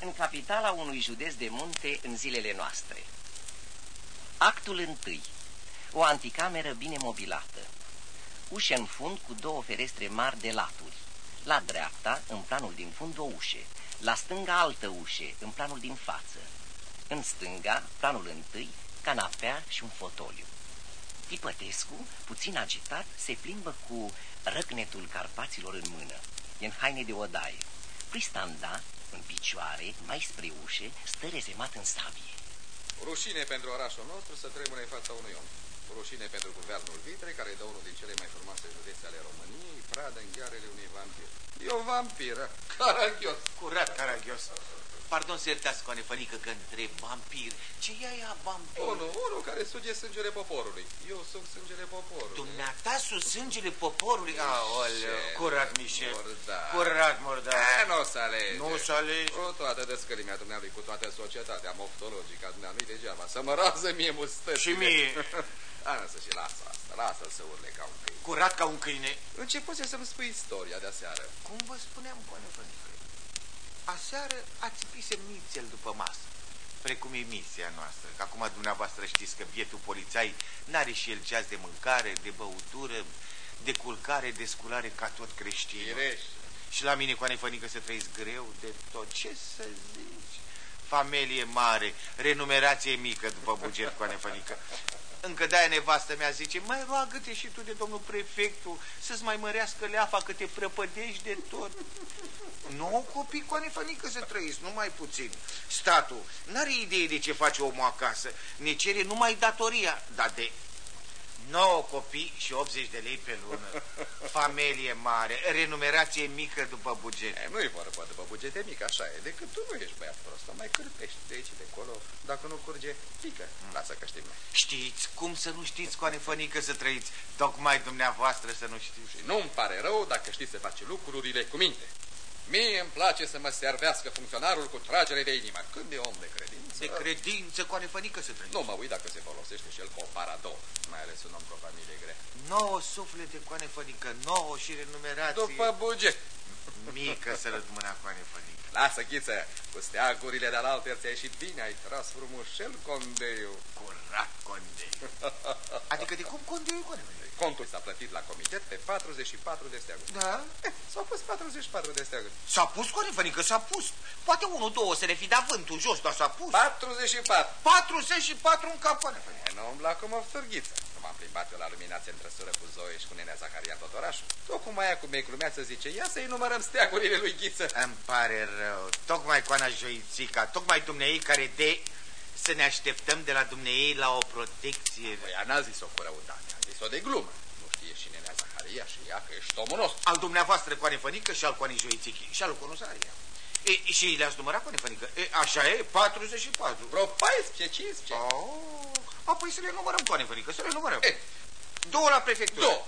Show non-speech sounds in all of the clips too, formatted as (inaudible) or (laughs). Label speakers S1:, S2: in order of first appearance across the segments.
S1: în capitala unui județ de munte în zilele noastre. Actul întâi. O anticameră bine mobilată. Ușă în fund cu două ferestre mari de laturi. La dreapta, în planul din fund, o ușe. La stânga, altă ușe, în planul din față. În stânga, planul întâi, canapea și un fotoliu. Tipătescu, puțin agitat, se plimbă cu răcnetul Carpaților în mână. E în haine de odaie. Pristanda, în picioare, mai spre ușe, stă rezemat în sabie.
S2: Rușine pentru orașul nostru să tremure în fața unui om. Rușine pentru guvernul Vitre, care dă unul din cele mai frumoase județe ale României, pradă în ghearele unui vampir. E o vampiră, caragios.
S3: Curat, caragios. Pardon să iertați, Coane Fănică, că întreb vampir. Ce e aia vampir?
S2: Unul, unul care suge sângele poporului. Eu sug sângele poporului.
S3: Dumneata sus sângele poporului? Aoleu, curat, Michel.
S2: Murdar.
S3: Curat, murdar.
S2: E, nu o să alege.
S3: Nu o să alege.
S2: Cu toată descălimea dumnealui, cu toată societatea moftologică a dumnealui degeaba. Să mă rază mie mustățile.
S3: Și mie. (laughs)
S2: Lasă și lasă asta, lasă să urle ca un câine.
S3: Curat ca un câine.
S2: Începuse să-mi spui istoria de aseară.
S3: Cum vă spuneam, Coane Fănică, aseară ați pis semnițel după masă. Precum e misia noastră, că acum dumneavoastră știți că bietul polițai n-are și el ceas de mâncare, de băutură, de culcare, de sculare ca tot creștinul.
S2: Firește.
S3: Și la mine, Coane Fănică, să trăiți greu de tot. Ce să zici? Familie mare, renumerație mică după buget, Coane Fănică. Încă de-aia nevastă mea zice, mai roagă-te și tu de domnul prefectul să-ți mai mărească leafa că te prăpădești de tot. Nu, copii, Coane Fănică, să trăiți, numai puțin. Statul n-are idee de ce face omul acasă, ne cere numai datoria, dar de 9 copii și 80 de lei pe lună. (laughs) Familie mare, renumerație mică după buget.
S2: E, nu-i vorba după bugete mic, așa e, decât tu nu ești băiat prost, mai cârpești de aici de acolo. Dacă nu curge, pică. Lasă că știm noi.
S3: Știți cum să nu știți, Coane Fănică, să trăiți? Tocmai dumneavoastră să nu știți.
S2: Și nu-mi pare rău dacă știți să faci lucrurile cu minte. Mie îmi place să mă servească funcționarul cu tragere de inimă. Când e om de credință...
S3: De credință, Coane Fănică, să trăiți.
S2: Nu mă uit dacă se folosește și el cu o paradon, mai ales un om cu o familie grea.
S3: Nouă suflete, Coane Fănică, nouă și renumerație.
S2: După buget.
S3: Mică să rădmâna, Coane Fănică.
S2: Lasă, ghiță, cu steagurile de la alter ți-ai ieșit bine, ai tras frumușel condeiu.
S3: Curat, Condei. (laughs) Adică de cum Condei, Coane Fănică?
S2: Contul s-a plătit la comitet pe 44 de steaguri.
S3: Da?
S2: Eh, S-au pus 44 de steaguri.
S3: S-a pus, Coane Fănică, s-a pus. Poate unul, două să le fi dat vântul jos, dar s-a pus.
S2: 44.
S3: 44 în cap, Coane Fănică.
S2: E, nu umbla cum o fârghiță. Cum am plimbat eu la luminație în trăsură cu Zoe și cu nenea Zaharia tot orașul. Tocmai aia cu mei glumeață zice, ia să-i numărăm steagurile lui Ghiță.
S3: Îmi pare rău. Tocmai Coana Joițica, tocmai dumneei care de să ne așteptăm de la dumneei la o protecție.
S2: Păi ea n-a zis-o cu răutate, a zis-o de glumă. Nu știe și nenea Zaharia și ea că ești omul nostru.
S3: Al dumneavoastră Coane Fănică și al Coane Joițichi și al Conusaria. E, și le-ați numărat, Coane Fănică? E, așa e, 44.
S2: Vreo 14, 15.
S3: Oh, apoi să le numărăm, Coane Fănică, să le numărăm.
S2: E,
S3: Două la prefectură.
S2: două.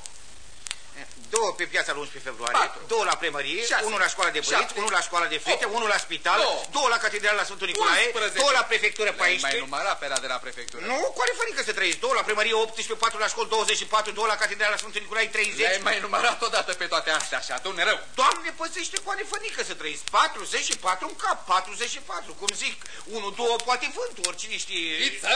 S3: Două pe piața lui 11 februarie,
S2: Patru.
S3: două la primărie,
S2: Șase.
S3: unul la școala de băieți,
S2: Șapte.
S3: unul la școala de fete,
S2: Opt.
S3: unul la spital,
S2: Două.
S3: două la catedrala la Sfântul Nicolae,
S2: 11.
S3: două la prefectură
S2: Le-ai mai
S3: 14.
S2: numărat pe la de la prefectură.
S3: Nu, care fărică să trăiesc? Două la primărie 18, 4 la școli 24, două la catedrala la Sfântul Nicolae 30.
S2: Le-ai mai numărat odată pe toate astea și adun rău.
S3: Doamne, păzește cu fănică să trăiesc. 44 în cap, 44, cum zic. Unul, două, poate vântul, oricine știe.
S2: Ghiță!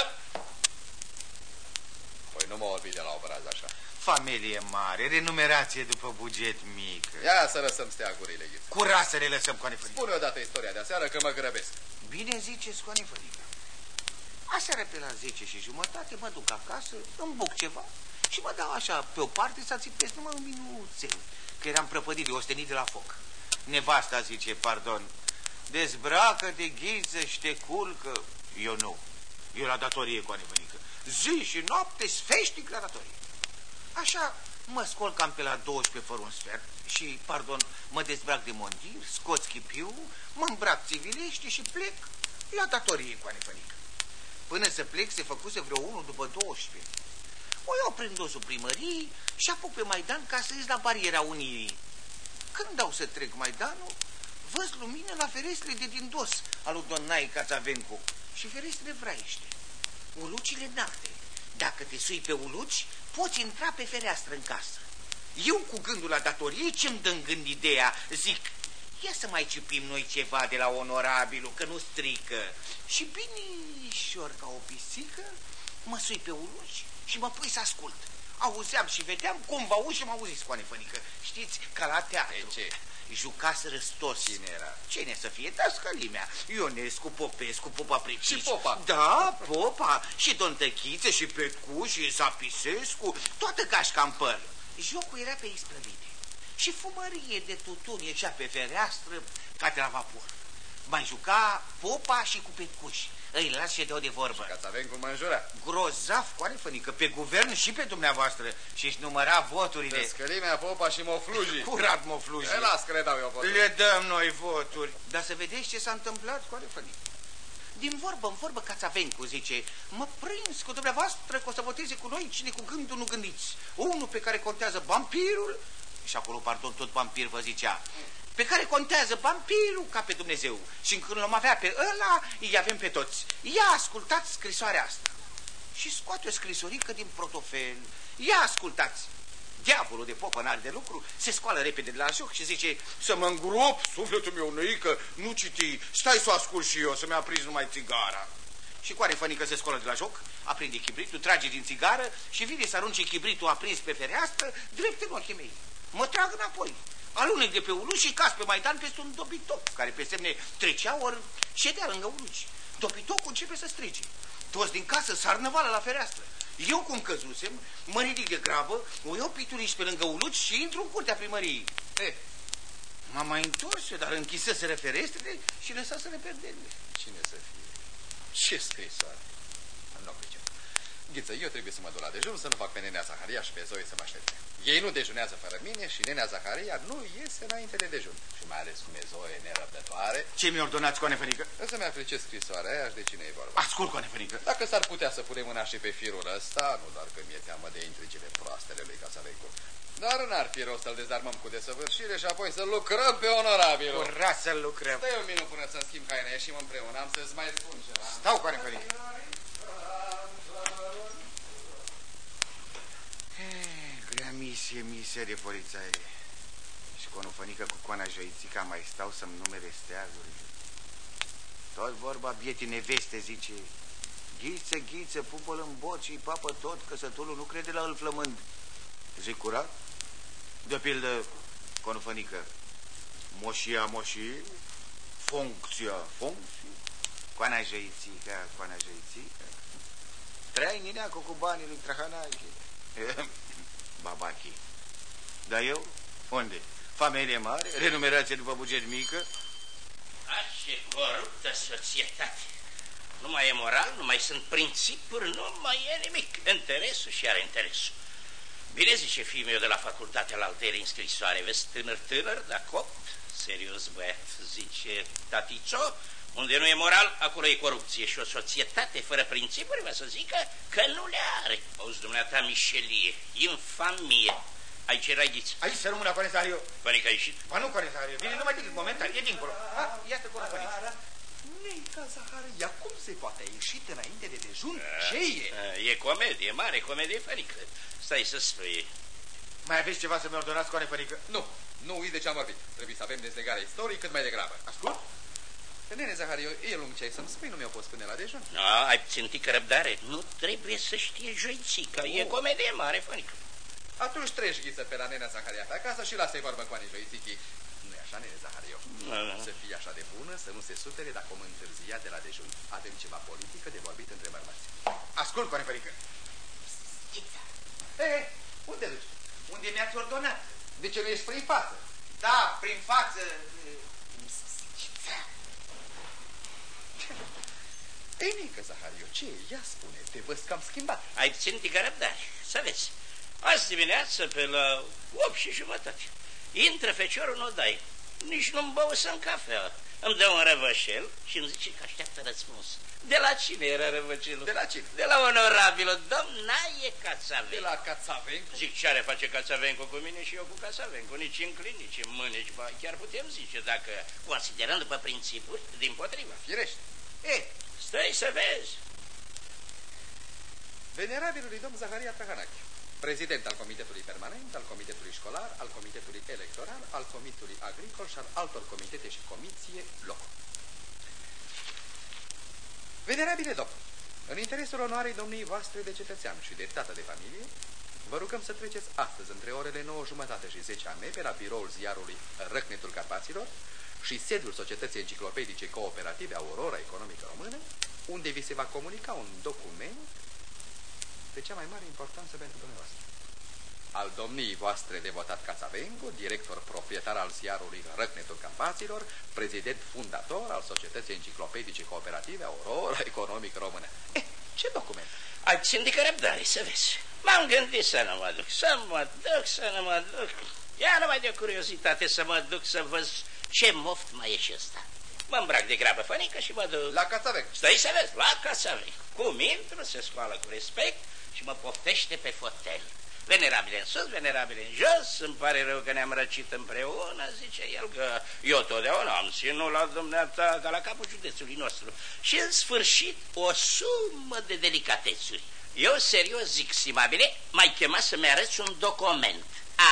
S2: Păi nu mă orbi de la obraz așa.
S3: Familie mare, renumerație după buget mic.
S2: Ia să lăsăm steagurile, Ghiță.
S3: Cura să le lăsăm cu fănică.
S2: Spune odată istoria de aseară că mă grăbesc.
S3: Bine ziceți cu fănică. Aseară pe la 10 și jumătate mă duc acasă, îmi buc ceva și mă dau așa pe o parte să țipesc numai un minuțel, că eram prăpădit de ostenit de la foc. Nevasta zice, pardon, dezbracă de ghiză și te culcă. Eu nu. Eu la datorie cu anefănică. Zi și noapte sfeștic la datorie. Așa mă scol cam pe la 12 fără un sfert și, pardon, mă dezbrac de mondir, scot schipiu, mă îmbrac civilește și plec la datorie cu anefănică. Până să plec se făcuse vreo unul după 12. O iau prin dosul primăriei și apuc pe Maidan ca să ies la bariera Unirii. Când dau să trec Maidanul, văz lumină la ferestrele de din dos al lui Donnai Cațavencu și ferestrele vraiește. Ulucile nate. Dacă te sui pe uluci, poți intra pe fereastră în casă. Eu cu gândul la datorie ce-mi dă în gând ideea, zic, ia să mai ciupim noi ceva de la onorabilul, că nu strică. Și binișor ca o pisică, mă sui pe uluci și mă pui să ascult. Auzeam și vedeam cum vă auzi și mă auziți, coane fănică. Știți, ca la teatru.
S2: E ce?
S3: Jucaseră răstos.
S2: Cine era?
S3: Cine să fie? Dascălimea. Ionescu, Popescu, Popa Pricici.
S2: Și Popa.
S3: Da, Popa. Și Don Tăchițe, și Pecu, și Zapisescu. Toată gașca în păr. Jocul era pe isprăvite. Și fumărie de tutun ieșea pe fereastră ca de la vapor. Mai juca Popa și cu Pecuși. Îi las și de vorbă.
S2: Ca să avem cum înjura.
S3: Grozav, coane fănică, pe guvern și pe dumneavoastră. Și-și număra voturile.
S2: Descălimea, popa și moflujii. (laughs)
S3: Curat, mofluji.
S2: E, las că le dau eu votul.
S3: Le dăm noi voturi. Dar să vedeți ce s-a întâmplat cu fănică. Din vorbă în vorbă Cațavencu zice, mă prins cu dumneavoastră că o să voteze cu noi cine cu gândul nu gândiți. Unul pe care contează vampirul, și acolo, pardon, tot vampir vă zicea, pe care contează vampirul ca pe Dumnezeu. Și când l-am avea pe ăla, îi avem pe toți. Ia ascultați scrisoarea asta. Și scoate o scrisorică din protofel. Ia ascultați. Diavolul de popă n de lucru, se scoală repede de la joc și zice Să mă îngrop sufletul meu, năică, nu citi, stai să o ascult și eu, să mi-a prins numai țigara. Și cu are fănică se scoală de la joc, aprinde chibritul, trage din țigară și vine să arunce chibritul aprins pe fereastră, drept în ochii mei. Mă trag înapoi alunec de pe uluci și cas pe Maidan peste un dobitoc, care pe semne trecea ori ședea lângă uluci. Dobitocul începe să strige. Toți din casă sar năvală la fereastră. Eu cum căzusem, mă ridic de grabă, o iau pituriș pe lângă uluci și intru în curtea primăriei. Eh, m-am mai întors, dar închiseseră ferestrele și lăsaseră perderile.
S2: Cine să fie? Ce scrisoare? Nu pricep. Ghiță, eu trebuie să mă duc la dejun, să nu fac pe nenea Zaharia și pe Zoe să mă aștepte. Ei nu dejunează fără mine și nenea Zaharia nu iese înainte de dejun. Și mai ales cum e Zoe nerăbdătoare.
S3: Ce mi ordonați, Conefănică?
S2: Să-mi afli ce scrisoare aia și de cine e vorba.
S3: Ascult, Conefănică.
S2: Dacă s-ar putea să punem mâna și pe firul ăsta, nu doar că mi-e teamă de intrigile proastele lui Casavencu, dar n-ar fi rost să-l dezarmăm cu desăvârșire și apoi să lucrăm pe onorabil.
S3: Ura să lucrăm.
S2: Stai un minut până să-mi schimb haine, ieșim împreună, am să-ți mai spun ceva.
S3: Stau, Conefănică. Misie, misie de polițaie. Și conufănică cu coana joițica mai stau să-mi numere steagurile. Tot vorba bietii neveste, zice, Ghiță, ghiță, pupă-l în boci, papă tot, căsătorul nu crede la îl flămând. Zic curat? De pildă, conufănică, moșia, moșii, funcția, funcție, coana joițica, coana joițica. Trei nineacu cu banii lui Trahanache. (laughs) Babachi. Dar eu? Unde? Familie mare, renumerație după buget mică?
S4: Așa coruptă societate. Nu mai e moral, nu mai sunt principuri, nu mai e nimic. Interesul și are interesul. Bine zice fiul meu de la facultatea la altere în scrisoare. Vezi, tânăr, tânăr, dar copt, serios băiat, zice tatițo, unde nu e moral, acolo e corupție și o societate fără principuri va să zică că nu le are. Auzi, dumneata, mișelie, infamie. Aici era ghiț.
S3: Aici să rămână Conesario.
S4: Pănică a ieșit?
S3: Ba nu, Conesario, vine numai decât momentan, e dincolo. Ha? Iată cu
S5: Neica Zaharia, cum se poate? A ieșit înainte de dejun? Ce e?
S4: E comedie, mare comedie, Fănică. Stai să spui.
S3: Mai aveți ceva să-mi ordonați, Coane Fănică?
S2: Nu, nu uiți de ce am vorbit. Trebuie să avem dezlegarea istoriei cât mai degrabă.
S3: Ascult?
S2: Nene Zahariu, e lung ce ai să-mi spui, nu mi-au fost până la dejun.
S4: A, ai țintit răbdare. Nu trebuie să știe joițica. Oh. E comedie mare, Fănică.
S2: Atunci treci ghiță pe la nenea Zaharia pe acasă și lasă-i vorbă cu anii joițichii. nu e așa, nene Zahariu?
S4: Da.
S2: Să fie așa de bună, să nu se supere dacă om întârzia de la dejun. Avem ceva politică de vorbit între bărbați.
S3: Ascult, Coane Fănică.
S6: Ghiță.
S3: Ei, unde duci? Unde mi-ați ordonat?
S2: De ce nu ești prin față?
S3: Da, prin față.
S2: Ei, mică, Zahariu, ce e? Ia spune, te văd că am schimbat.
S4: Ai ținut răbdare. Să vezi. Azi dimineață, pe la 8 și jumătate, intră feciorul, nu dai. Nici nu-mi băusă în cafea. Îmi dă un răvășel și îmi zice că așteaptă răspuns. De la cine era răvăcelul?
S2: De la cine?
S4: De la onorabilul domnaie Cațavencu.
S2: De la Cațavencu?
S4: Zic, ce are face Cațavencu cu mine și eu cu Cațavencu? Nici în clin, nici în mâneci, ba, chiar putem zice, dacă considerăm după principiuri, din potriva.
S2: Firește.
S4: E, stai să vezi.
S2: Venerabilului domn Zaharia Trahanache. prezident al Comitetului Permanent, al Comitetului Școlar, al Comitetului Electoral, al Comitetului Agricol și al altor comitete și comisie locul. Venerabile domn, în interesul onoarei domniei voastre de cetățean și de tată de familie, vă rugăm să treceți astăzi între orele 9 jumătate și 10 ame pe la biroul ziarului Răcnetul Carpaților și sediul Societății Enciclopedice Cooperative Aurora Economică Română, unde vi se va comunica un document de cea mai mare importanță pentru dumneavoastră. Al domniei voastre devotat Casavengo, director proprietar al ziarului Răcnetul Carpaților, prezident fundator al Societății Enciclopedice Cooperative Aurora Economică Română. Eh, ce document?
S4: Ai ținut răbdare, să vezi. M-am gândit să nu mă duc, să mă duc, să nu mă duc. Ia numai de curiozitate să mă duc să văd ce moft mai e și ăsta. Mă îmbrac de grabă fănică și mă duc.
S2: La Casavengo.
S4: Stai să vezi, la Casavengo. Cum intru, se scoală cu respect și mă poftește pe fotel. Venerabile în sus, venerabile în jos, îmi pare rău că ne-am răcit împreună, zice el, că eu totdeauna am ținut la dumneata ca la capul județului nostru. Și în sfârșit o sumă de delicatețuri. Eu serios zic, Simabile, mai chemat să-mi arăți un document.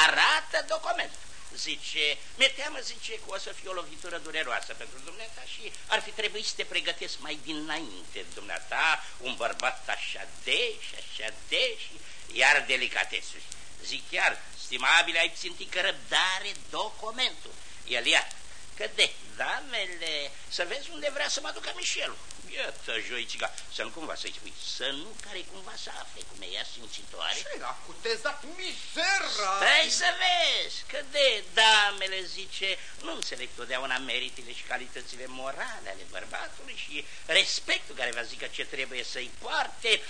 S4: Arată document. Zice, mi-e teamă, zice, că o să fie o lovitură dureroasă pentru dumneata și ar fi trebuit să te pregătesc mai dinainte, dumneata, un bărbat așa de și așa de și iar delicatețuri. Zic chiar, stimabile, ai țintit că răbdare documentul. El ia, că de damele, să vezi unde vrea să mă ducă Mișelul. Iată, joițica, să nu cumva să-i spui, să nu care cumva să afle cum e ea simțitoare.
S2: Ce era cutezat mizera?
S4: Stai să vezi, că de damele, zice, nu înțeleg totdeauna meritele și calitățile morale ale bărbatului și respectul care va zică ce trebuie să-i poarte.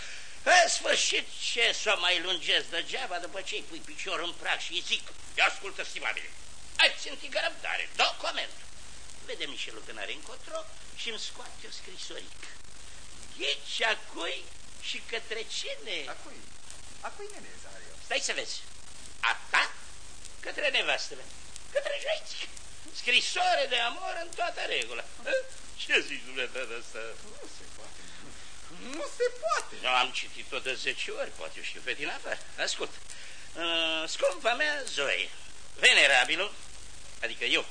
S4: În sfârșit, ce să mai lungesc degeaba după ce îi pui picior în prag și îi zic, ia ascultă, stimabile, ai țintit răbdare, documentul. Vede Mișelul că n-are încotro și îmi scoate o scrisorică. Ghici a cui și către cine?
S2: A cui? A cui nene, Zahario?
S4: Stai să vezi. A ta? Către nevastă mea. Către joițică. Scrisoare de amor în toată regula. Ce zici dumneata de asta?
S2: Nu se poate. Nu se poate.
S4: Eu am citit-o de 10 ori, poate știu pe din afară. Ascult. Uh, scumpa mea Zoe, venerabilul, adică eu,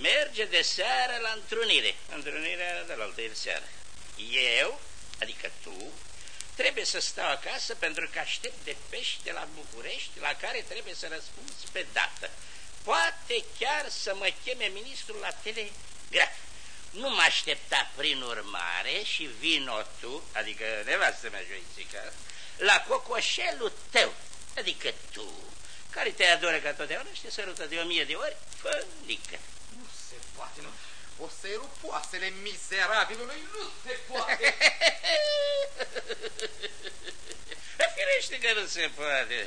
S4: merge de seară la întrunire, întrunirea de la altă seară. Eu, adică tu, trebuie să stau acasă pentru că aștept de pești de la București la care trebuie să răspunzi pe dată. Poate chiar să mă cheme ministrul la telegraf. Nu mă aștepta prin urmare și vino tu, adică nevastă mea joițică, la cocoșelul tău, adică tu, care te adoră ca totdeauna și te sărută de o mie de ori, fănică.
S2: Nu se poate, nu. O să-i rup poasele mizerabilului, nu se poate. (laughs)
S4: Firește că nu se poate.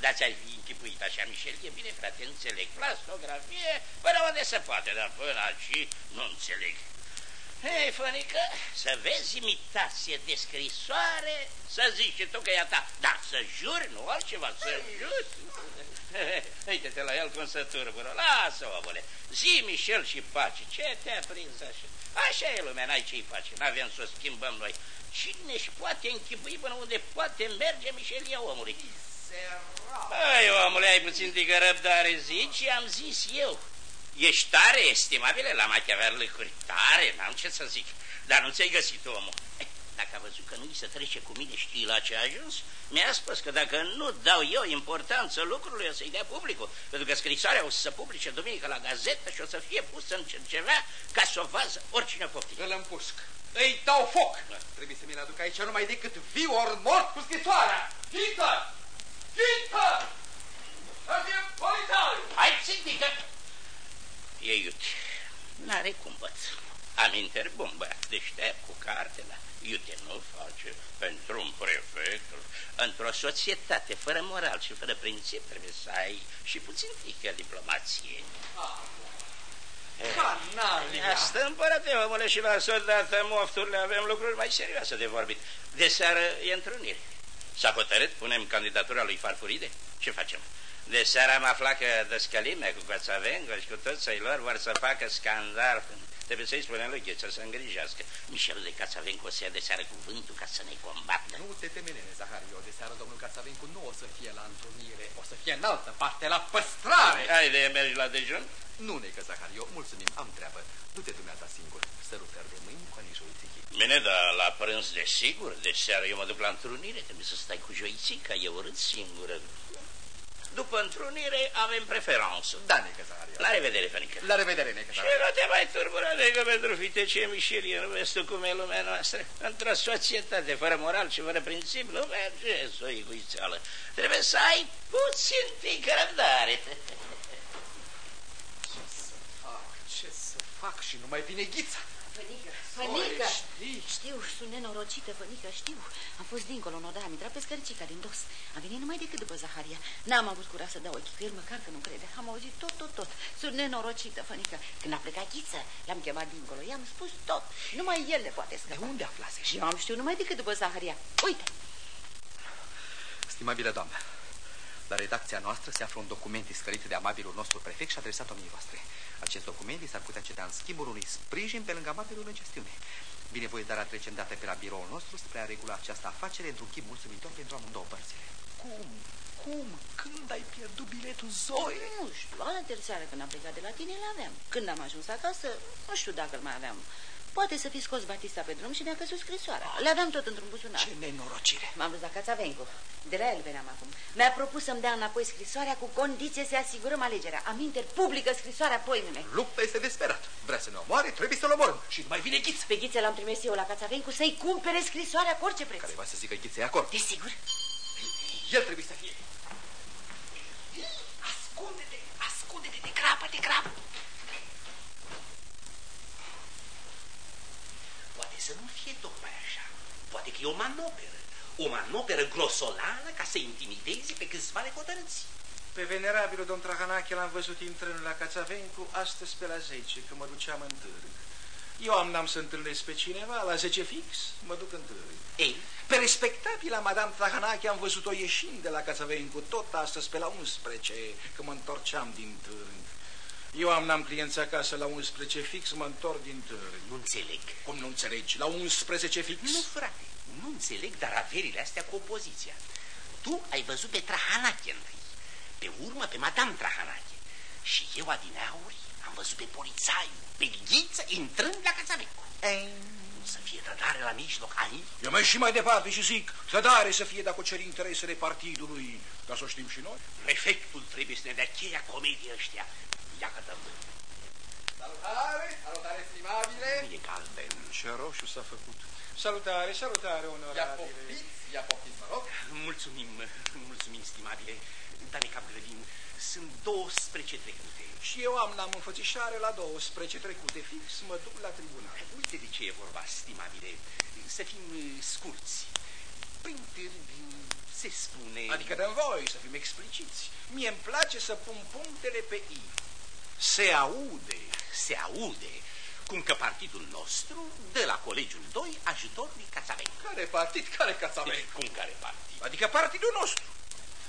S4: Dar ți-ai fi închipuit așa, Michel, e bine, frate, înțeleg. Plasmografie, până unde se poate, dar până aici nu înțeleg. Hei, fănică, să vezi imitație de scrisoare, să zici și tu că e a ta, dar să juri, nu altceva, să juri. (laughs) Uite-te la el cum se turbără, lasă, omule, zi Michel și pace, ce te-a prins așa? Așa e lumea, n-ai ce-i face, n-avem să o schimbăm noi. Cine își poate închipui până unde poate merge Mișelia omului? Ai, omule, ai puțin de răbdare, zici, și am zis eu. Ești tare, estimabile, la machiavellicuri, tare, n-am ce să zic, dar nu ți-ai găsit omul. Eh, dacă a văzut că nu-i să trece cu mine, știi la ce a ajuns? Mi-a spus că dacă nu dau eu importanță lucrurilor, o să-i dea publicul, pentru că scrisoarea o să se publice duminică la gazetă și o să fie pusă în ceva ca să o vază oricine poftim.
S2: Îl împușc. Îi dau foc. Da. Trebuie să mi-l aduc aici numai decât viu ori mort cu scrisoarea. Hintă! Hintă! Să-mi politari!
S4: Hai, țintică! E iute. N-are cum băț. Aminteri bun băiat, deștept cu cartela. Iute nu face pentru un prefect. Într-o societate fără moral și fără princip trebuie să ai și puțin tică diplomație.
S2: Ah. Canalia!
S4: Asta împărate, omule, și la soldată mofturile avem lucruri mai serioase de vorbit. De seară e întrunire. S-a hotărât, punem candidatura lui Farfuride? Ce facem? De seară am aflat că Dăscălime cu Coțavengo și cu toți ei lor vor să facă scandal. Trebuie să-i spunem lui Gheță să îngrijească. Mișel de Cațavencu o să ia de seară cuvântul ca să ne combată.
S2: Nu te teme, nene Zahario, de seară domnul Cațavencu nu o să fie la întrunire, o să fie în altă parte, la păstrare.
S4: Hai de mergi la dejun?
S2: Nu, necă Zahario, mulțumim, am treabă. Du-te dumneata singur, sărutări de mâini cu anișoițichii.
S4: Bine, dar la prânz de sigur, de seară eu mă duc la întrunire, trebuie să stai cu joițica, eu urât singură. După întrunire avem preferanță.
S2: Da, necă Zahario.
S4: La revedere, Fenică.
S2: La revedere, necă
S4: Și
S2: Zahario.
S4: nu te mai turbura decât pentru fitece Mișelie, nu vezi tu cum e lumea noastră? Într-o societate fără moral și fără principiu, nu merge să o egoițeală. Trebuie să ai puțin pică răbdare.
S2: Ce să fac, ce să fac și nu mai vine ghița.
S6: Fănică, Fănică!
S2: știi.
S6: Știu, sunt nenorocită, Fănică, știu. Am fost dincolo în oda, am intrat pe scăricica din dos. Am venit numai decât după Zaharia. N-am avut curaj să dau ochii cu el, măcar că nu crede. Am auzit tot, tot, tot. Sunt nenorocită, Fănică. Când a plecat Ghiță, l-am chemat dincolo. I-am spus tot. Numai el le poate
S2: De
S6: scăpa.
S2: unde aflase?
S6: Și eu am știut numai decât după Zaharia. Uite,
S2: Stimabilă doamnă, la redacția noastră se află un document iscărit de amabilul nostru prefect și adresat domnii voastre. Acest document i s-ar putea ceda în schimbul unui sprijin pe lângă amabilul în gestiune. Binevoie dar a trece îndată pe la biroul nostru spre a regula această afacere într-un chip mulțumitor pentru amândouă părțile. Cum? Cum? Când ai pierdut biletul, Zoe?
S6: nu știu, altă seară când am plecat de la tine, îl aveam. Când am ajuns acasă, nu știu dacă îl mai aveam. Poate să fi scos Batista pe drum și mi-a căzut scrisoarea. Le aveam tot într-un buzunar.
S2: Ce nenorocire!
S6: M-am dus la Cațavencu. De la el veneam acum. Mi-a propus să-mi dea înapoi scrisoarea cu condiție să asigurăm alegerea. Aminte, publică scrisoarea poimile.
S2: Lupta este desperat. Vrea să ne omoare, trebuie să-l omorâm. Și nu mai vine ghiță.
S6: Pe Ghiță l-am trimis eu la Cațavencu să-i cumpere scrisoarea cu orice preț.
S2: Care va să zică ghiță, e acord.
S6: Desigur.
S2: El trebuie să fie. Ascunde-te, ascunde-te, te crapă, te crapă.
S7: Să nu fie tocmai așa. Poate că e o manoperă. O manoperă grosolană ca să intimideze pe câțiva necotărâți.
S8: Pe venerabilul domn Trahanache l-am văzut intrând la Cațavencu astăzi pe la 10, când mă duceam în târg. Eu am n-am să întâlnesc pe cineva, la 10 fix, mă duc în târg.
S7: Ei,
S8: Pe respectabila Madame Trahanache am văzut-o ieșind de la Cațavencu tot astăzi pe la 11, când mă întorceam din târg. Eu am n-am clienți acasă la 11 fix, mă întorc din târg.
S7: nu înțeleg.
S8: Cum nu înțelegi? La 11 fix?
S7: Nu, frate, nu înțeleg, dar averile astea cu opoziția. Tu ai văzut pe Trahanache întâi, pe urmă pe Madame Trahanache. Și eu, adineauri, am văzut pe polițaiul, pe ghiță, intrând la Cațavencu.
S8: Ei,
S7: Să fie trădare la mijloc, ai?
S8: Eu merg și mai departe și zic, trădare să fie dacă cer interesele partidului, ca să o știm și noi.
S7: Prefectul trebuie să ne dea cheia comediei ăștia. Ia că dăm.
S9: Salutare, salutare, stimabile.
S7: E galben.
S8: Ce roșu s-a făcut. Salutare, salutare,
S9: Ia
S8: onorabile.
S9: poftiți, ia poftiți, mă rog.
S7: Mulțumim, mulțumim, stimabile. Dane cap grădin, sunt 12 trecute.
S8: Și eu am n-am înfățișare la 12 trecute fix, mă duc la tribunal.
S7: Uite de ce e vorba, stimabile. Să fim uh, scurți. Prin târg se spune...
S8: Adică dăm voi să fim expliciți. Mie îmi place să pun punctele pe I. Se aude.
S7: se aude cum că partidul nostru dă la colegiul 2 ajutor lui Cațavencu.
S9: Care partid, care cațavenc?
S7: Cum care partid?
S8: Adică partidul nostru.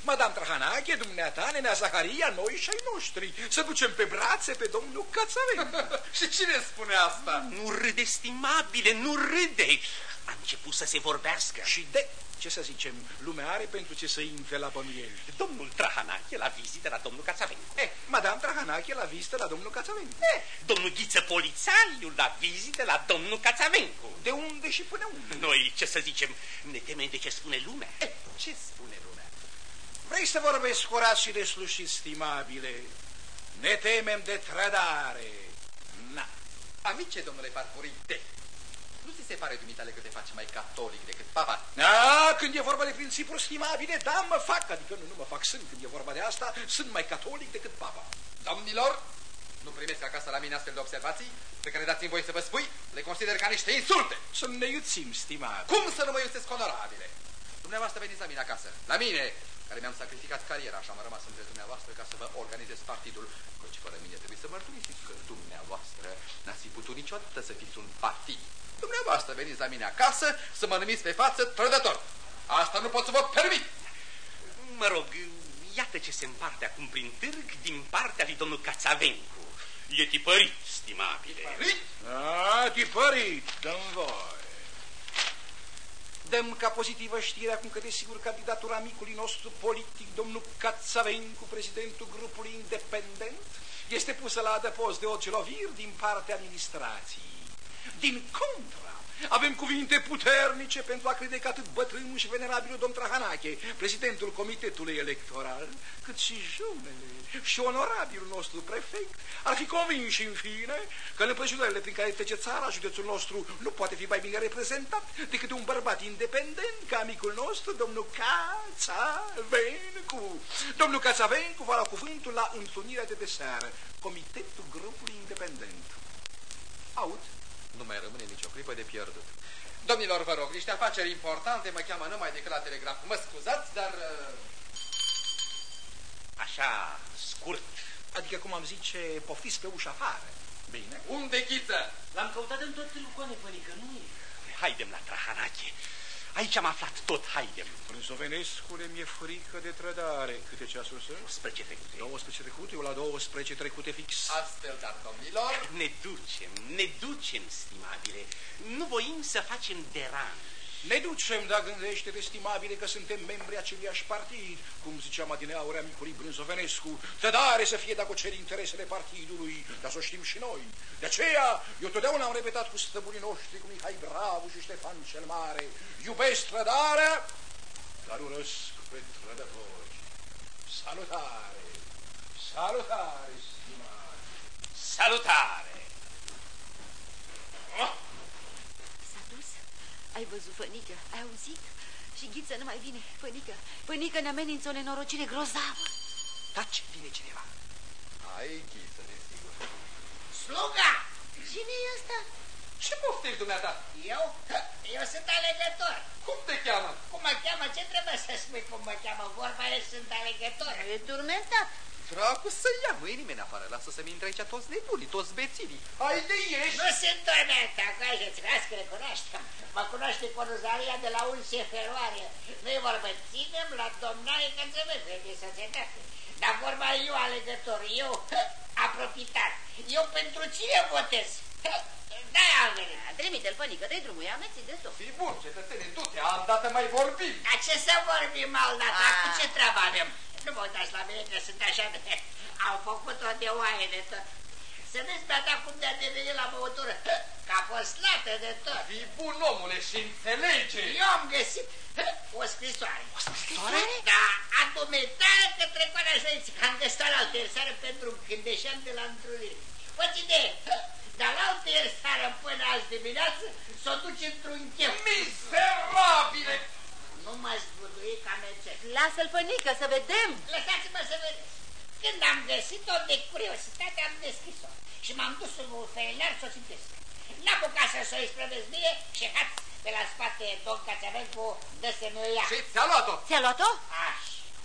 S8: Madame Trahanache, dumneata, nenea Zaharia, noi și ai noștri. Să ducem pe brațe pe domnul Cațavencu. (laughs)
S9: Și cine spune asta?
S7: Nu râde, stimabile, nu râde! A început să se vorbească.
S8: Și de, ce să zicem, lumea are pentru ce să intre la bănuieli.
S7: Domnul Trahanache la vizită la domnul Cațavencu.
S8: Eh, Madame Trahanache la vizită la domnul Cațavencu.
S7: Eh, domnul Ghiță Polițaiul la vizită la domnul Cațavencu.
S8: De unde și până unde?
S7: Noi, ce să zicem, ne temem de ce spune lumea.
S8: Eh, ce spune lumea? Vrei să vorbesc curat și de slușit, stimabile? Ne temem de trădare. Na.
S9: Amice, domnule Parfurite, nu ți se pare dumitale că te faci mai catolic decât papa?
S8: Da, când e vorba de principiul stimabile, da, mă fac, adică nu, nu mă fac, sunt, când e vorba de asta, sunt mai catolic decât papa.
S9: Domnilor, nu primesc acasă la mine astfel de observații pe care dați-mi voi să vă spui, le consider ca niște insulte.
S8: Să ne iuțim, stimabile.
S9: Cum să nu mă iubesc onorabile? Dumneavoastră veniți la mine acasă, la mine, care mi-am sacrificat cariera și am rămas între dumneavoastră ca să vă organizez partidul. Căci fără mine trebuie să mărturisiți că dumneavoastră n-ați fi putut niciodată să fiți un partid. Dumneavoastră veniți la mine acasă să mă numiți pe față trădător. Asta nu pot să vă permit.
S7: Mă rog, iată ce se împarte acum prin târg din partea lui domnul Cațavencu. E tipărit, stimabile.
S8: Tipărit? A, tipărit, dăm voi. Dăm ca pozitivă știre acum că, desigur, candidatura amicului nostru politic, domnul Cațavencu, prezidentul grupului independent, este pusă la adăpost de orice loviri din partea administrației. Din contra, avem cuvinte puternice pentru a crede că atât bătrânul și venerabilul domn Trahanache, prezidentul comitetului electoral, cât și junele și onorabilul nostru prefect, ar fi convinși în fine că în împrejurările prin care trece țara, județul nostru nu poate fi mai bine reprezentat decât de un bărbat independent ca amicul nostru, domnul Cațavencu. Domnul Cațavencu va lua cuvântul la întrunirea de deseară, comitetul grupului independent. Aud?
S10: Nu mai rămâne nicio clipă de pierdut.
S2: Domnilor, vă rog, niște afaceri importante mă cheamă numai decât la telegraf. Mă scuzați, dar... uh,
S7: Așa, scurt.
S8: Adică, cum am zice, poftiți pe ușa afară. Bine?
S2: Unde ghiță?
S11: L-am căutat în tot Lucoane, pănică, nu e.
S7: Haidem la Trahanache. Aici am aflat tot, haidem.
S8: Prânsovenescule, mi-e frică de trădare. Câte ceasuri sunt?
S7: Spre ce trecute?
S8: 12 trecute, eu la 12 trecute fix.
S2: Astfel, dar, domnilor,
S7: Ne ducem, ne ducem, stimabile. Nu voim să facem deranj.
S8: Ne ducem, dar gândește estimabile, că suntem membri aceliași partid, cum ziceam adineauri amicului Brânzovenescu. Trădare să fie dacă o cer interesele partidului, dar să o știm și noi. De aceea, eu totdeauna am repetat cu stăpânii noștri, cu Mihai Bravu și Ștefan cel Mare, iubesc trădarea, dar urăsc pe trădători. Salutare! Salutare, stimare!
S7: Salutare!
S6: S-a dus? Ai văzut, Fănică? Ai auzit? Și Ghiță nu mai vine. Fănică, Fănică ne amenință o nenorocire grozavă.
S10: Taci, vine cineva.
S2: ai ghiță, desigur.
S11: Sluga! Cine e ăsta?
S2: Ce poftești, dumneata?
S11: Eu? Eu sunt alegător.
S2: Cum te cheamă?
S11: Cum mă cheamă? Ce trebuie să spui cum mă cheamă? Vorba e, sunt alegător.
S6: E turmentat.
S10: Dracu să ia, nu e nimeni afară. Lasă să-mi intre aici toți nebunii, toți bețivii.
S2: Hai de ieși!
S11: Nu sunt tormenta, coajeți, las că le cunoaștem. Mă cunoaște Conuzaria de la un feroare. Nu-i vorbă, ținem la domnaie că înțeleg, trebuie să se date. Dar vorba eu alegător, eu apropitat. Eu pentru cine votez? Da, am venit.
S6: Trimite-l, Fănică, dă-i drumul, i ameții de tot.
S2: Fii bun, cetățene, du-te, altdată mai vorbim.
S11: Dar ce să vorbim aldată?
S6: Ah.
S11: Cu ce treabă avem? Nu vă uitați la mine că sunt așa de... Au făcut-o de oaie de tot. Să vezi pe ta cum de-a devenit la băutură. Că a fost lată de tot.
S2: Fii bun, omule, și înțelege.
S11: Eu am găsit o scrisoare. O
S6: scrisoare?
S11: Da, a dumitare către Coarea Jăiți, că am găsit la altă seară pentru când deșeam de la întrunire. Fă-ți idee, dar la altă seară până azi dimineață s-o duce într-un chef.
S2: Miserabile!
S11: Nu mă zbudui ca merced.
S6: Lasă-l, Fănică, să vedem.
S11: Lăsați-mă să vedeți. Când am găsit-o de curiozitate, am deschis-o și m-am dus în feliner să o citesc. N-am apucat să o isprăvesc bine și haț pe la spate domn Cațavencu dă să mi ia.
S2: Și ți-a luat-o.
S6: Ți-a luat-o?
S11: Aș,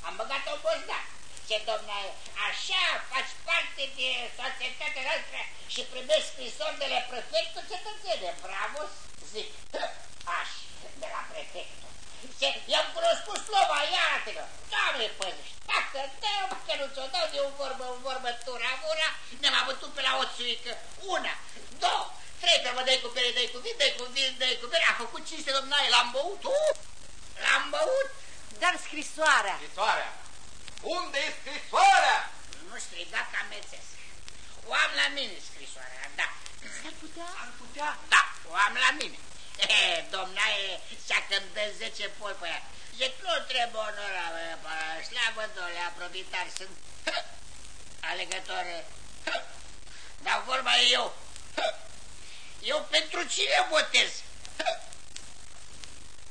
S11: am băgat-o în bozdan. Ce domnule, așa faci parte de societatea noastră și primești scrisori de la prefectul cetățene. Bravo, zic. Aș, de la prefectul. Ce, i-am cunoscut slova, iarată-mă. Doamne, păzești, dacă dăm, că nu ți-o dau de o vorbă în vorbă turavura, ne-am avut pe la o țuică. Una, două, trei, pe mă dai cu pere, dai cu vin, dai cu vin, dai cu pere. A făcut cinste, domnule, l-am băut. Uh, L-am băut.
S6: Dar scrisoarea.
S2: Scrisoarea. Unde e scrisoarea?
S11: Nu striga ca mețesc. O am la mine scrisoarea, da.
S6: S-ar putea?
S11: Ar putea? Da, o am la mine. E, domna e cea când dă 10 poi pe ea. Zic, nu trebuie onora, slavă dole, apropitar, sunt (laughs) alegătoare. (laughs) Dar vorba e eu. (laughs) Eu pentru cine votez?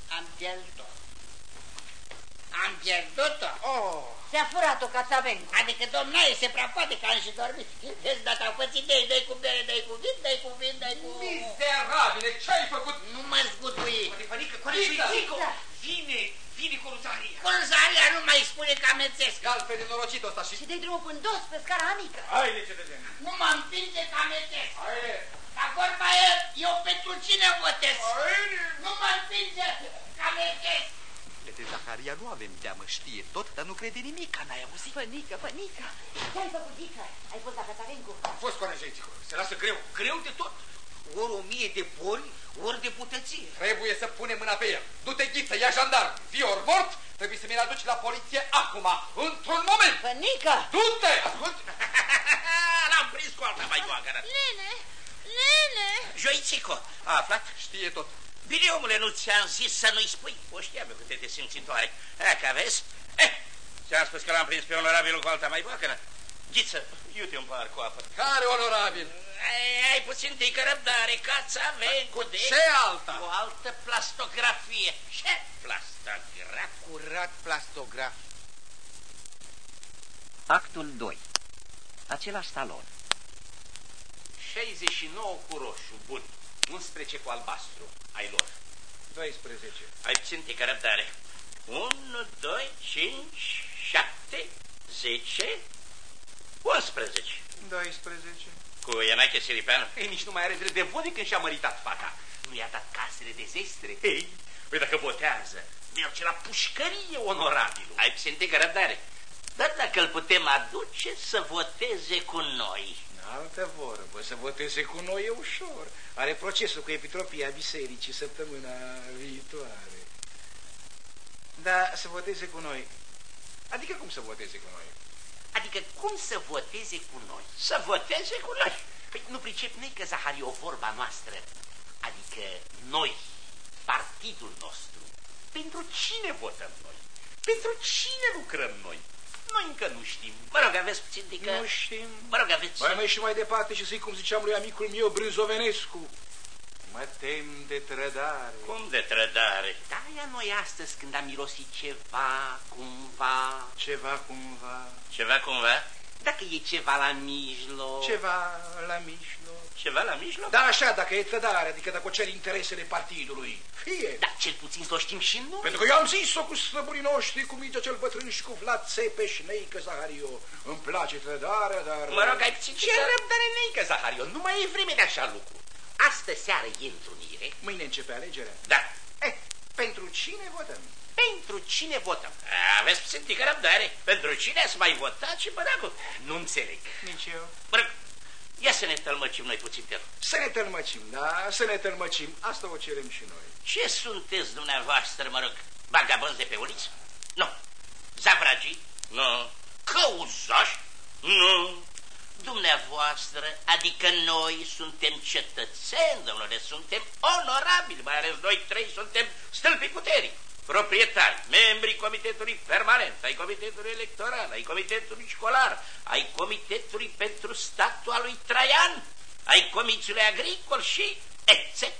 S11: Am pierdut-o. Am pierdut-o.
S2: Oh,
S6: Ți-a furat-o Cațavencu.
S11: Adică, domnaie, se prea poate că am și dormit. Vezi, data au pățit de dai cu bere, dai cu vin, dai cu vin, dai cu...
S2: miserabile, ce-ai făcut?
S11: Nu mă zgutui.
S7: Pănică,
S2: Ghiță!
S7: Vine, vine Coruzaria.
S11: Conzaria nu mai spune că amețesc.
S2: Gal pe nenorocitul ăsta și...
S6: Și dai drumul până dos pe scara mică.
S8: Haide, cetățeni!
S11: Nu mă împinge că amețesc.
S2: Haide!
S11: Dar vorba e, eu pentru cine votez?
S2: Haide!
S11: Nu mă împinge că amețesc.
S2: De Zaharia nu avem teamă, știe tot, dar nu crede nimic, n-ai auzit?
S6: Fănică, fănică. Ce-ai făcut, Dică? Ai fost la Catarencu?
S3: A fost conejeți, se lasă greu, greu de tot. Ori o mie de pori, ori de putăție.
S7: Trebuie să punem mâna pe el. Du-te, ghiță, ia jandarm. Fii ori mort, trebuie să mi-l aduci la poliție acum, într-un moment.
S6: Fănică!
S7: Du-te, ascult. (laughs)
S4: L-am prins cu alta mai goagără.
S6: Nene! Nene!
S4: Joițico, a aflat?
S7: Știe tot.
S4: Bine, omule, nu ți-am zis să nu-i spui? O știam eu câte de simțitoare. E, că vezi? Eh, ți-am spus că l-am prins pe onorabilul cu alta mai boacănă. Ghiță, iute un par cu apă.
S7: Care onorabil?
S4: Ai, ai puțin tică răbdare, ca să avem
S7: Cu
S4: de...
S7: ce alta?
S4: Cu altă plastografie. Ce plastograf?
S3: Curat plastograf.
S1: Actul 2 Același salon
S12: 69 cu roșu, bun. 11 cu albastru, ai lor.
S8: 12.
S4: Ai puțin tică răbdare. 1, 2, 5, 7, 10, 11.
S8: 12.
S4: Cu Ianache Siripeanu?
S12: Ei, nici nu mai are drept de vot de când și-a măritat fata. Nu i-a dat casele de zestre.
S4: Ei, păi dacă votează, merge la pușcărie onorabilul. Ai puțin tică răbdare. Dar dacă îl putem aduce să voteze cu noi.
S8: În altă vorbă, să voteze cu noi e ușor. Are procesul cu epitropia bisericii săptămâna viitoare. Da, să voteze cu noi. Adică cum să voteze cu noi?
S12: Adică cum să voteze cu noi?
S4: Să voteze cu noi.
S12: Păi nu pricep noi că Zahari o vorba noastră. Adică noi, partidul nostru. Pentru cine votăm noi? Pentru cine lucrăm noi? Noi încă nu știm.
S4: Mă rog, aveți puțin tică...
S8: Nu știm.
S4: Mă rog, aveți...
S8: Mai mai și mai departe și să-i cum ziceam lui amicul meu, Brânzovenescu. Mă tem de trădare.
S4: Cum de trădare?
S12: Da, ea noi astăzi când am mirosit ceva, cumva,
S8: Ceva cumva,
S4: Ceva cumva?
S12: dacă e ceva la mijloc.
S8: ceva la mijloc.
S4: Ceva la mijloc?
S8: Da, așa, dacă e trădare, adică dacă o cer interesele partidului. Fie.
S12: Dar cel puțin să o știm și noi.
S8: Pentru că eu am zis-o cu străburii noștri, cu Mircea cel Bătrân și cu Vlad Țepeș, Neică Zahario. Îmi place trădarea, dar...
S12: Mă rog, ai puțin ce răbdare neică, Zahario, nu mai e vreme de așa lucru. Astă seară e întrunire.
S8: Mâine începe alegerea.
S12: Da.
S8: Eh, pentru cine votăm?
S12: Pentru cine votăm?
S4: Aveți puțin tică răbdare. Pentru cine ați mai votat și bădacul?
S12: Nu înțeleg.
S8: Nici eu.
S4: Mă rog, ia să ne tălmăcim noi puțin pe
S8: Să ne tălmăcim, da? Să ne tălmăcim. Asta o cerem și noi.
S4: Ce sunteți dumneavoastră, mă rog, vagabonzi de pe uliță? Nu. Zavragii? Nu. Căuzași? Nu. Dumneavoastră, adică noi suntem cetățeni, domnule, suntem onorabili, mai ales noi trei suntem stâlpii puterii, proprietari, membrii comitetului permanent, ai comitetului electoral, ai comitetului școlar, ai comitetului pentru statul al lui Traian, ai comițiului agricol și etc.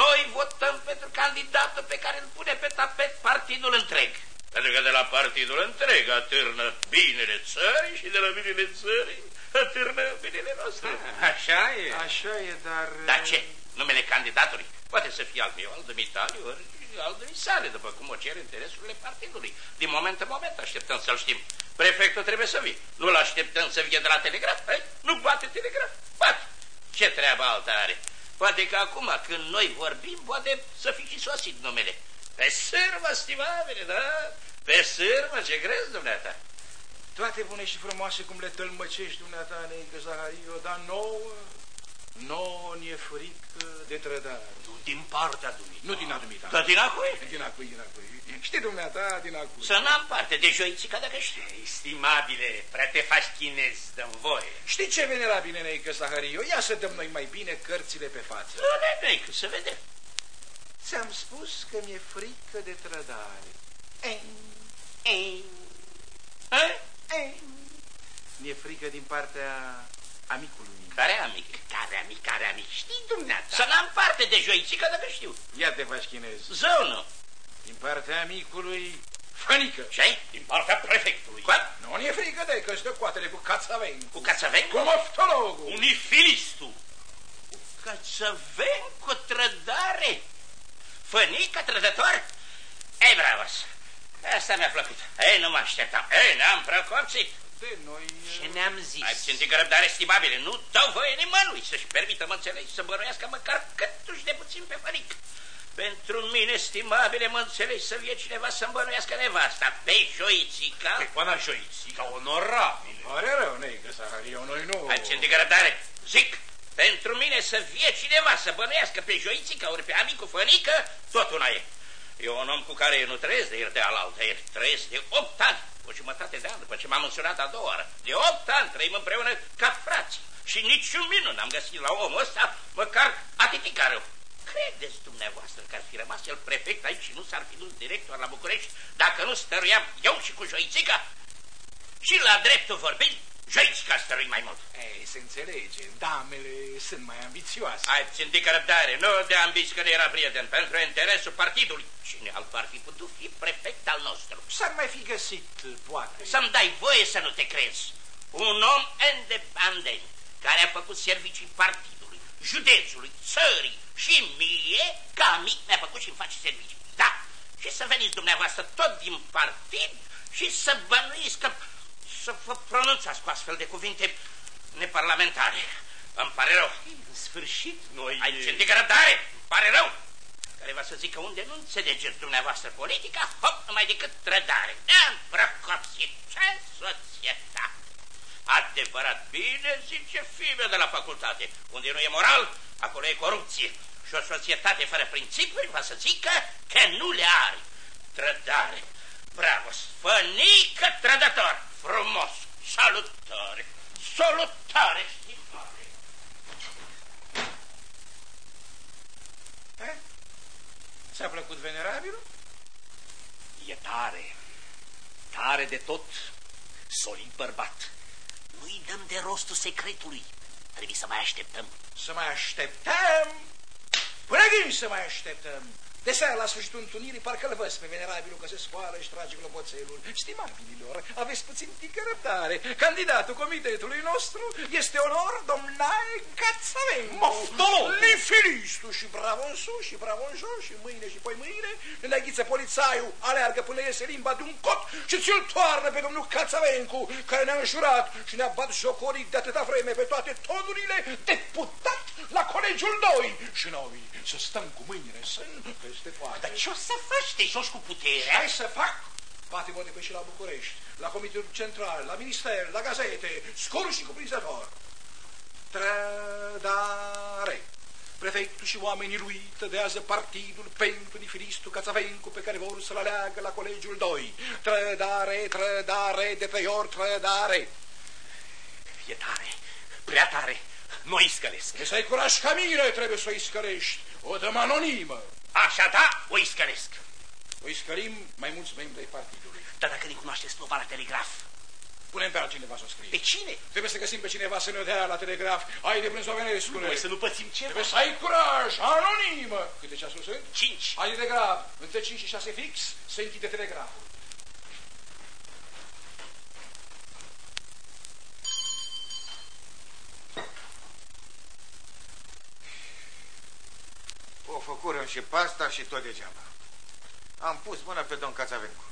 S4: Noi votăm pentru candidatul pe care îl pune pe tapet partidul întreg. Pentru că de la partidul întreg atârnă binele țării și de la binele țării atârnă binele nostru.
S12: Așa e.
S8: Așa e, dar...
S4: Dar ce? Numele candidatului? Poate să fie al meu, al dumitale, ori al dumisale, după cum o cer interesurile partidului. Din moment în moment așteptăm să-l știm. Prefectul trebuie să vii. Nu-l așteptăm să vie de la telegraf? Hai, nu poate telegraf. Poate. Ce treabă altă are? Poate că acum, când noi vorbim, poate să fi și sosit numele. Pe sârmă, stimabile, da? Pe sârmă, ce crezi, dumneata?
S8: Toate bune și frumoase cum le tălmăcești dumneata, Neică Zahario, dar nouă, nouă ne-e frică de trădare.
S12: Nu din partea dumneavoastră.
S8: Nu din a dumita.
S4: Dar din acui?
S8: Din acui, din acui. Știi dumneata, din acui.
S4: Să n-am parte de joițica dacă știu.
S12: Estimabile, prea te faci chinez, dăm voie.
S8: Știi ce venerabil, Neică Zahario? Ia să dăm noi mai bine cărțile pe față.
S4: Nu, ne, să vedem.
S8: Ți-am spus că mi-e frică de trădare. Ei,
S12: Ei,
S4: Hai?
S8: ei. Mi-e frică din partea amicului meu.
S4: Care amic?
S12: care amic, care amic, știi dumneata?
S4: Să n-am parte de joițica dacă știu.
S8: Ia te faci chinez.
S4: Zău nu.
S8: Din partea amicului Fănică.
S4: Și ai? Din partea prefectului. Cu,
S8: Nu mi-e frică de că stă coatele cu cațaven.
S4: cu cațaven?
S8: Cu moftologul.
S4: Unifilistu. Cu cațaven cu trădare? Fănică trădător? Ei, bravos. Asta mi-a plăcut. Ei, nu mă așteptam. Ei, n-am precopsit.
S8: De noi...
S12: Ce ne-am zis?
S4: Ai puțin de răbdare, stimabile. Nu dau voie nimănui să-și permită, mă înțelegi, să bănuiască măcar câtuși de puțin pe fănic. Pentru mine, stimabile, mă înțelegi să vie cineva să-mi bănuiască nevasta. Pe joițica...
S12: Pe pana joițica, onorabil.
S8: Pare rău, neică, Sahario, noi nu...
S4: Ai țin de răbdare. Zic, pentru mine să vie cineva să bănuiască pe joițica ori pe amicul fănică, tot una e. E un om cu care eu nu trăiesc de ieri de alaltă, ieri trăiesc de opt ani, o jumătate de ani după ce m-am însurat a doua oară. De opt ani trăim împreună ca frați și niciun minun n-am găsit la omul ăsta măcar atitica rău. Credeți dumneavoastră că ar fi rămas el prefect aici și nu s-ar fi dus director la București dacă nu stăruiam eu și cu Joițica? Și la dreptul vorbind, Joițica stărui mai mult.
S8: Ei, se înțelege, damele sunt mai ambițioase.
S4: Ai țin de răbdare, nu de ambiți că ne era prieten, pentru interesul partidului. Cine alt ar fi putut fi prefect al nostru?
S8: S-ar mai fi găsit, poate.
S4: Să-mi dai voie să nu te crezi. Un om independent care a făcut servicii partidului, județului, țării și mie, ca mic, mi-a făcut și îmi face servicii. Da, și să veniți dumneavoastră tot din partid și să bănuiți că să vă pronunțați cu astfel de cuvinte neparlamentare. Îmi pare rău.
S12: În sfârșit, noi...
S4: Ai țintică răbdare, îmi pare rău. Care va să zică unde nu înțelegeți dumneavoastră politica, hop, numai decât trădare. Am prăcopsit. Ce societate! Adevărat bine zice fimea de la facultate. Unde nu e moral, acolo e corupție. Și o societate fără principii va să zică că nu le are. Trădare. Bravo, sfănică trădător. Frumos. Salutare. Salutare, stimare.
S8: Eh? Ți-a plăcut venerabilul?
S12: E tare, tare de tot, solid bărbat.
S4: Nu-i dăm de rostul secretului. Trebuie să mai așteptăm.
S8: Să mai așteptăm? Până când să mai așteptăm? De seara, la sfârșitul întâlnirii, parcă-l văz pe venerabilul că se scoală și trage clopoțelul. Stimabililor, aveți puțin tică răbdare. Candidatul comitetului nostru este onor domnae Cațavencu.
S12: Moftolog!
S8: Lifilistu și bravo în sus și bravo în jos și mâine și poi mâine înneghiță polițaiul, aleargă până iese limba de un cot și ți-l toarnă pe domnul Cațavencu, care ne-a înjurat și ne-a bat jocoric de atâta vreme pe toate tonurile, deputat la colegiul 2. Și noi să stăm cu mâinile în sân peste toate.
S4: Dar ce o să faci? Te joci cu puterea?
S8: Hai să fac! Poate mă și la București, la Comitetul Central, la Minister, la gazete, scur și cuprinzător. Trădare! Prefectul și oamenii lui tădează partidul pentru nifilistul Cațavencu pe care vor să-l aleagă la colegiul 2. Trădare, trădare, de trei ori trădare.
S12: E tare, prea tare. Nu-i scălesc.
S8: E să ai curaj ca mine, trebuie să o scălești. O dăm anonimă.
S4: Așa da, o iscăresc.
S8: O scălim mai mulți membri ai partidului.
S4: Dar dacă ne cunoaște slopa la telegraf,
S8: Punem pe altcineva să o scrie.
S4: pe cine?
S8: Trebuie să găsim pe cineva să ne dea la telegraf. Ai de Brânzovenescule.
S12: Noi să nu pățim ceva.
S8: Trebuie să ai curaj, anonimă. Câte ceasuri sunt?
S4: Cinci.
S8: Ai de grab. Între 5 și 6 fix se închide telegraful.
S3: O făcurăm și pasta și tot degeaba. Am pus mâna pe domn Cațavencu.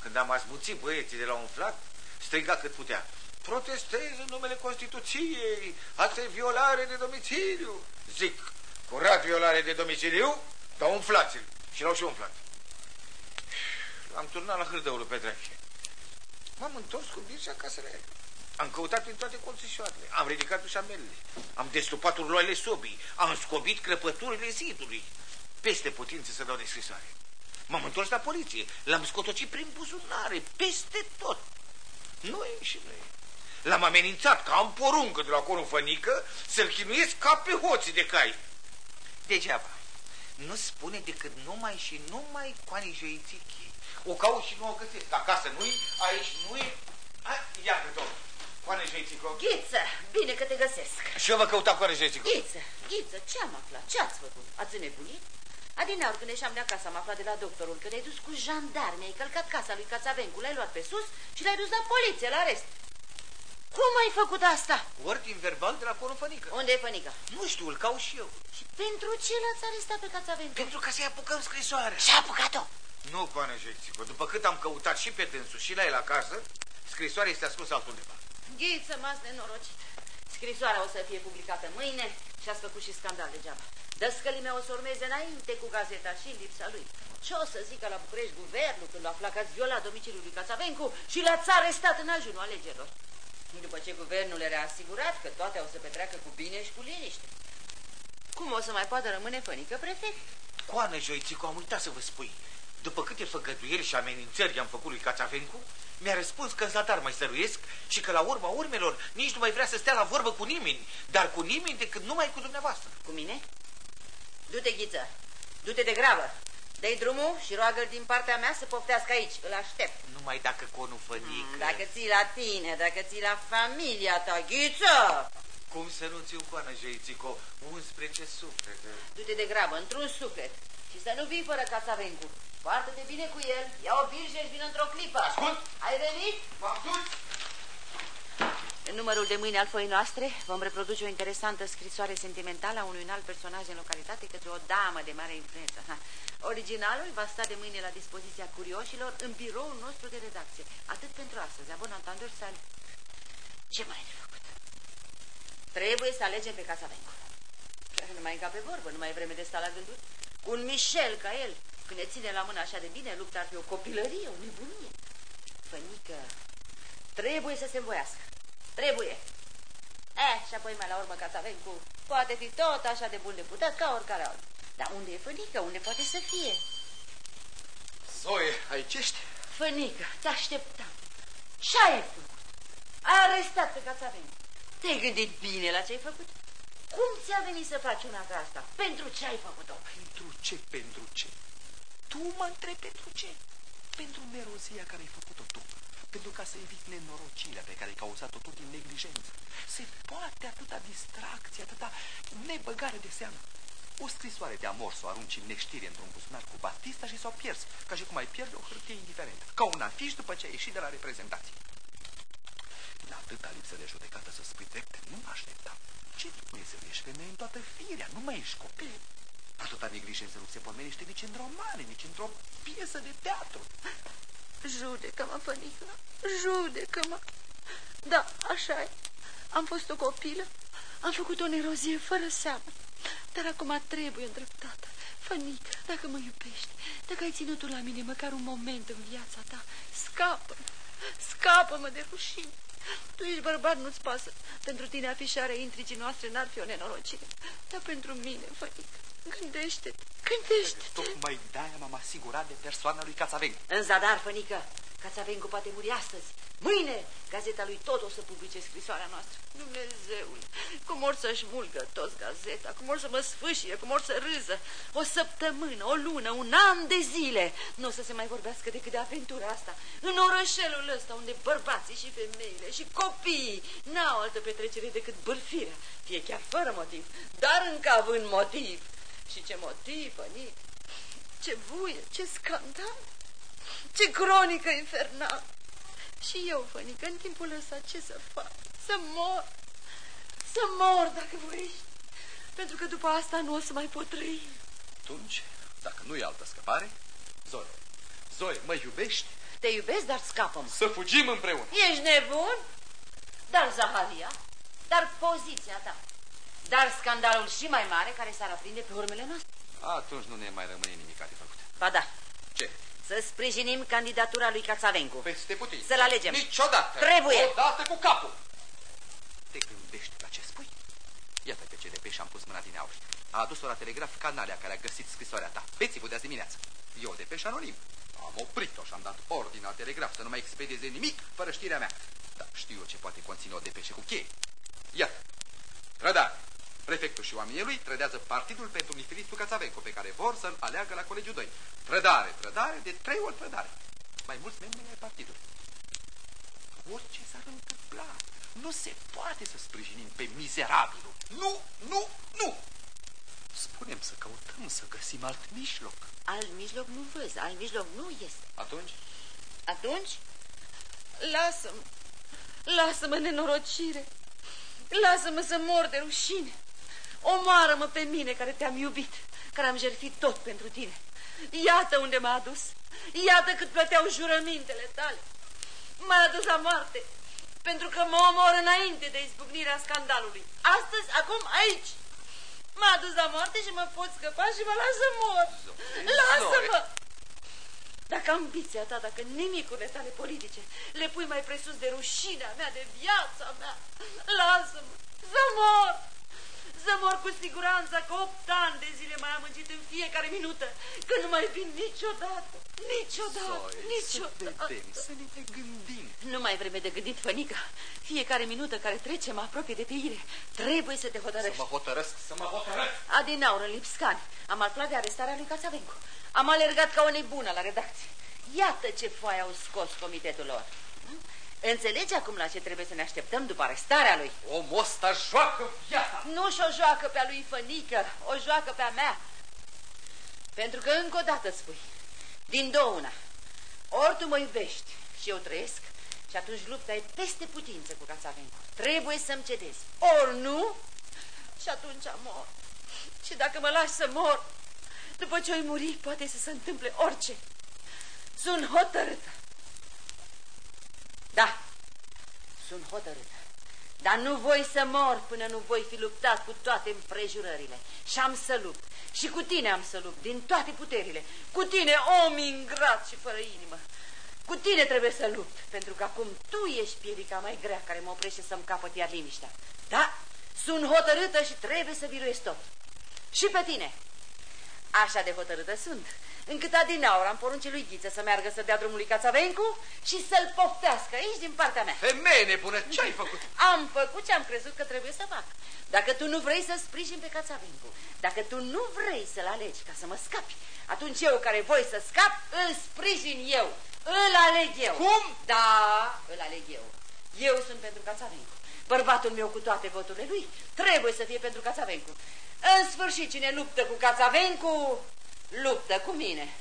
S3: Când am asmuțit băieții de la umflat, striga cât putea. Protestez în numele Constituției, asta e violare de domiciliu. Zic, curat violare de domiciliu, dar umflați-l. Și l-au și umflat. L-am turnat la hârdăul Petrache. M-am întors cu birșa acasă la el. Am căutat prin toate colțișoarele, am ridicat ușamelele, am destupat urloile sobii, am scobit crăpăturile zidului. Peste putință să dau de scrisoare. M-am întors la poliție, l-am scotocit prin buzunare, peste tot. Noi și noi. L-am amenințat că am poruncă de la corufănică să-l chinuiesc ca pe hoții de cai. Degeaba. Nu spune decât numai și numai coanii joițichii. O caut și nu o găsesc. Acasă nu-i, aici nu-i. Iată, domnul. Coane joițico.
S6: Ghiță, bine că te găsesc.
S3: Și eu vă căutam coane joițico.
S6: Ghiță, Ghiță, ce am aflat? Ce ați făcut? Ați înnebunit? Adineauri, când ieșeam de acasă, am aflat de la doctorul că te-ai dus cu jandarmi, ai călcat casa lui Cațavencu, l-ai luat pe sus și l-ai dus la poliție, la arest. Cum ai făcut asta?
S3: Ordin verbal de la corufănică.
S6: Unde e Fănică?
S3: Nu știu, îl caut și eu.
S6: Și pentru ce l-ați arestat pe Cațavencu?
S3: Pentru ca să-i apucăm scrisoarea.
S6: Și-a apucat-o.
S3: Nu, coane joițico. După cât am căutat și pe dânsul și la el acasă, scrisoarea este ascunsă altundeva.
S6: Ghiță, m-ați nenorocit. Scrisoarea o să fie publicată mâine și ați făcut și scandal degeaba. Dăscălii mei o să urmeze înainte cu gazeta și în lipsa lui. Ce o să zică la București guvernul când a aflat că ați violat domiciliul lui Cațavencu și l-ați arestat în ajunul alegerilor? După ce guvernul le-a asigurat că toate o să petreacă cu bine și cu liniște. Cum o să mai poată rămâne fănică prefect?
S3: Coană, Joițicu, am uitat să vă spui. După câte făgăduieli și amenințări i-am făcut lui Cațavencu, mi-a răspuns că în zadar mai săruiesc și că la urma urmelor nici nu mai vrea să stea la vorbă cu nimeni, dar cu nimeni decât numai cu dumneavoastră.
S6: Cu mine? Du-te, Ghiță, du-te de grabă. Dă-i drumul și roagă-l din partea mea să poftească aici. Îl aștept.
S3: Numai dacă conul fănică...
S6: Mm, dacă ții la tine, dacă ții la familia ta, Ghiță!
S3: Cum să nu ți-o coană, Joițico? 11 suflete.
S6: Du-te de grabă, într-un suflet. Și să nu vii fără Cațavencu. Poartă-te bine cu el, ia o birjă și vină într-o clipă.
S3: Ascult!
S6: Ai venit?
S3: V-am dus!
S6: În numărul de mâine al foii noastre vom reproduce o interesantă scrisoare sentimentală a unui înalt personaj în localitate către o damă de mare influență. Ha. Originalul va sta de mâine la dispoziția curioșilor în biroul nostru de redacție. Atât pentru astăzi. Abon entendeur sal. Ce mai ai de făcut? Trebuie să alegem pe Casa Vencu. Nu mai încape vorbă, nu mai e vreme de sta la gânduri. Cu un Michel ca el, când ne ține la mână așa de bine, lupta ar fi o copilărie, o nebunie. Fănică, trebuie să se învoiască. Trebuie. Eh, și apoi mai la urmă Cațavencu poate fi tot așa de bun deputat ca oricare altul. Dar unde e Fănică? Unde poate să fie?
S8: Zoe, aici ești?
S6: Fănică, te așteptam. Ce ai făcut? Ai arestat pe Cațavencu. Te-ai gândit bine la ce ai făcut? Cum ți-a venit să faci una ca asta? Pentru ce ai făcut-o?
S8: Pentru ce, pentru ce? Tu mă întrebi pentru ce? Pentru merozia care ai făcut-o tu. Pentru ca să eviți nenorocirea pe care ai cauzat-o tu din neglijență. Se poate atâta distracție, atâta nebăgare de seamă. O scrisoare de amor să o arunci în neștire într-un buzunar cu Batista și să o pierzi, ca și cum ai pierde o hârtie indiferentă, ca un afiș după ce ai ieșit de la reprezentație. La atâta lipsă de judecată să spui drepte, nu mă așteptam. Ce Dumnezeu, ești femeie în toată firea, nu mai ești copil. Atâta neglijență nu se pomenește nici în romane, nici într-o piesă de teatru.
S6: Judecă-mă, Fănică, judecă-mă. Da, așa e. Am fost o copilă, am făcut o nerozie fără seamă. Dar acum trebuie îndreptată. Fănică, dacă mă iubești, dacă ai ținut la mine măcar un moment în viața ta, scapă scapă-mă de rușine. Tu ești bărbat, nu-ți pasă. Pentru tine afișarea intrigii noastre n-ar fi o nenorocire. Dar pentru mine, Fănică, gândește-te, gândește-te.
S2: Tocmai de-aia m-am asigurat de persoana lui Cațavencu.
S6: În zadar, Fănică, Cațavencu poate muri astăzi. Mâine, gazeta lui tot o să publice scrisoarea noastră. Dumnezeule, cum or să-și mulgă toți gazeta, cum or să mă sfâșie, cum or să râză. O săptămână, o lună, un an de zile. Nu o să se mai vorbească decât de aventura asta. În orășelul ăsta, unde bărbații și femeile și copiii n-au altă petrecere decât bârfirea. Fie chiar fără motiv, dar încă având motiv. Și ce motiv, Anit? Ce buie, ce scandal, ce cronică infernală. Și eu, Fănică, în timpul ăsta ce să fac? Să mor! Să mor, dacă voiești! Pentru că după asta nu o să mai pot trăi.
S2: Atunci, dacă nu e altă scăpare, Zoe, Zoe, mă iubești?
S6: Te iubesc, dar scapă-mă.
S2: Să fugim împreună.
S6: Ești nebun? Dar Zaharia, dar poziția ta, dar scandalul și mai mare care s-ar aprinde pe urmele noastre.
S2: Atunci nu ne mai rămâne nimic de făcut.
S6: Ba da.
S2: Ce?
S6: Să sprijinim candidatura lui Cațavencu.
S2: Peste putin.
S6: Să-l alegem.
S2: Niciodată.
S6: Trebuie.
S2: Odată cu capul. Te gândești la ce spui? Iată pe ce de și-am pus mâna din aur. A adus-o la telegraf canalea care a găsit scrisoarea ta. Peții de azi dimineață. Eu de peș anonim. Am oprit-o și am dat ordine la telegraf să nu mai expedieze nimic fără știrea mea. Dar știu eu ce poate conține o depeșe cu cheie. Iată. Trădare. Prefectul și oamenii lui trădează partidul pentru Nifilistul Cațavencu, pe care vor să-l aleagă la colegiul 2. Trădare, trădare, de trei ori trădare. Mai mulți membri ai partidului. Orice s-ar întâmpla, nu se poate să sprijinim pe mizerabilul. Nu, nu, nu! Spunem să căutăm, să găsim alt mijloc.
S6: Alt mijloc nu văz, alt mijloc nu este.
S2: Atunci?
S6: Atunci, lasă-mă, lasă-mă nenorocire, lasă-mă să mor de rușine. Omoară-mă pe mine care te-am iubit, care am jertfit tot pentru tine. Iată unde m-a adus, iată cât plăteau jurămintele tale. M-ai adus la moarte, pentru că mă omor înainte de izbucnirea scandalului. Astăzi, acum, aici. M-a dus la moarte și mă pot scăpa și mă lasă mor. Lasă-mă! Dacă ambiția ta, dacă nimicurile tale politice le pui mai presus de rușinea mea, de viața mea, lasă-mă să mor! Să mor cu siguranță că opt ani de zile mai am muncit în fiecare minută, că nu mai vin niciodată, niciodată,
S2: Zoe,
S6: niciodată.
S2: Să vedem, să ne mai gândim.
S6: Nu mai vreme de gândit, Fănica. Fiecare minută care trece mă apropie de peire. Trebuie să te
S2: Să
S6: hotărăști.
S2: mă hotărăsc, să mă hotărăsc.
S6: Adinaur în Lipscani. Am aflat de arestarea lui Casavencu. Am alergat ca o nebună la redacție. Iată ce foaie au scos comitetul lor. Hm? Înțelegi acum la ce trebuie să ne așteptăm după arestarea lui?
S2: Omul ăsta joacă viața.
S6: Nu și-o joacă pe a lui Fănică, o joacă pe a mea. Pentru că încă o dată spui, din două una, ori tu mă iubești și eu trăiesc, și atunci lupta e peste putință cu Cațavencu. Trebuie să-mi cedezi. Ori nu, și atunci mor. Și dacă mă lași să mor, după ce oi muri, poate să se întâmple orice. Sunt hotărâtă. Da, sunt hotărâtă. Dar nu voi să mor până nu voi fi luptat cu toate împrejurările. Și am să lupt. Și cu tine am să lupt, din toate puterile. Cu tine, om ingrat și fără inimă. Cu tine trebuie să lupt, pentru că acum tu ești piedica mai grea care mă oprește să-mi capăt iar liniștea. Da, sunt hotărâtă și trebuie să biruiesc tot. Și pe tine. Așa de hotărâtă sunt, încât adinaur am poruncit lui Ghiță să meargă să dea drumul lui Cațavencu și să-l poftească aici din partea mea.
S2: Femeie nebună, ce ai făcut? (laughs)
S6: Am făcut ce am crezut că trebuie să fac. Dacă tu nu vrei să sprijin pe Cațavencu, dacă tu nu vrei să-l alegi ca să mă scapi, atunci eu care voi să scap, îl sprijin eu, îl aleg eu.
S2: Cum?
S6: Da, îl aleg eu. Eu sunt pentru Cațavencu. Bărbatul meu cu toate voturile lui trebuie să fie pentru Cațavencu. În sfârșit, cine luptă cu Cațavencu, luptă cu mine.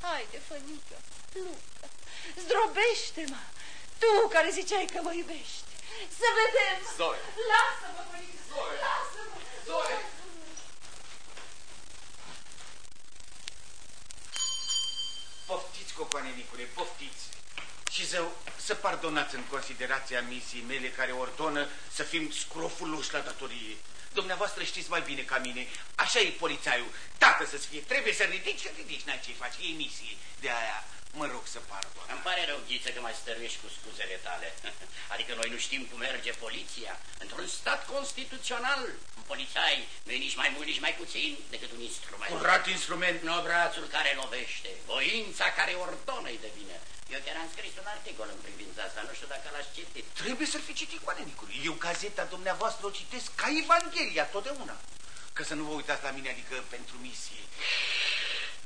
S6: Haide, fănică, luptă, zdrobește-mă, tu care ziceai că mă iubești. Să vedem!
S2: Zoe.
S6: Lasă-mă, fănică, lasă-mă!
S2: Zoe.
S3: Poftiți, cocoane Nicule, poftiți. Și zău, să pardonați în considerația misiei mele care ordonă să fim scrofuloși la datorie. Dumneavoastră știți mai bine ca mine, așa e polițaiul. Tată să-ți fie, trebuie să ridici, să ridici, n-ai ce faci, e misie. De aia mă rog să pardon.
S12: Îmi pare rău, Ghiță, că mai stăruiești cu scuzele tale. (laughs) Adică noi nu știm cum merge poliția. Într-un stat constituțional, un polițai nu e nici mai mult, nici mai puțin decât un instrument.
S3: Curat instrument.
S12: Nu brațul care lovește, voința care ordonă-i de bine. Eu chiar am scris un articol în privința asta, nu știu dacă l-aș citit.
S3: Trebuie să-l fi citit, coane Nicule. Eu gazeta dumneavoastră o citesc ca Evanghelia totdeauna. Că să nu vă uitați la mine, adică pentru misie.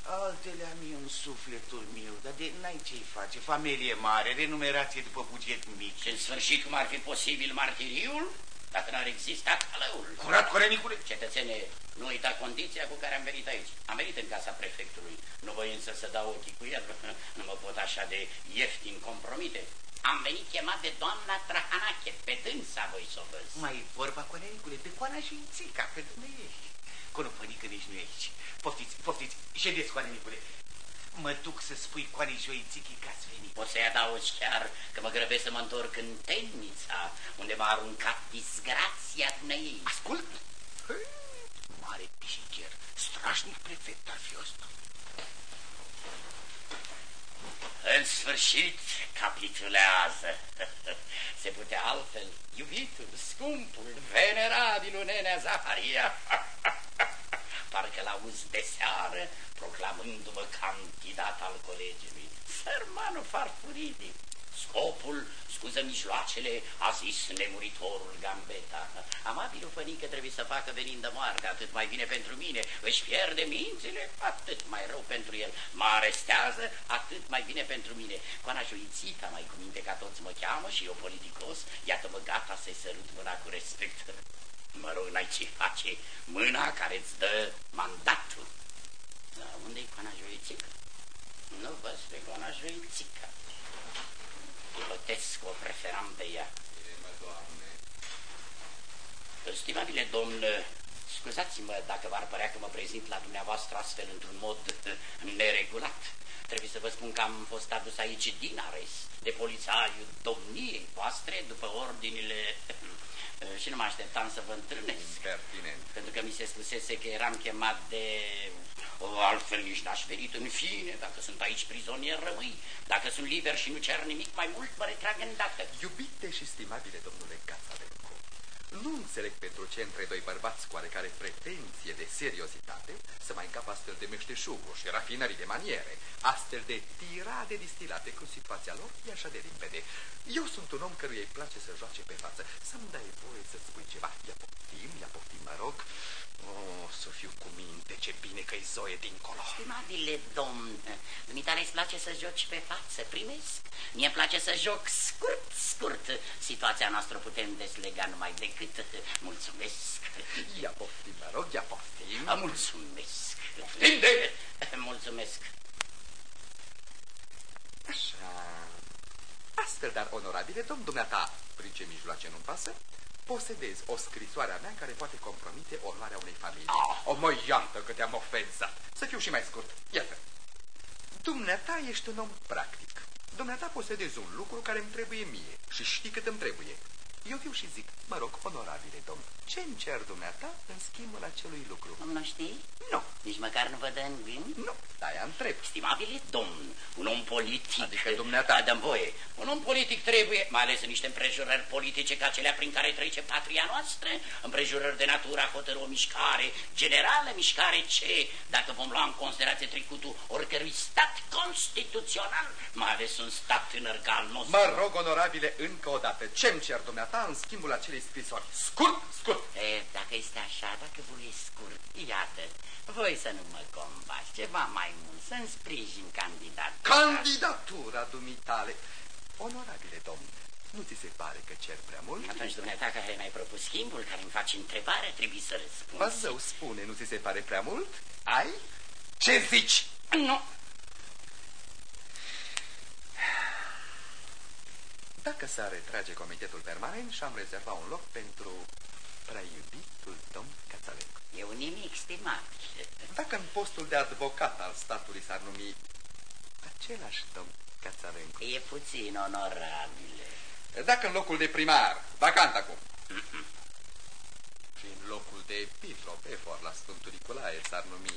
S3: Altele am eu în sufletul meu, dar de n-ai ce-i face. Familie mare, renumerație după buget mic.
S12: Și în sfârșit, cum ar fi posibil martiriul, dacă n-ar exista calăul.
S3: Curat, Corenicule?
S12: Cetățene, nu uita condiția cu care am venit aici. Am venit în casa prefectului. Nu voi însă să dau ochii cu el. (laughs) Nu mă pot așa de ieftin compromite. Am venit chemat de doamna Trahanache. Pe dânsa voi să o văz.
S3: Mai e vorba, Corenicule, pe coana și țica, pe dumneiești. Conopănică nici nu e aici. Poftiți, poftiți, ședeți, Coanenicule. Mă duc să spui Coanei Joițichii că ați venit.
S12: Poți să-i adaugi chiar că mă grăbesc să mă întorc în temnița, unde m-a aruncat disgrația dumneei.
S3: Ascult! Hei, mare pișicher, strașnic prefect ar fi ăsta.
S12: În sfârșit capitulează. (laughs) Se putea altfel, iubitul, scumpul, venerabilul nenea Zaharia. (laughs) Parcă l-auzi de seară proclamându-mă candidat al colegiului. Sărmanul farfuridii. Scopul, scuză mijloacele, a zis nemuritorul Gambeta. Amabilul fănică trebuie să facă venind de moarte, atât mai bine pentru mine. Își pierde mințile, atât mai rău pentru el. Mă arestează, atât mai bine pentru mine. Coana Joițica, mai cu minte ca toți mă cheamă și eu politicos, iată-mă gata să-i sărut mâna cu respect. Mă rog, n-ai ce face, mâna care îți dă mandatul. Da, unde-i Coana Joițica? Nu văd pe Coana Joițica. Ilotescu o preferam pe ea. Stimabile domn, Scuzați-mă dacă v-ar părea că mă prezint la dumneavoastră astfel într-un mod neregulat. Trebuie să vă spun că am fost adus aici din arest de polițaiul domniei voastre după ordinile și nu mă așteptam să vă întâlnesc.
S7: Pertinent.
S12: Pentru că mi se spusese că eram chemat de... O, altfel nici n-aș venit în fine, dacă sunt aici prizonier rămâi. Dacă sunt liber și nu cer nimic mai mult, mă retrag îndată.
S2: Iubite și stimabile domnule Cațavencu, nu înțeleg pentru ce între doi bărbați cu oarecare pretenție de seriozitate să mai încap astfel de meșteșuguri și rafinării de maniere, astfel de tirade distilate cu situația lor e așa de limpede. Eu sunt un om căruia îi place să joace pe față, să-mi dai voie să spui ceva. Ia poftim, ia poftim, mă rog. Oh, să fiu cu minte, ce bine că-i Zoe dincolo.
S12: Stimabile domn, dumitare îți place să joci pe față, primesc. Mie îmi place să joc scurt, scurt. Situația noastră putem deslega numai decât. Mulțumesc.
S2: Ia poftim, mă rog, ia poftim.
S12: Mulțumesc.
S2: Poftim de...
S12: Mulțumesc.
S2: Așa. Astfel, dar, onorabile domn, dumneata, prin ce mijloace nu-mi pasă, posedez o scrisoare a mea care poate compromite onoarea unei familii.
S12: Ah.
S2: O, mă, iată că te-am ofensat. Să fiu și mai scurt. Iată. Dumneata ești un om practic. Dumneata posedezi un lucru care îmi trebuie mie și știi cât îmi trebuie. Eu viu și zic, mă rog, onorabile domn, ce-mi cer dumneata în schimbul acelui lucru?
S12: Nu știi?
S2: Nu.
S12: Nici măcar nu vă dă în gând?
S2: Nu, de-aia întreb.
S12: Stimabile domn, un om politic...
S2: Adică dumneata.
S12: Da, dăm voie. Un om politic trebuie, mai ales în niște împrejurări politice ca acelea prin care trece patria noastră, împrejurări de natură a hotărâ o mișcare generală, mișcare ce, dacă vom lua în considerație trecutul oricărui stat constituțional, mai ales un stat tânăr ca al nostru.
S2: Mă rog, onorabile, încă o dată, ce-mi cer dumneata în schimbul acelei scrisori? Scurt, scurt!
S12: E, dacă este așa, dacă voi e scurt, iată, voi să nu mă combați, ceva mai mult, să-mi sprijin candidatura.
S2: Candidatura dumitale. Onorabile domn, nu ți se pare că cer prea mult?
S12: Atunci, dumneata care mi-ai propus schimbul, care îmi faci întrebarea, trebuie să răspunzi.
S2: Vă zău, spune, nu ți se pare prea mult? Ai? Ce zici?
S12: Nu,
S2: Dacă s-ar retrage comitetul permanent și-am rezervat un loc pentru prea iubitul domn Cațalencu.
S12: eu nimic, stimabil. (laughs)
S2: Dacă în postul de advocat al statului s-ar numi același domn Cațalencu.
S12: E puțin onorabile.
S7: Dacă în locul de primar, vacant acum.
S2: Și în locul de epitrop efor la Sfântul Nicolae s-ar numi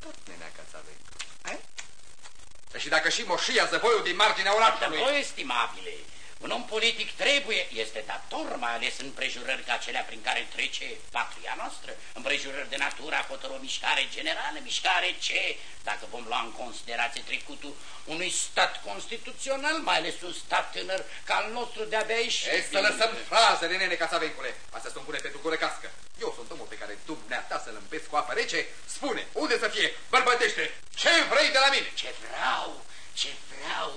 S2: tot nenea Cațalencu. Ai?
S7: Și dacă și moșia zăvoiul din marginea
S12: Dar
S7: orașului...
S12: voi, estimabile, un om politic trebuie, este dator, mai ales în prejurări ca acelea prin care trece patria noastră, în prejurări de natură a hotărâ o mișcare generală, mișcare ce, dacă vom lua în considerație trecutul unui stat constituțional, mai ales un stat tânăr ca al nostru de-abia ieșit.
S7: E să lăsăm frazele, nene Cațavencule. Astea sunt bune pentru gură cască. Eu sunt omul pe care dumneata să-l împesc cu apă rece. Spune, unde să fie? Bărbătește! Ce vrei de la mine?
S12: Ce vreau, ce vreau,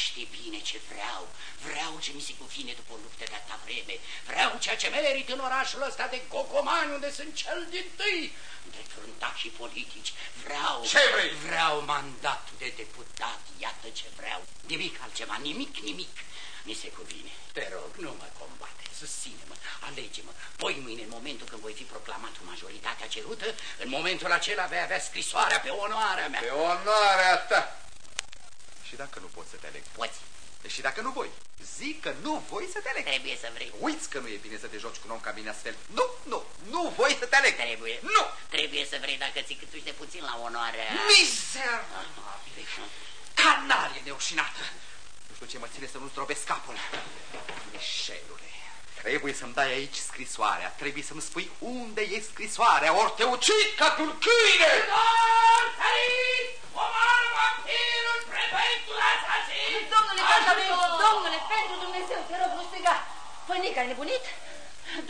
S12: știi bine ce vreau. Vreau ce mi se cuvine după o luptă de atâta vreme. Vreau ceea ce merit în orașul ăsta de Cocomani, unde sunt cel din tâi. Între fruntași și politici. Vreau...
S7: Ce vrei?
S12: Vreau mandatul de deputat. Iată ce vreau. Nimic altceva, nimic, nimic. Mi se cuvine. Te rog, nu mă combate. Susține-mă, alege-mă. Poi mâine, în momentul când voi fi proclamat cu majoritatea cerută, în momentul acela vei avea scrisoarea pe onoarea mea.
S7: Pe onoarea ta.
S2: Și dacă nu pot să te aleg?
S12: Poți.
S2: Și dacă nu voi? Zic că nu voi să te aleg.
S12: Trebuie să vrei.
S2: Uiți că nu e bine să te joci cu un om ca mine astfel. Nu, nu, nu voi să te aleg.
S12: Trebuie.
S2: Nu!
S12: Trebuie să vrei dacă ți câtuși de puțin la onoarea...
S2: Mizer! Canarie neușinată! Nu știu ce mă ține să nu zdrobesc capul. Mișelule, trebuie să-mi dai aici scrisoarea. Trebuie să-mi spui unde e scrisoarea, ori te ucid ca pe un câine!
S6: Domnule Casavencu, domnule, pentru Dumnezeu, te rog, nu striga. Fănica, ai nebunit?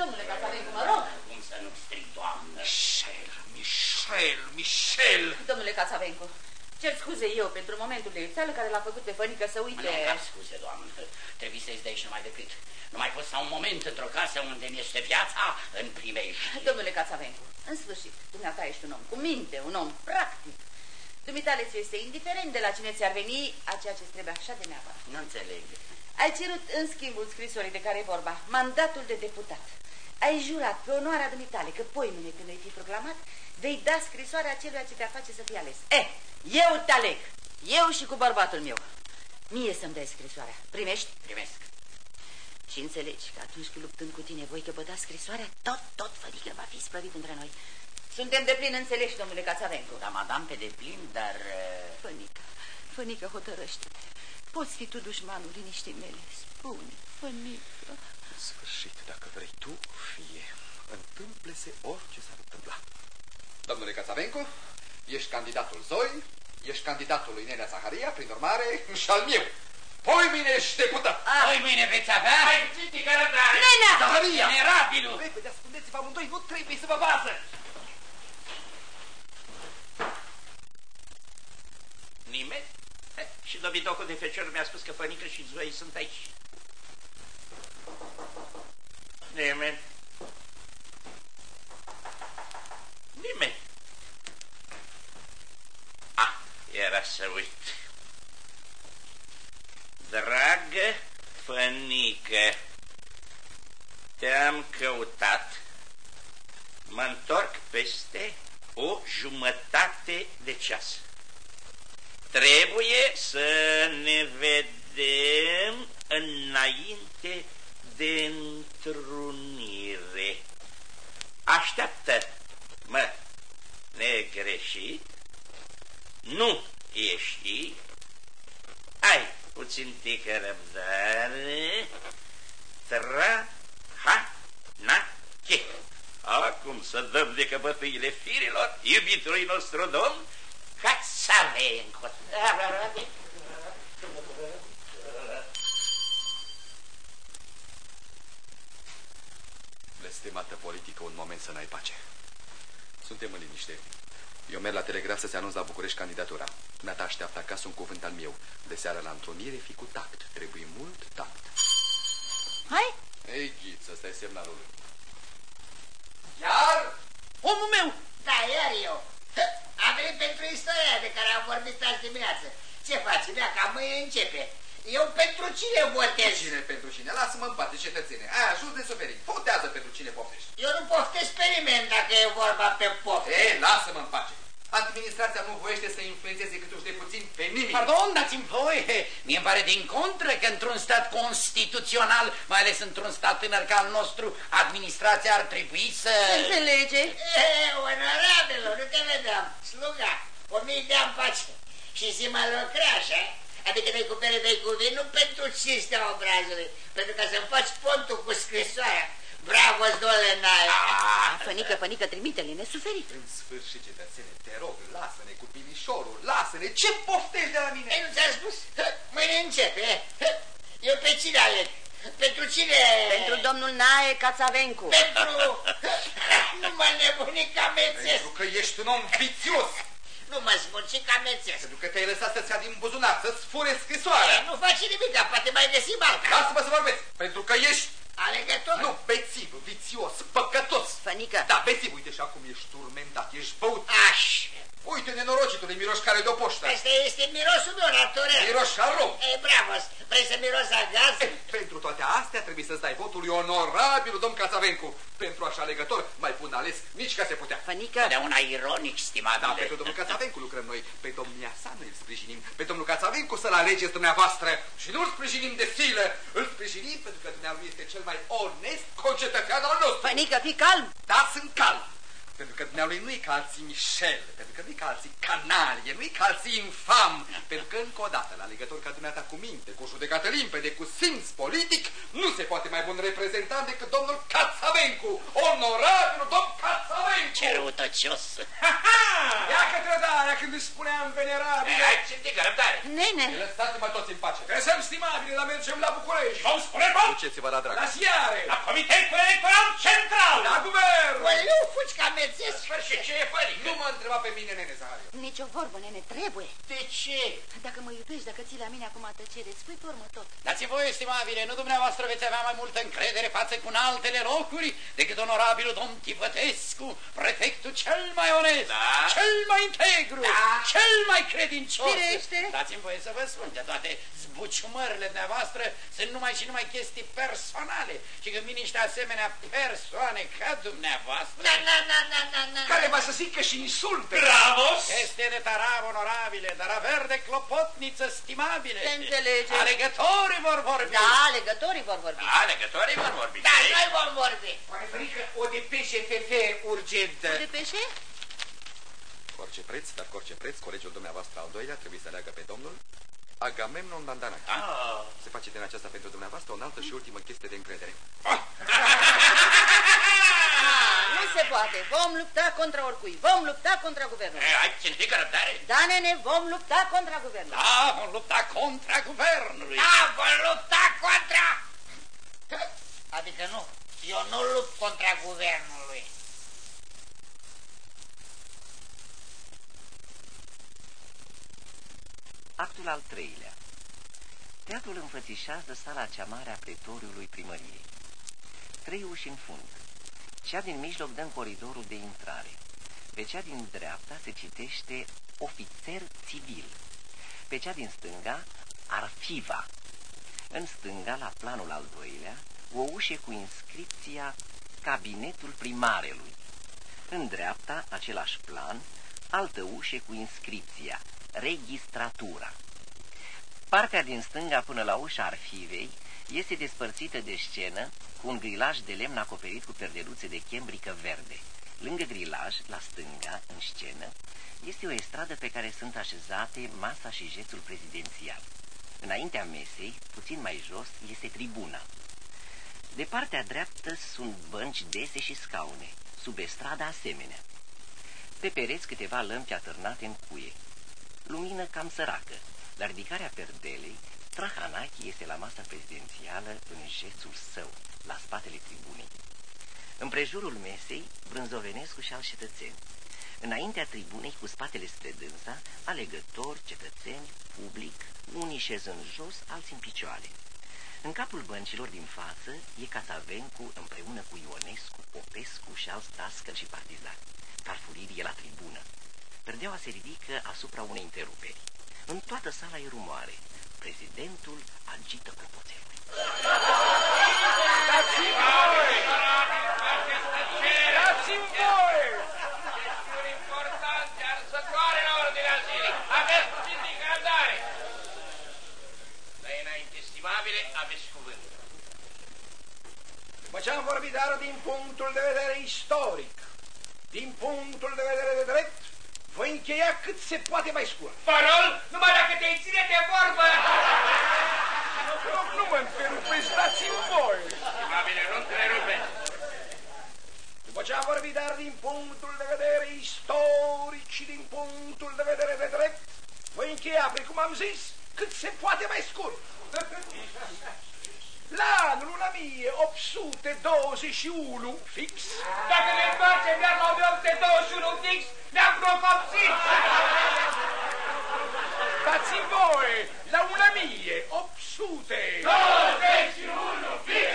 S6: Domnule Casavencu, mă rog.
S12: Cum să nu strig, doamnă?
S2: Michel, Michel, Michel!
S6: Domnule Casavencu, cer scuze eu pentru momentul de iuțeală care l-a făcut pe Fănică să uite...
S12: Nu, dar scuze, doamnă, trebuie să-i de aici numai decât. Nu mai pot sta un moment într-o casă unde mi este viața în primejdie.
S6: Domnule Casavencu, în sfârșit, dumneata ești un om cu minte, un om practic. Dumitale ți este indiferent de la cine ți-ar veni a ceea ce trebuie așa de neapărat.
S12: Nu înțeleg.
S6: Ai cerut în schimbul scrisorii de care e vorba mandatul de deputat. ai jurat pe onoarea dumitale că poimâine când ai fi proclamat, vei da scrisoarea celuia ce te-a face să fii ales. Eh, eu te aleg. Eu și cu bărbatul meu. Mie să-mi dai scrisoarea. Primești?
S4: Primesc.
S6: Și înțelegi că atunci când luptând cu tine voi căpăta scrisoarea, tot, tot fădică va fi splăvit între noi. Suntem de plin înțeleși, domnule Cațavencu.
S4: Da, madame, pe deplin, dar... Uh...
S6: Fănică, Fănică, hotărăște-te. Poți fi tu dușmanul liniștii mele. Spune, Fănică.
S2: În sfârșit, dacă vrei tu, fie. Întâmple-se orice s-ar întâmpla. Domnule Cațavencu, ești candidatul Zoi, ești candidatul lui Nenea Zaharia, prin urmare, și al meu. Poi mine ești deputat.
S4: Ah. Poi mine veți avea? Hai, puțin cărătare.
S6: Nenea!
S2: Zaharia!
S4: Generabilul!
S2: Repede, ascundeți-vă amândoi, nu trebuie să vă bază.
S4: Nimeni? He, și dobitocul de fecior mi-a spus că Fănică și Zoe sunt aici. Nimeni. Nimeni. Ah, era să uit. Dragă Fănică, te-am căutat. Mă întorc peste o jumătate de ceas. Trebuie să ne vedem înainte de întrunire. Așteaptă, mă, negreșit, nu ești, ai puțin tică răbdare, tra, ha, na, che. Acum să dăm de căpătâile firilor, iubitului nostru domn, Cațavencu.
S2: Blestemată politică, un moment să n-ai pace. Suntem în liniște. Eu merg la telegraf să se anunț la București candidatura. Dumneata așteaptă acasă un cuvânt al meu. De seară la întrunire fi cu tact. Trebuie mult tact.
S6: Hai!
S2: Ei, ghiță, ăsta e semnalul. Iar?
S4: Omul meu!
S11: Da, iar eu. Am venit pentru istoria de care am vorbit azi dimineață. Ce faci, mea, ca mâine începe. Eu pentru cine votez?
S2: Cine pentru cine? Lasă-mă în parte, cetățene. Ai ajuns de suferit. Votează pentru cine poftești.
S11: Eu nu poftesc pe nimeni dacă e vorba pe pofte.
S2: Ei, lasă-mă în pace. Administrația nu voiește să influențeze cât uși de puțin pe nimeni.
S4: Pardon, dați-mi voie. Mie îmi pare din contră că într-un stat constituțional, mai ales într-un stat tânăr ca al nostru, administrația ar trebui să...
S6: Înțelege?
S11: E, onorabilul, nu te vedeam. Sluga, o mii de în pace. Și zi mă lucra, așa? Adică dai cu pere, dai cu vin, nu pentru cinstea obrazului, pentru ca să-mi faci pontul cu scrisoarea. Bravo, dole n-ai.
S6: Ah, fănică, fănică, trimite-le, nesuferit.
S2: În sfârșit, cetățene, te rog, lasă-ne cu pinișorul, lasă-ne. Ce poftești de la mine?
S11: Ei, nu ți-am spus? Mâine începe. Eu pe cine aleg? Pentru cine?
S6: Pentru domnul Nae Cațavencu.
S11: Pentru... Nu mă nebuni ca mețesc.
S2: Pentru că ești un om vițios.
S11: Nu mă smurci ca mețesc.
S2: Pentru că te-ai lăsat să-ți ia din buzunar, să-ți fure scrisoarea.
S11: Nu faci nimic, dar poate mai găsim alta.
S2: Lasă-mă să vorbesc. Pentru că ești...
S11: Alegător?
S2: Nu, bețiv, vițios, păcătos.
S6: Fănică.
S2: Da, bețiv, uite și acum ești turmentat, ești băut.
S11: Aș.
S2: Uite, nenorocitule, miroș care de-o poștă.
S11: Asta este mirosul meu naturel.
S2: Miroș ca rom.
S11: E, bravo, vrei să miros a gaz?
S2: E, pentru toate astea trebuie să-ți dai votul lui onorabilul domn Cațavencu. Pentru așa alegător, mai bun ales nici ca se putea.
S6: Fănică.
S4: De una ironic,
S2: Da,
S4: stimabile.
S2: pentru domnul Cațavencu lucrăm noi. Pe domnia sa noi îl sprijinim. Pe domnul Cațavencu să-l alegeți dumneavoastră. Și nu îl sprijinim de silă. Îl sprijinim pentru că dumneavoastră este cel mai onest concetățean al nostru.
S6: Fănică, fii calm.
S2: Da, sunt calm. Pentru că dumnealui nu e ca alții Michel, pentru că nu e ca alții canalie, nu e ca alții infam, pentru că încă o dată, la legător ca dumneata cu minte, cu judecată limpede, cu simț politic, nu se poate mai bun reprezentant decât domnul Cațavencu, onorabilul domn Cațavencu!
S4: Ce răutăcios.
S8: Ia că trădarea când îți spuneam venerabil.
S4: Hai, ce tică răbdare.
S6: Nene.
S2: Lăsați-mă toți în pace!
S8: Lăsăm, stimabile, la mergem la București.
S4: Vom spune tot
S2: Duceți-vă la drag!
S8: La ziare.
S4: la Comitetul Electoral Central.
S8: La guvern.
S11: Oleu, fugi ca mețesc.
S4: Sfârșit, ce e fănică?
S2: Nu mă întreba pe mine, nene Zahariu.
S6: Nici o vorbă, nene, trebuie.
S4: De ce?
S6: Dacă mă iubești, dacă ții la mine acum tăcere, spui pe urmă tot.
S4: Dați-mi voie, estimabile, nu dumneavoastră veți avea mai multă încredere față cu în altele locuri decât onorabilul domn Tipătescu, prefectul cel mai onest,
S13: Da?
S4: cel mai
S13: integru,
S14: Da.
S13: cel mai credincios.
S6: Firește.
S13: Dați-mi voie să vă spun că toate zbuciumările dumneavoastră sunt numai și numai chestii personale și când vin niște asemenea persoane ca dumneavoastră...
S14: Na, na, na, na, na, na.
S8: Care va să zică și insulte.
S4: Bravos!
S13: Este de tarav onorabile, dar aver de clopotniță stimabile.
S6: Se înțelege.
S13: Alegătorii vor vorbi.
S6: Da, legătorii vor vorbi.
S4: Alegătorii vor vorbi.
S14: Da, noi vom vorbi.
S3: Oare frică o depeșe FF urgentă.
S6: De peșe?
S2: Cu orice preț, dar cu orice preț, colegiul dumneavoastră al doilea trebuie să aleagă pe domnul Agamemnon Dandanac.
S4: Ah.
S2: Se face din aceasta pentru dumneavoastră o înaltă și ultimă chestie de încredere.
S6: Ah, nu se poate. Vom lupta contra oricui. Vom lupta contra guvernului.
S4: E, ai țintit răbdare?
S6: Da, nene, vom lupta contra guvernului.
S13: Da, vom lupta contra guvernului.
S14: Da, vom lupta contra... Adică nu, eu nu lupt contra guvernului.
S1: Actul al treilea. Teatrul înfățișează sala cea mare a pretoriului primăriei. Trei uși în fund. Cea din mijloc dă în coridorul de intrare. Pe cea din dreapta se citește ofițer civil. Pe cea din stânga, arfiva. În stânga, la planul al doilea, o ușă cu inscripția Cabinetul primarelui. În dreapta, același plan, altă ușă cu inscripția Registratura. Partea din stânga până la ușa arhivei este despărțită de scenă cu un grilaj de lemn acoperit cu perdeluțe de chembrică verde. Lângă grilaj, la stânga, în scenă, este o estradă pe care sunt așezate masa și jețul prezidențial. Înaintea mesei, puțin mai jos, este tribuna. De partea dreaptă sunt bănci dese și scaune, sub estrada asemenea. Pe pereți câteva lămpi atârnate în cuie. Lumină cam săracă. La ridicarea perdelei, Trahanachi este la masa prezidențială în jețul său, la spatele tribunei. În prejurul mesei, Brânzovenescu și al cetățeni. Înaintea tribunei, cu spatele spre dânsa, alegători, cetățeni, public, unii șezând jos, alții în picioare. În capul băncilor din față e Casavencu împreună cu Ionescu, Popescu și alți dascăli și partizani. Farfurir e la tribună. Perdeaua se ridică asupra unei întreruperi. În toată sala e rumoare. Prezidentul agită clopoțelul.
S13: Dați-mi voi!
S4: Chestiuni importante, arzătoare la ordinea zilei. Aveți puțin din răbdare. Dar înainte, estimabile, aveți cuvântul.
S8: După ce am vorbit dar din punctul de vedere istoric, din punctul de vedere de drept, voi încheia cât se poate mai scurt.
S14: Parol, numai dacă te ține de vorbă.
S8: Nu, nu mă întrerupeți, dați-mi voi!
S4: Estimabile, nu întrerupeți.
S8: După ce am vorbit dar din punctul de vedere istoric și din punctul de vedere de drept, voi încheia, precum am zis, cât se poate mai scurt. La anul 1821, fix,
S14: Dacă ne întoarcem iar la 1821 fix, ne-am procopsit.
S8: dați-mi voi, la 1800,
S14: 21 fix.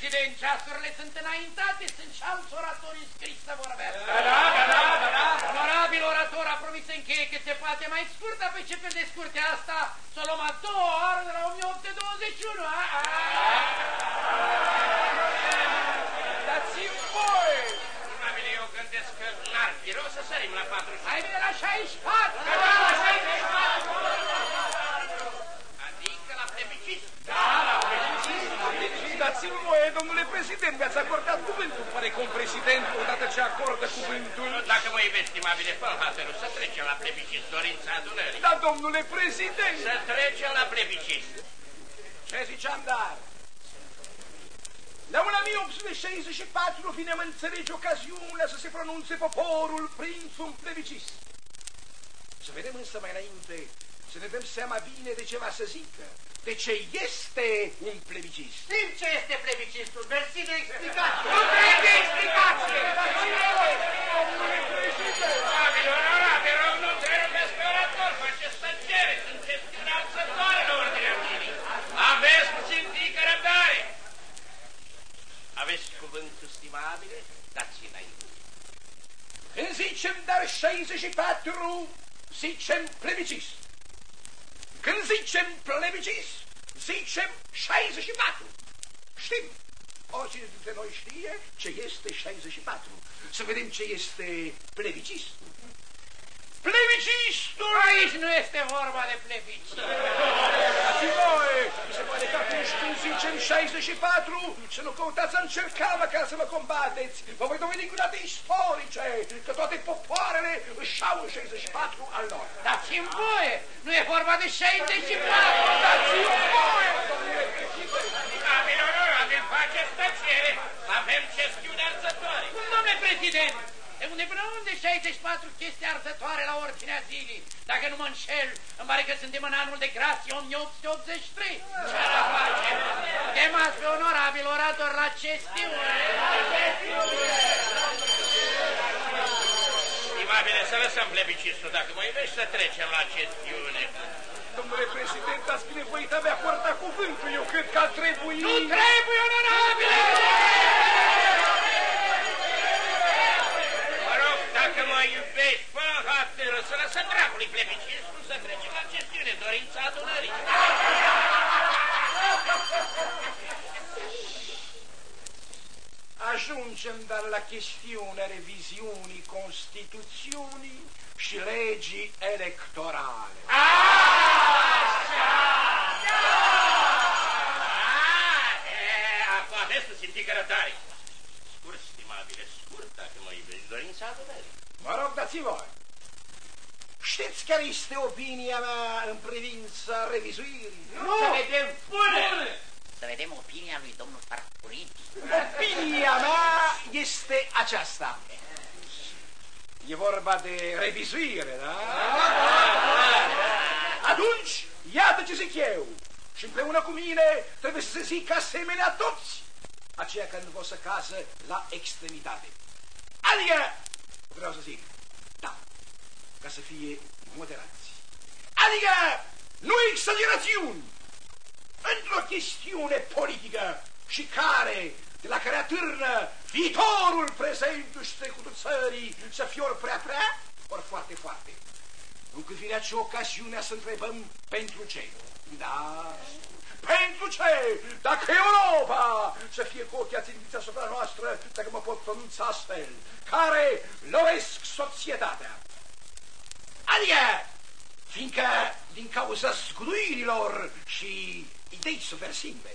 S13: Prezident, ceasurile sunt înaintate, sunt și alți oratori înscriși să vorbească. Da, da, da, da, da, da. Onorabil orator a promis să încheie cât se poate mai scurt, dar pe ce fel de scurt e asta? Să o luăm a doua oară de la 1821, a? a?
S8: dați-mi voi!
S4: Estimabile, eu gândesc că n-ar fi rău să sărim la 40.
S13: Hai bine la 64!
S14: Da, la 64.
S4: Adică la plebiscit.
S8: Dați-mi voie, domnule președinte, mi-ați acordat cuvântul. Pare că un președinte, odată ce acordă cuvântul...
S4: Dacă mă iubești, estimabile, fă haterul să trecem la plebiscit, dorința adunării.
S8: Da, domnule președinte!
S4: Să trecem la plebiscit.
S8: Ce ziceam, dar? La 1864 vine mă înțelege ocaziunea să se pronunțe poporul printr-un plebiscit. Să vedem însă mai înainte, să ne dăm seama bine de ce va să zică, de ce este un plebiscit.
S14: Știm ce este plebiscitul, mersi de explicație. Nu trebuie explicație.
S4: Estimabile, onorate, rog, nu întrerupeți pe orator, faceți tăcere, sunteți înalțătoare la ordinea zilei. Aveți puțin tică răbdare. Aveți cuvântul, stimabile? Dați înainte.
S8: Când zicem dar 64, zicem plebiscit. Când zicem plebiscit, zicem 64. Știm. Oricine dintre noi știe ce este 64. Să vedem ce este plebiscit. Plebiscistul!
S13: Aici nu este vorba de plebiscit.
S8: Și voi, mi se pare că atunci când zicem 64, să nu căutați să încerca măcar să mă combateți. Vă voi dovedi cu date istorice că toate popoarele își au 64 al lor.
S13: Dați-mi voie, nu e vorba de 64.
S8: Dați-mi voie, domnule
S4: Stimabile onorabili, faceți tăcere. Avem chestiuni arzătoare.
S13: Domnule prezident, de unde până unde 64 chestii arzătoare la ordinea zilei? Dacă nu mă înșel, îmi pare că suntem în anul de grație 1883. Ce ar face? Chemați pe onorabil orator la chestiune.
S4: Stimabile, să lăsăm plebiscitul. Dacă mă iubești, să trecem la chestiune.
S8: Domnule președinte, ați binevoit mi-a poarta cuvântul. Eu cred că ar trebui...
S13: Nu trebuie, onorabile!
S4: Mă rog, dacă mă iubești, fă hotără să lăsăm dracului plebiscitul să trecem la chestiune. Dorința adunării.
S8: Ajungem dar la chestiunea reviziunii Constituțiunii și legii electorale.
S4: Acum aveți să simți cărătare. Scurt, stimabile, scurt, dacă mă iubești, dorința adunării.
S8: Mă rog, dați voi. Știți care este opinia mea în privința revizuirii?
S13: Nu! Să vedem, pune!
S12: Să vedem opinia lui domnul Parcuriti.
S8: Opinia mea este aceasta. E vorba de revizuire, da? Atunci, iată ce zic eu. Și împreună cu mine trebuie să se zică asemenea toți. Aceia care nu vor să casă la extremitate. Adică, vreau să zic, da, ca să fie moderați. Adică, nu exagerațiuni într-o chestiune politică și care, de la care atârnă viitorul, prezentul și trecutul țării să fie ori prea prea, ori foarte foarte. Încât vine acea ocasiune să întrebăm pentru ce. Da, pentru ce? Dacă Europa să fie cu ochii ațintiți asupra noastră, dacă mă pot pronunța astfel, care lovesc societatea. Adică, fiindcă din cauza zguduirilor și idei subversive,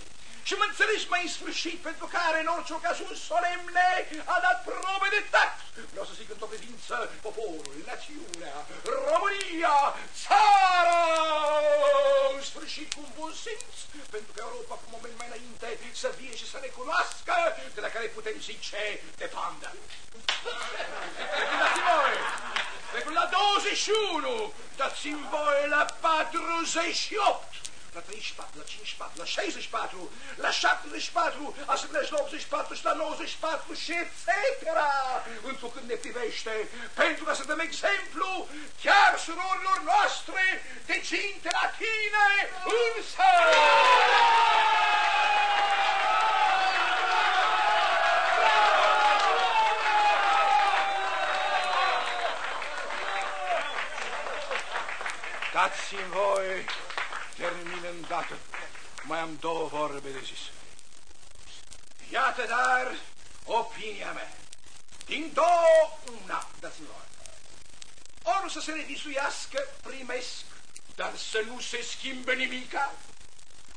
S8: și mă înțelegi mai în sfârșit pentru care în orice ocazun solemne a dat probe de tact. Vreau să zic într-o privință poporul, națiunea, România, țara, în sfârșit cu un bun simț, pentru că Europa cu un moment mai înainte să vie și să recunoască, de la care putem zice de pandă. Dați-mi voi, Trecând la 21, dați-mi voi la 48 la 34, la 54, la 64, la 74, asemenea și la 84 și la 94 și etc. Întrucând ne privește, pentru ca să dăm exemplu chiar surorilor noastre decinte la tine însă. Dați-mi voi termin îndată. Mai am două vorbe de zis. Iată, dar, opinia mea. Din două, una, dați-mi voi. Ori să se revizuiască, primesc, dar să nu se schimbe nimica.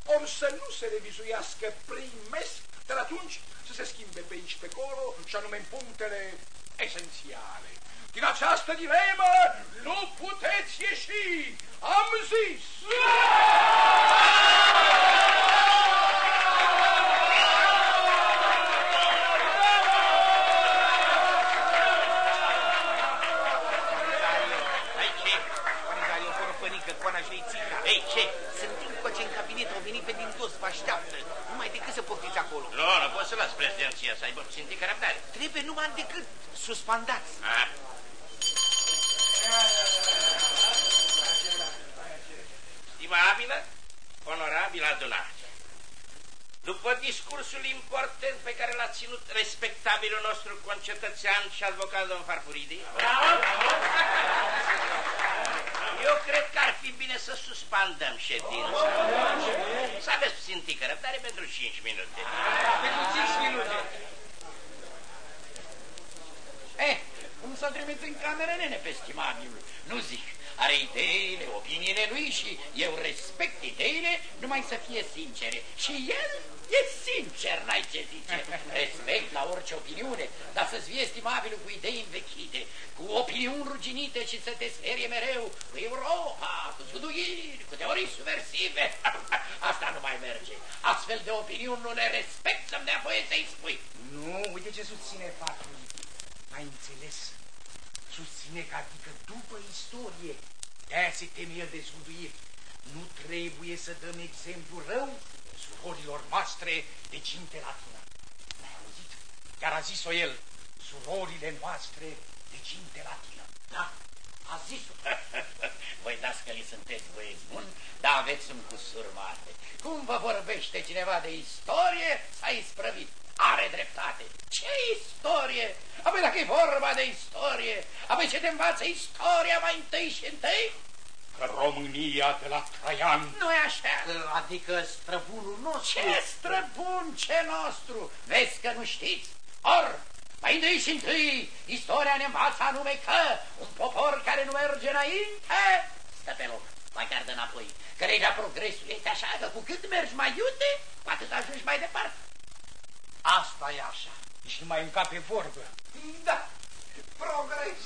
S8: Ori să nu se revizuiască, primesc, dar atunci să se schimbe pe aici, pe acolo, și anume în punctele esențiale. Din această dilemă nu puteți ieși. Am zis!
S4: Ai ce?
S3: Care o fărăfănică, coana și țica.
S4: Ei, ce?
S3: Sunt din coace în cabinet, au venit pe din dos, vă așteaptă. Numai decât să poftiți acolo.
S4: Nu, nu pot să las prezidenția să aibă puțin de caractare.
S3: Trebuie numai decât suspandați.
S4: A? Stimabilă, onorabilă adunare. după discursul important pe care l-a ținut respectabilul nostru concetățean și advocat domn Farfuridi, eu cred că ar fi bine să suspandăm ședința. Să aveți puțin tică răbdare pentru 5 minute.
S13: Pentru 5 minute. Eh, cum să-l trimiți în cameră, nene, pe stimabilul? Nu zic. Are ideile, opiniile lui și eu respect ideile, numai să fie sincere. Și el e sincer, n-ai ce zice. Respect la orice opiniune, dar să-ți fie estimabilul cu idei învechite, cu opiniuni ruginite și să te sperie mereu cu Europa, cu suduiri, cu teorii subversive. (laughs) Asta nu mai merge. Astfel de opiniuni nu le respect să-mi dea voie să-i spui.
S8: Nu, uite ce susține faptul. Ai înțeles? Susține că adică după istorie, de-aia se teme el de zguduiri. Nu trebuie să dăm exemplu rău surorilor noastre de cinte latină. Ai auzit? Chiar a zis-o el, surorile noastre de cinte latină.
S13: Da, a zis-o. (laughs) Voi dascălii sunteți băieți buni, dar aveți un cusur mare. Cum vă vorbește cineva de istorie, s-a isprăvit. Are dreptate. Ce istorie? Apoi dacă e vorba de istorie, apoi ce te învață istoria mai întâi și întâi? Că România de la Traian... nu e așa.
S3: Adică străbunul nostru...
S13: Ce străbun, ce nostru? Vezi că nu știți? Or, mai întâi și întâi, istoria ne învață anume că un popor care nu merge înainte stă pe loc, mai cardă înapoi. Că legea progresului este așa că cu cât mergi mai iute, cu atât ajungi mai departe.
S8: Asta e așa. Și mai încape vorbă. Da, progres.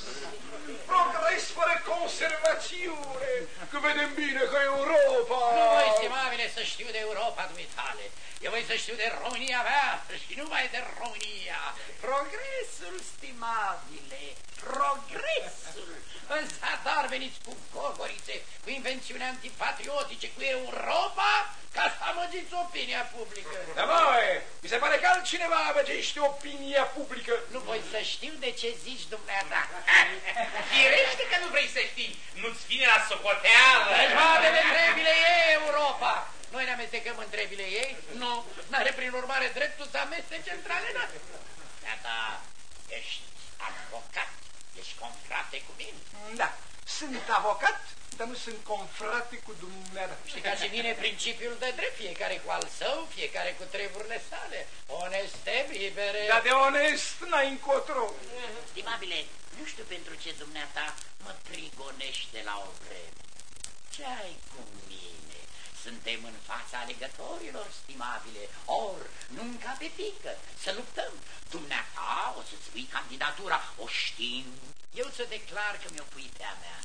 S8: Progres fără conservațiune. Că vedem bine că Europa...
S13: Nu voi, stimabile, să știu de Europa dumitale. Eu voi să știu de România mea și numai de România. Progresul, stimabile, progresul. În zadar veniți cu gogorițe, cu invențiuni antipatriotice, cu Europa, ca să amăgiți opinia publică.
S8: Da, voi, mi se pare că altcineva amăgește opinia publică.
S13: Nu voi să știu de ce zici dumneata. (laughs)
S12: Firește că nu vrei să știi. Nu-ți vine la socoteală.
S13: Războane de trebile ei, Europa. Noi ne amestecăm în trebile ei? Nu. N-are prin urmare dreptul să amestece între ale noastre. Iată, ești avocat. Ești confrate cu mine.
S8: Da, sunt avocat, dar nu sunt confrate cu dumneavoastră.
S13: Și ca și mine principiul de drept, fiecare cu al său, fiecare cu treburile sale. Oneste, libere.
S8: Dar de onest n-ai încotro.
S13: Stimabile, nu știu pentru ce dumneata mă prigonește la o vreme. Ce ai cu mine? Suntem în fața alegătorilor, stimabile, or, nu pe pică, să luptăm. Dumneata o să-ți pui candidatura, o știm. Eu să declar că mi-o pui pe a mea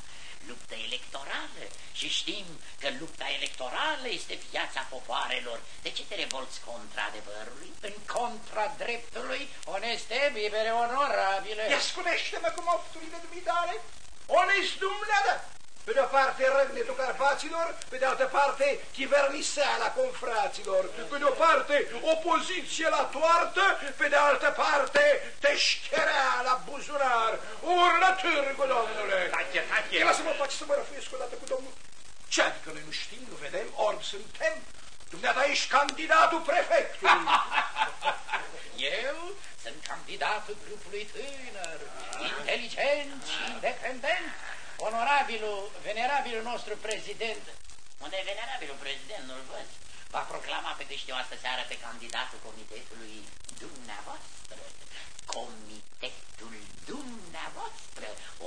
S13: luptă electorală și știm că lupta electorală este viața popoarelor. De ce te revolți contra adevărului? În contra dreptului, oneste, libere, onorabile.
S8: Ia spunește-mă cum ofturile dumitale, onest dumneavoastră. Pe de o parte răgnetul Carpaților, pe de altă parte chiverniseala confraților, pe de o parte opoziție la toartă, pe de altă parte teșcherea la buzunar. Urlă târgu, domnule!
S12: Tache, tache!
S8: Lasă-mă pace să mă răfuiesc o dată cu domnul. Ce adică noi nu știm, nu vedem, orb suntem? Dumneata ești candidatul prefectului. (laughs)
S13: Eu sunt candidatul grupului tânăr, inteligent și independent, onorabilul, venerabilul nostru prezident. Unde e venerabilul prezident? Nu-l văd. Va proclama pe câștiu astă seară pe candidatul comitetului dumneavoastră. Comitetul dumneavoastră.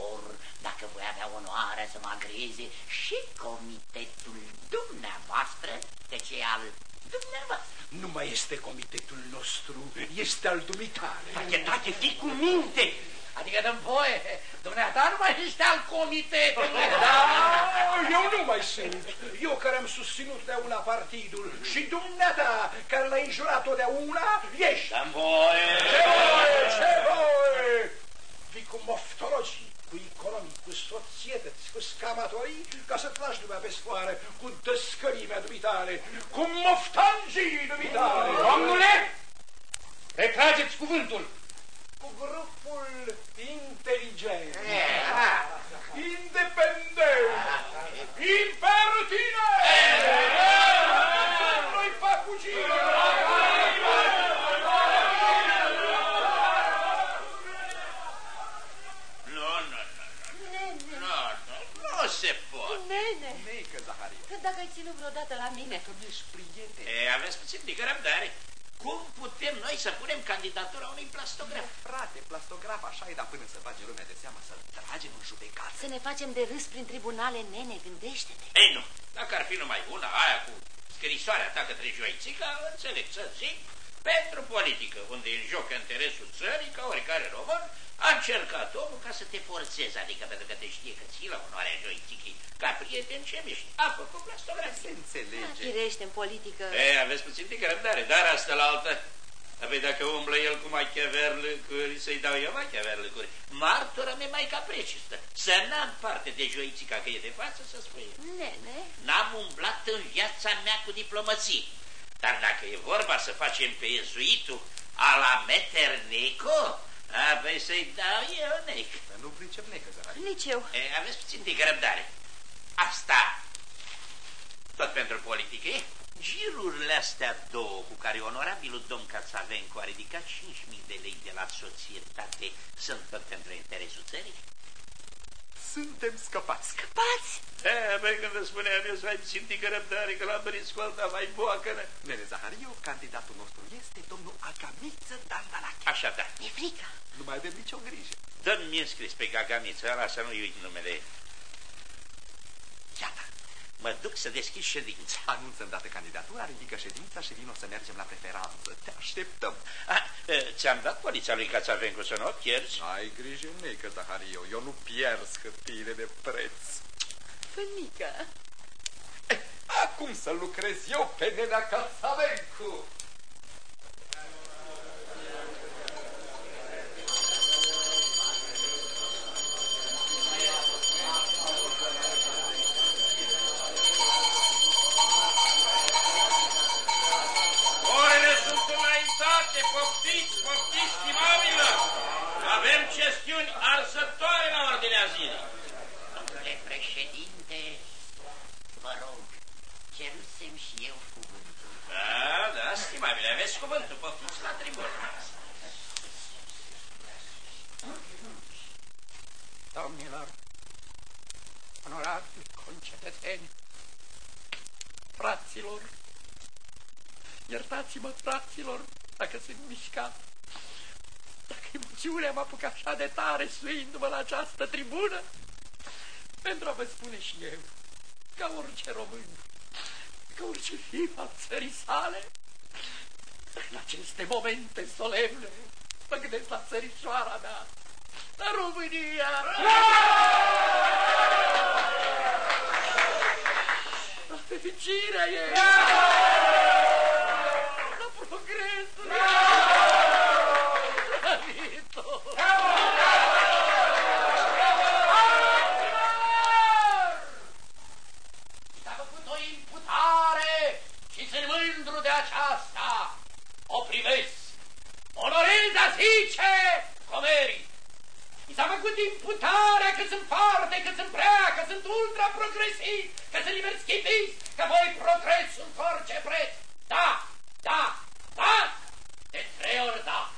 S13: Or, dacă voi avea onoarea să mă agreze și comitetul dumneavoastră, căci e al dumneavoastră.
S8: Nu mai este comitetul nostru, este al dumitale.
S12: Tache, tache, fii cu minte!
S13: Adică dăm voie, dumneata nu mai ești al comitetului. (laughs)
S8: Da, eu nu mai sunt. Eu care am susținut de una partidul și dumneata care l-ai înjurat totdeauna, ești.
S13: Dăm voie.
S8: Ce voie, ce voie? Vii cu moftologii, cu economii, cu societăți, cu scamatorii, ca să tragi lumea pe sfoară, cu dăscărimea dumitale, cu moftangii dumitale.
S13: Domnule, retrageți cuvântul
S8: gruppo intelligente, eh, ah. indipendente, eh. impertine, eh. noi fa se pot. Nene. Nene, că Zaharia.
S6: Că dacă ai ținut vreodată la mine.
S2: Că mi-ești prieten.
S4: E, aveam să țin mică răbdare. Cum putem noi să punem candidatura unui plastograf?
S2: Frate, plastograf așa e, dar până să bage lumea de seama să-l tragem în judecată.
S6: Să ne facem de râs prin tribunale, nene, gândește-te.
S4: Ei, nu. Dacă ar fi numai una, aia cu scrisoarea ta către Joițica, înțeleg să zic, pentru politică, unde e în joc interesul țării, ca oricare român, a încercat omul ca să te forțeze, adică pentru că te știe că ții la onoarea Joițicii ca prieten ce miști. A făcut plastografie.
S2: Se înțelege.
S6: Firește în politică.
S4: E, aveți puțin de răbdare, dar asta la altă. Apoi dacă umblă el cu machiaverlăcuri, să-i dau eu machiaverlăcuri. Martora mea mai caprecistă. Să n-am parte de joițica că e de față, să spui.
S6: Nene?
S4: N-am umblat în viața mea cu diplomație. Dar dacă e vorba să facem pe iezuitul a la Meternico, apoi să-i dau eu nec.
S2: Dar nu pricep necă, Zahari.
S6: Nici eu.
S4: E, aveți puțin de răbdare. Asta, tot pentru politică, e? Girurile astea două cu care onorabilul domn Cațavencu a ridicat 5.000 de lei de la societate sunt tot pentru interesul țării?
S2: Suntem scăpați.
S6: Scăpați?
S4: E, băi, când îți spuneam eu să ai puțin de răbdare, că l-am venit scoalta mai boacănă.
S2: Nene Zahariu, candidatul nostru este domnul Agamiță Dandalache.
S4: Așa, da.
S6: Mi-e frică.
S2: Nu mai avem nicio grijă.
S4: Dă-mi scris pe Gagamiță, ăla să nu-i uit numele.
S2: Iată,
S4: Mă duc să deschid ședința.
S2: anunță îndată candidatura, ridică ședința și vino să mergem la preferanță. Te așteptăm.
S4: Ah, e, Ți-am dat poliția lui Cațavencu să nu o pierzi?
S2: Ai grijă, necă, Zahariu, eu nu pierd scăpire de preț.
S6: Fănică.
S2: Acum să lucrez eu pe nenea Cațavencu.
S13: Orele sunt înaintate, poftiți, poftiți, stimabilă! Avem chestiuni arsătoare la ordinea zilei.
S14: Domnule președinte, vă rog, cerusem și eu cuvântul.
S4: Da, da, stimabile, aveți cuvântul, poftiți la tribună.
S13: Domnilor, onorabili concetățeni, fraților, iertați-mă, fraților, dacă sunt mișcat, dacă emoțiunea mă apucă așa de tare suindu-mă la această tribună, pentru a vă spune și eu, ca orice român, ca orice fiu al țării sale, în aceste momente solemne, mă gândesc la țărișoara mea, la România. La fericirea ei. Mi s-a făcut imputarea că sunt foarte, că sunt prea, că sunt ultra progresiv, că sunt liber schimbist, că voi progresul cu orice preț. Da, da, da, de trei ori da.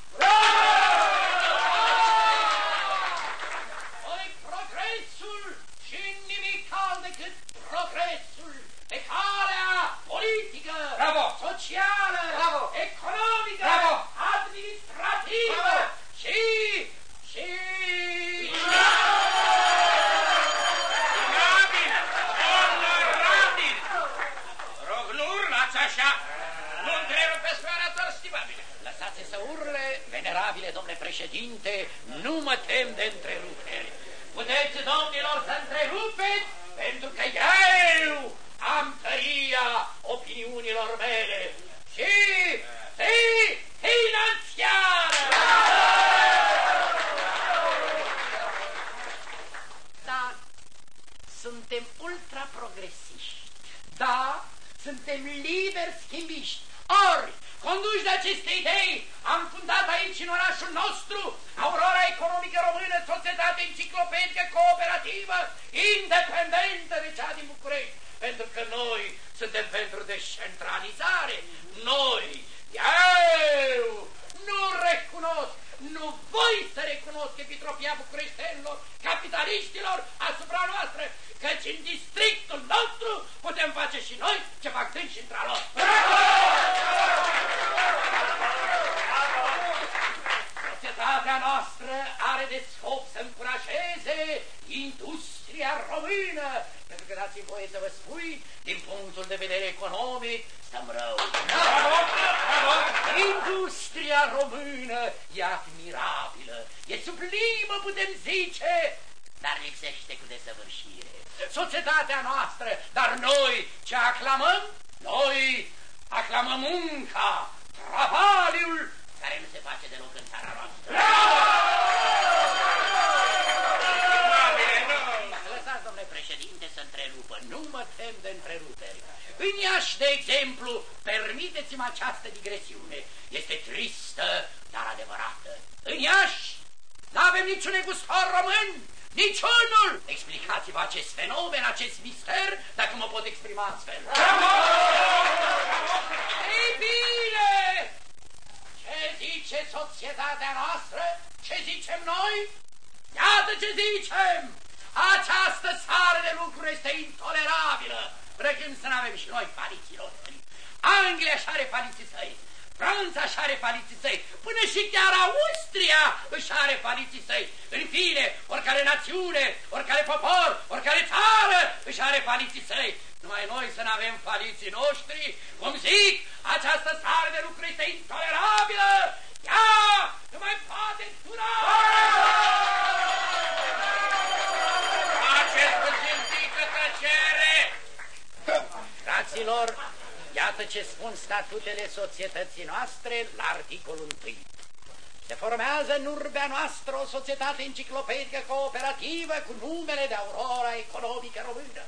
S13: Enciclopedică cooperativă cu numele de Aurora Economică Română.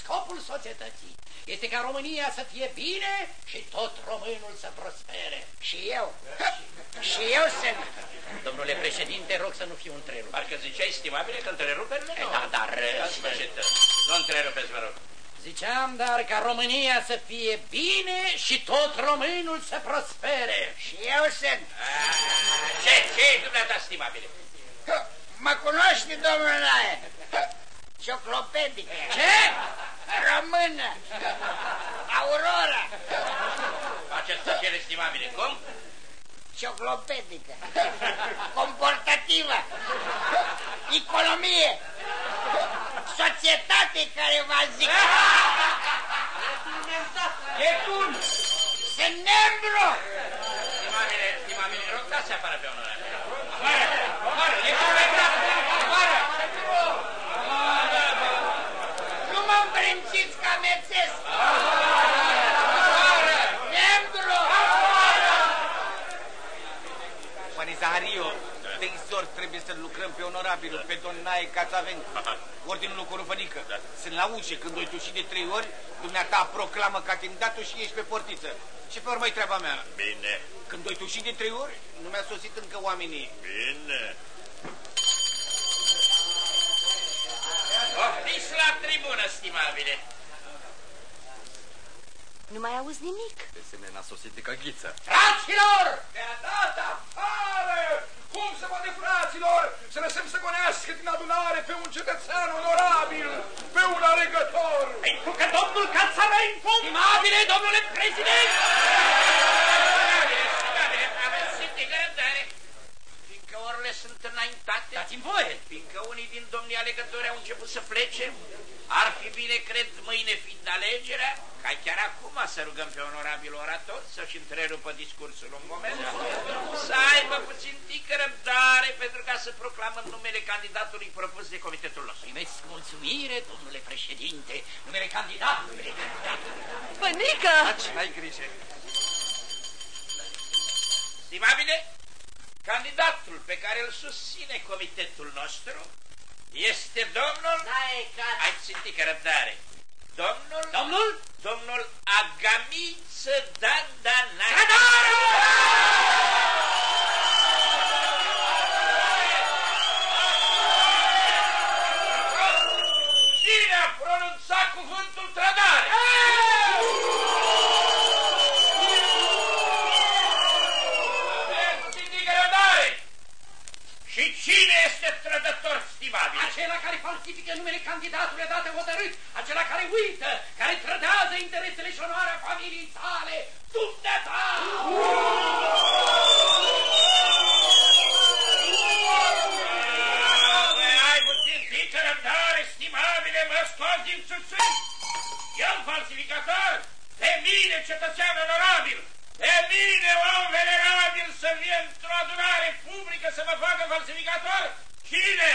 S13: Scopul societății este ca România să fie bine și tot românul să prospere.
S14: Și eu. (laughs) Și eu sunt.
S13: Domnule președinte, rog să nu fiu întrerupt.
S4: Parcă ziceai, stimabile, că întreruperile nu.
S13: Da, dar...
S4: În sfârșit, (laughs) nu întrerupeți, vă rog.
S13: Ziceam, dar ca România să fie bine și tot românul să prospere.
S14: Și eu sunt.
S4: Ce, ce e dumneata, stimabile?
S14: Mă cunoști, domnul Nae? Cioclopedică.
S13: Ce?
S14: Română. Aurora.
S4: Faceți tăcere, stimabile. Cum?
S14: Cioclopedică. Comportativă. Economie. Societate care va zic.
S13: E cum?
S14: Sunt membru.
S4: Stimabile, stimabile, rog, dați afară pe onoare.
S3: Zahario, de izor trebuie să lucrăm pe onorabilul, pe Donae Cațavencu. Ordinul lui Corufănică. Sunt la ușă, când o tuși de trei ori, dumneata proclamă candidatul și ești pe portiță. Și pe urmă treaba mea.
S4: Bine,
S3: Când o tuși de trei ori, nu mi-a sosit încă oamenii.
S4: bine. Oftiți la tribună, stimabile.
S6: Nu mai auzi nimic.
S2: De asemenea, a sosit de căghiță.
S13: Fraților!
S8: Mi-a dat afară! Cum se poate, fraților, să lăsăm să gonească din adunare pe un cetățean onorabil, pe un alegător?
S13: Pentru că domnul Cațarencu... Stimabile, domnule președinte!
S4: Aveți simțică răbdare. Fiindcă orele sunt înaintate,
S13: Dați-mi voie!
S4: fiindcă unii din domnii alegători au început să plece, ar fi bine, cred, mâine fiind alegerea, ca chiar acum să rugăm pe onorabil orator să-și întrerupă discursul un moment, să aibă puțin tică răbdare pentru ca să proclamăm numele candidatului propus de comitetul nostru.
S13: Primesc mulțumire, domnule președinte, numele candidat, numele candidat.
S6: Pănică!
S2: Taci, n-ai grijă.
S4: Stimabile, candidatul pe care îl susține comitetul nostru este domnul...
S14: Da, e ca...
S4: Ai puțin tică răbdare. Domnul...
S13: Domnul?
S4: Domnul Agamiță Dandanac. Cine
S13: acela care falsifică numele candidatului dată hotărât, acela care uită, care trădează interesele și onoarea familiei sale, dumneata!
S4: Ai puțin pică răbdare, stimabile, mă
S15: din
S4: țâțâi! Eu,
S15: falsificator, pe mine,
S13: cetățean onorabil, pe mine, om venerabil, să vin într-o adunare publică să mă facă falsificator? Cine?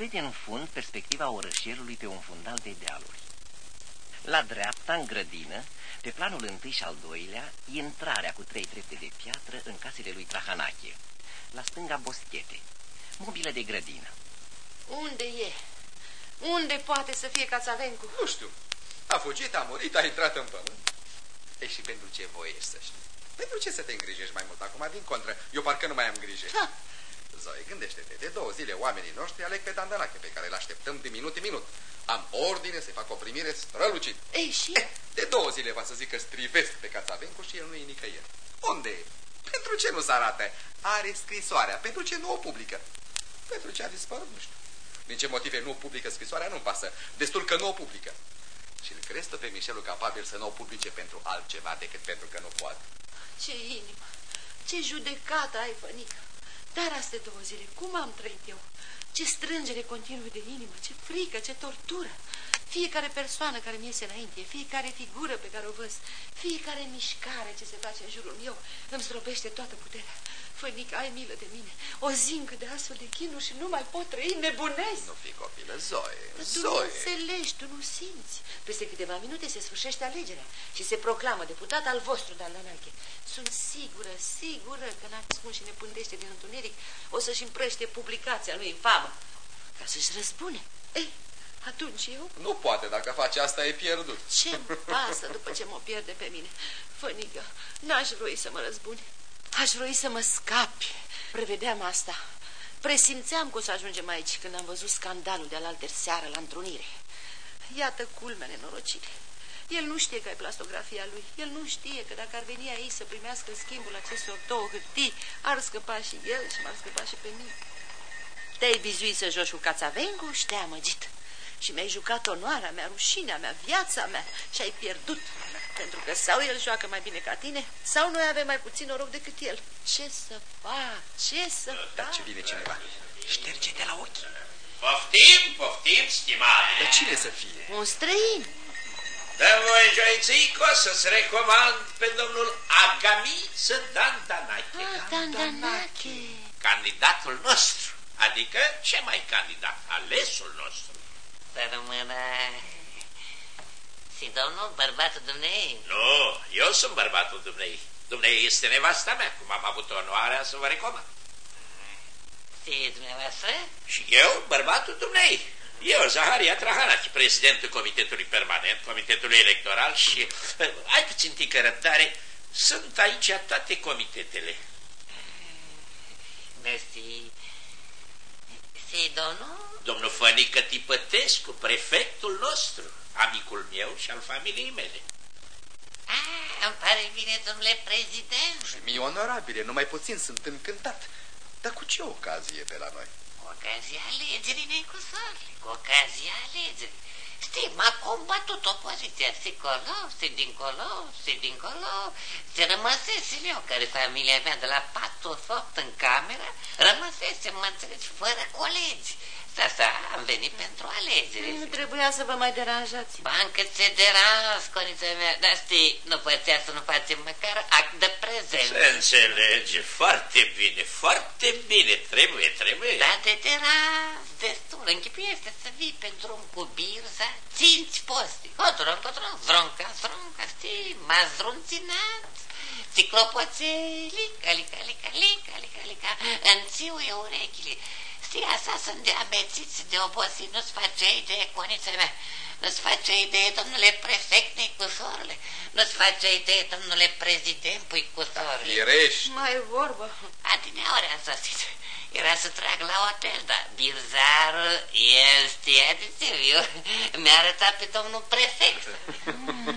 S13: Vede în fund perspectiva orășelului pe un fundal de dealuri. La dreapta, în grădină, pe planul întâi și al doilea, intrarea cu trei trepte de piatră în casele lui Trahanache. La stânga boschete, mobilă de grădină.
S6: Unde e? Unde poate să fie Cațavencu?
S2: Nu știu. A fugit, a murit, a intrat în pământ. E și pentru ce voie să știi? Pentru ce să te îngrijești mai mult acum? Din contră, eu parcă nu mai am grijă.
S6: Ha!
S2: Zoe, gândește-te, de două zile oamenii noștri aleg pe Dandanache, pe care îl așteptăm de minut în minut. Am ordine să fac o primire strălucit.
S6: Ei, și?
S2: Eh, De două zile va să zic că strivesc pe Cațavencu și el nu e nicăieri. Unde e? Pentru ce nu se arată? Are scrisoarea. Pentru ce nu o publică? Pentru ce a dispărut? Nu știu. Din ce motive nu publică scrisoarea nu-mi pasă. Destul că nu o publică. Și îl crezi tu pe Mișelul capabil să nu o publice pentru altceva decât pentru că nu poate.
S6: Ce inimă! Ce judecată ai, Fănică! Dar astea două zile, cum am trăit eu? Ce strângere continuă de inimă, ce frică, ce tortură! Fiecare persoană care mi iese înainte, fiecare figură pe care o văd, fiecare mișcare ce se face în jurul meu, îmi zdrobește toată puterea. Fănică, ai milă de mine. O zi încă de astfel de chinuri și nu mai pot trăi, nebunesc.
S2: Nu fi copilă, Zoe,
S6: Dar tu nu
S2: Zoe.
S6: înțelegi, tu nu simți. Peste câteva minute se sfârșește alegerea și se proclamă deputat al vostru, Dandanache. Sunt sigură, sigură că n și ne pândește din întuneric, o să-și împrăște publicația lui infamă, ca să-și răspune. Ei, atunci eu
S2: Nu poate, dacă face asta e pierdut.
S6: ce-mi pasă după ce mă pierde pe mine? Fănică, n-aș vrui să mă răzbuni. Aș vrui să mă scapi. Prevedeam asta. Presimțeam că o să ajungem aici când am văzut scandalul de alaltă seară la întrunire. Iată culmea nenorocire. El nu știe că e plastografia lui. El nu știe că dacă ar veni aici să primească în schimbul acestor două hârtii, ar scăpa și el și m-ar scăpa și pe mine. Te-ai bizuit să joci cu Cațavencu și te-ai amăgit. Și mi-ai jucat onoarea mea, rușinea mea, viața mea și ai pierdut. Pentru că sau el joacă mai bine ca tine, sau noi avem mai puțin noroc decât el. Ce să fac? Ce să
S2: Dar
S6: fac?
S2: ce vine cineva? Șterge-te la ochi.
S4: Poftim, poftim, stimate.
S2: Dar cine să fie?
S6: Un străin.
S4: Dă voi, Joițico, să-ți recomand pe domnul Agami Sădantanache,
S6: Ah, Dandanache.
S4: candidatul nostru, adică ce mai candidat, alesul nostru.
S14: Să rămână... Și domnul, bărbatul dumnei,
S4: Nu, eu sunt bărbatul dumnei. Dumnei este nevasta mea, cum am avut onoarea să vă recomand.
S14: și dumneavoastră?
S4: Și eu, bărbatul dumnei. Eu, Zaharia Trahanache, prezidentul Comitetului Permanent, Comitetului Electoral și, eh, ai puțin tică răbdare, sunt aici toate comitetele.
S14: Mersi. Și domnul?
S4: Domnul Fănică Tipătescu, prefectul nostru, amicul meu și al familiei mele.
S14: Ah, îmi pare bine, domnule prezident.
S2: Și mie onorabile, numai puțin sunt încântat. Dar cu ce ocazie pe la noi?
S14: Cu ocazia alegerii, necusorle, cu ocazia alegerii. Știi, m-a combatut opoziția, se colo, se dincolo, se dincolo, se rămăsesem eu, care familia mea de la 4 8 în cameră, rămăsesem, mă înțelegi, fără colegi. De asta am venit pentru alegere.
S6: Nu trebuia să vă mai deranjați.
S14: Bancă ți deranj, conița mea, dar știi, nu putea să nu facem măcar act de prezent.
S4: Se înțelege foarte bine, foarte bine, trebuie, trebuie.
S14: Da, te deranj, destul, închipuiește să vii pe drum cu birza, cinci posti, cotron, cotron, zronca, zronca, știi, m-a zrunținat. Ciclopoței, lica, lica, lica, lica, lica, lica, îmi țiuie urechile. Știi, așa sunt de amețiți, de obosit, nu-ți face idee, conița mea. Nu-ți face idee, domnule prefect, Nicusorule. Nu-ți face idee, domnule prezident, Puicusorule.
S7: Firești.
S6: Mai vorbă.
S14: Adineaori am sosit. Era să trag la hotel, dar birzarul, el știa de ce eu (laughs) mi-a arătat pe domnul prefect.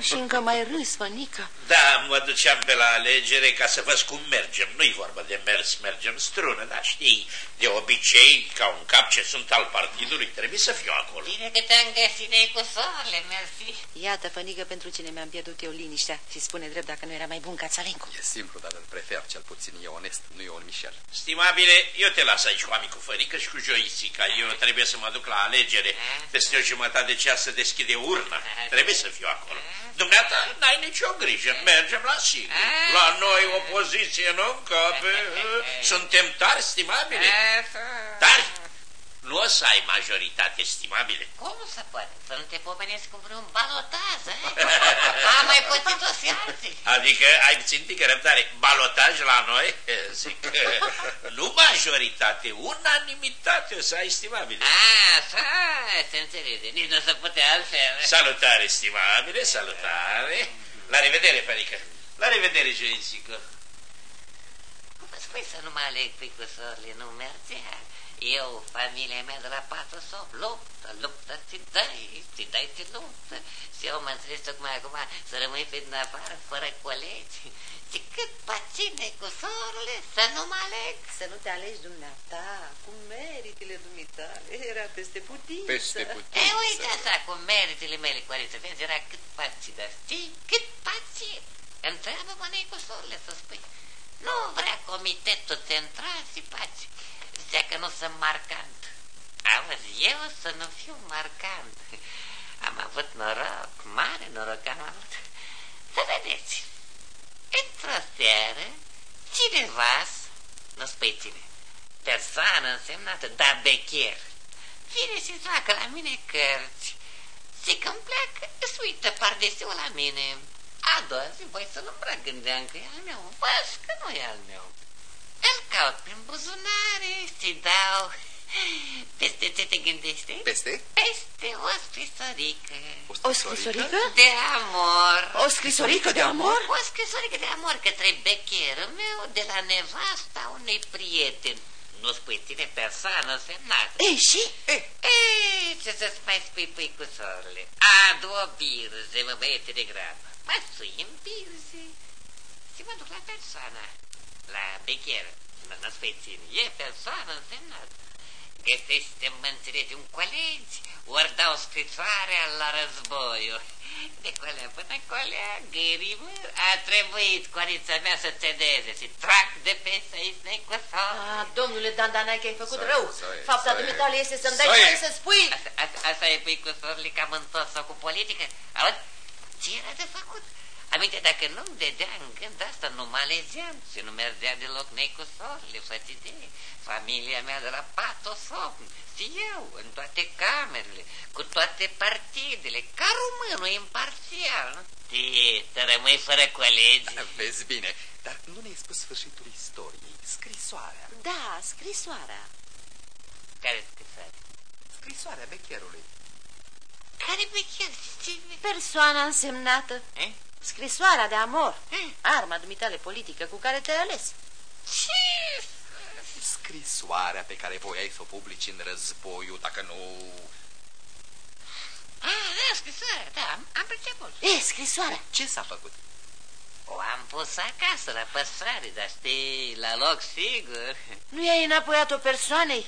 S6: Și încă mai râs, Fănică.
S4: Da, mă duceam pe la alegere ca să văd cum mergem. Nu-i vorba de mers, mergem strună, dar știi, de obicei, ca un cap ce sunt al partidului, trebuie să fiu acolo.
S14: Bine că te-am găsit, Nicusorule, mersi.
S6: Iată, Fănică, pentru cine mi-am pierdut eu liniștea și spune drept dacă nu era mai bun ca Țalencu.
S2: E simplu, dar îl prefer, cel puțin e onest, nu e un Michel.
S4: Stimabile, eu te las aici cu amicul Fărică și cu Joisica. Eu trebuie să mă duc la alegere. Peste o jumătate de ceas să deschide urna. Trebuie să fiu acolo. Dumneata, n-ai nicio grijă. Mergem la sigur. La noi opoziție nu încape. (laughs) Suntem tari, stimabile. Tari. Nu o să ai majoritate, estimabile.
S14: Cum să poate? Să nu te pomenesc cu vreun balotaj, eh? (laughs) Am mai pățit-o și alții.
S4: Adică ai puțin pică răbdare. Balotaj la noi? (laughs) Zic că nu majoritate, unanimitate o să ai, estimabile.
S14: A, așa, se înțelege. Nici nu se putea altfel.
S4: Salutare, estimabile, salutare. La revedere, Ferică. La revedere, Joisică.
S14: Cum îți spui să nu mă aleg pe cu sorile? Nu mergea. Eu, familia mea de la patru sop, luptă, luptă, ți dai, ți dai, ți luptă. Și eu mă înțeles tocmai acum să rămâi pe din afară, fără colegi. Și cât pacine cu sorile, să nu mă aleg.
S6: Să nu te alegi dumneata, cu meritele dumitale, era peste putință.
S7: Peste
S14: E,
S7: putință.
S14: uite așa, cu meritele mele, Coriță, vezi, era cât pacine, dar știi, cât pacine. Întreabă-mă cu sorile să spui. Nu vrea comitetul central și pace. Zicea că nu sunt marcant. Auzi, eu să nu fiu marcant. Am avut noroc, mare noroc am avut. Să vedeți, într-o seară, cineva, nu spui cine, persoană însemnată, da becher, vine și joacă la mine cărți. Și când pleacă, îți uită pardesiul la mine. A doua zi, voi să nu mă gândeam că e al meu. Văd că nu e al meu. Îl caut prin buzunare și dau... Peste ce te gândești?
S2: Peste?
S14: Peste o scrisorică.
S6: O scrisorică?
S14: De amor.
S6: O scrisorică de amor?
S14: O scrisorică de amor către becherul meu de la nevasta unui prieten. Nu spui ține persoană semnată.
S6: Ei, și?
S14: Ei, ce să-ți mai spui, păicuțorule? Adu o birze, mă, băiete de grabă. Mă sui în birze și mă duc la persoana, la becher. Nu, nu spui ține, e persoană însemnată. Găsește, mă înțelegi, un colegi, ori dau scrisoarea la războiul. De colea până colea, gârimă, a trebuit corița mea să cedeze și trag de pe să-i cu sol.
S6: A, domnule Dandanae, că ai făcut
S7: Să-
S6: rău.
S7: să-
S6: Fapta
S7: să-
S6: dumitale este să-mi dai
S7: să-
S6: voie să spui.
S14: Asta, asta, asta e pui cu sorli că am întors-o cu politică. Auzi, ce era de făcut? Aminte, dacă nu-mi vedea în gând asta, nu mă alegeam și nu mergea deloc nei cu sorli, fă idee. Familia mea de la pato somn și eu, în toate camerele, cu toate partidele, ca românul imparțial. Te, te rămâi fără colegi.
S2: Vezi bine, dar nu ne-ai spus sfârșitul istoriei, scrisoarea.
S6: Da, scrisoarea.
S14: Care scrisoare?
S2: Scrisoarea becherului.
S14: Care pe chiar cine?
S6: Persoana însemnată.
S14: Eh?
S6: Scrisoarea de amor.
S14: Eh?
S6: Arma dumitale politică cu care te-ai ales.
S14: Ce?
S2: Scrisoarea pe care voiai să o publici în războiul, dacă nu...
S14: Ah, da, scrisoarea, da, am, am priceput.
S6: E, scrisoarea.
S2: Ce s-a făcut?
S14: O am pus acasă la păstrare, dar știi, la loc sigur.
S6: Nu i-ai înapoiat-o persoanei?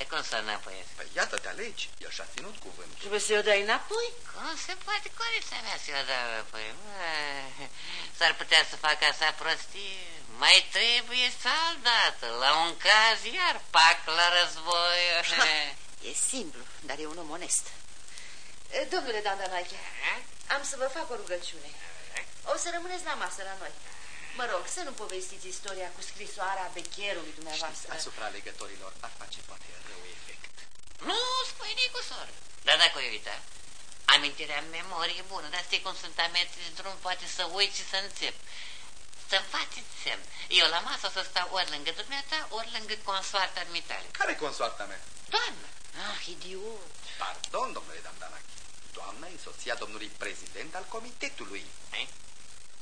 S14: E cum să înapoi?
S2: Păi iată, te alegi, el și-a ținut cuvântul.
S6: Trebuie să-i o dai înapoi.
S14: Cum se poate corița mea să o dau înapoi? Mă, S-ar putea să facă așa prostie. Mai trebuie soldată, la un caz iar pac la război. (laughs)
S6: E simplu, dar e un om onest. E, Domnule Dandanache, am să vă fac o rugăciune. O să rămâneți la masă la noi. Mă rog, să nu povestiți istoria cu scrisoarea becherului dumneavoastră.
S2: Știți, asupra legătorilor ar face poate rău efect.
S12: Nu spui nicu, soră. Dar dacă o uita, amintirea în memorie bună, dar știi cum sunt ameți de drum, poate să uit și să înțep. Să-mi faceți semn. Eu la masă o să stau ori lângă dumneata, ori lângă consoarta mitale.
S2: Care consoarta mea?
S12: Doamnă!
S6: Ah, idiot!
S2: Pardon, domnule Damdanache. Doamna e soția domnului prezident al comitetului.
S12: Eh?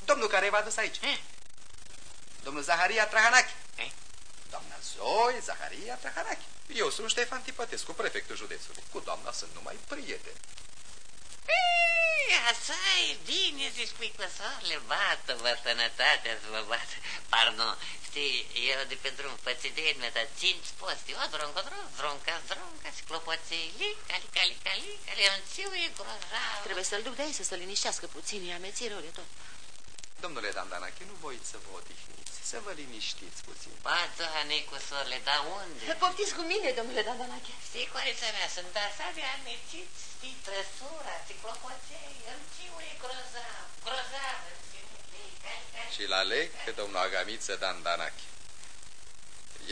S2: Domnul care v-a dus aici.
S12: Eh?
S2: Domnul Zaharia Trahanache.
S12: Eh?
S2: Doamna Zoe Zaharia Trahanache. Eu sunt Ștefan Tipătescu, prefectul județului. Cu doamna sunt numai prieteni.
S12: Ei, așa e bine zici, spui că soarele bată-vă sănătatea să vă bată. Pardon, știi, eu de pe drum pățidei mi-a dat cinci posti. O droncă, droncă, dronca, dronca și clopoței, lica, lica, lica, lica, le înțiu e grozav.
S6: Trebuie să-l duc de aici să se liniștească puțin, e amețire ori tot.
S2: Domnule Dandanache, nu voiți să vă odihniți, să vă liniștiți puțin.
S12: Ba, Doamne, cu sorle, dar unde?
S6: Poftiți cu mine, domnule Dandanache.
S12: Știi, corița mea, sunt așa de amețiți, știi, trăsura, știi, clopoței, înțiu e grozav, grozav, înțiu, lica, lica,
S7: Și la leg pe domnul Agamiță Dandanache.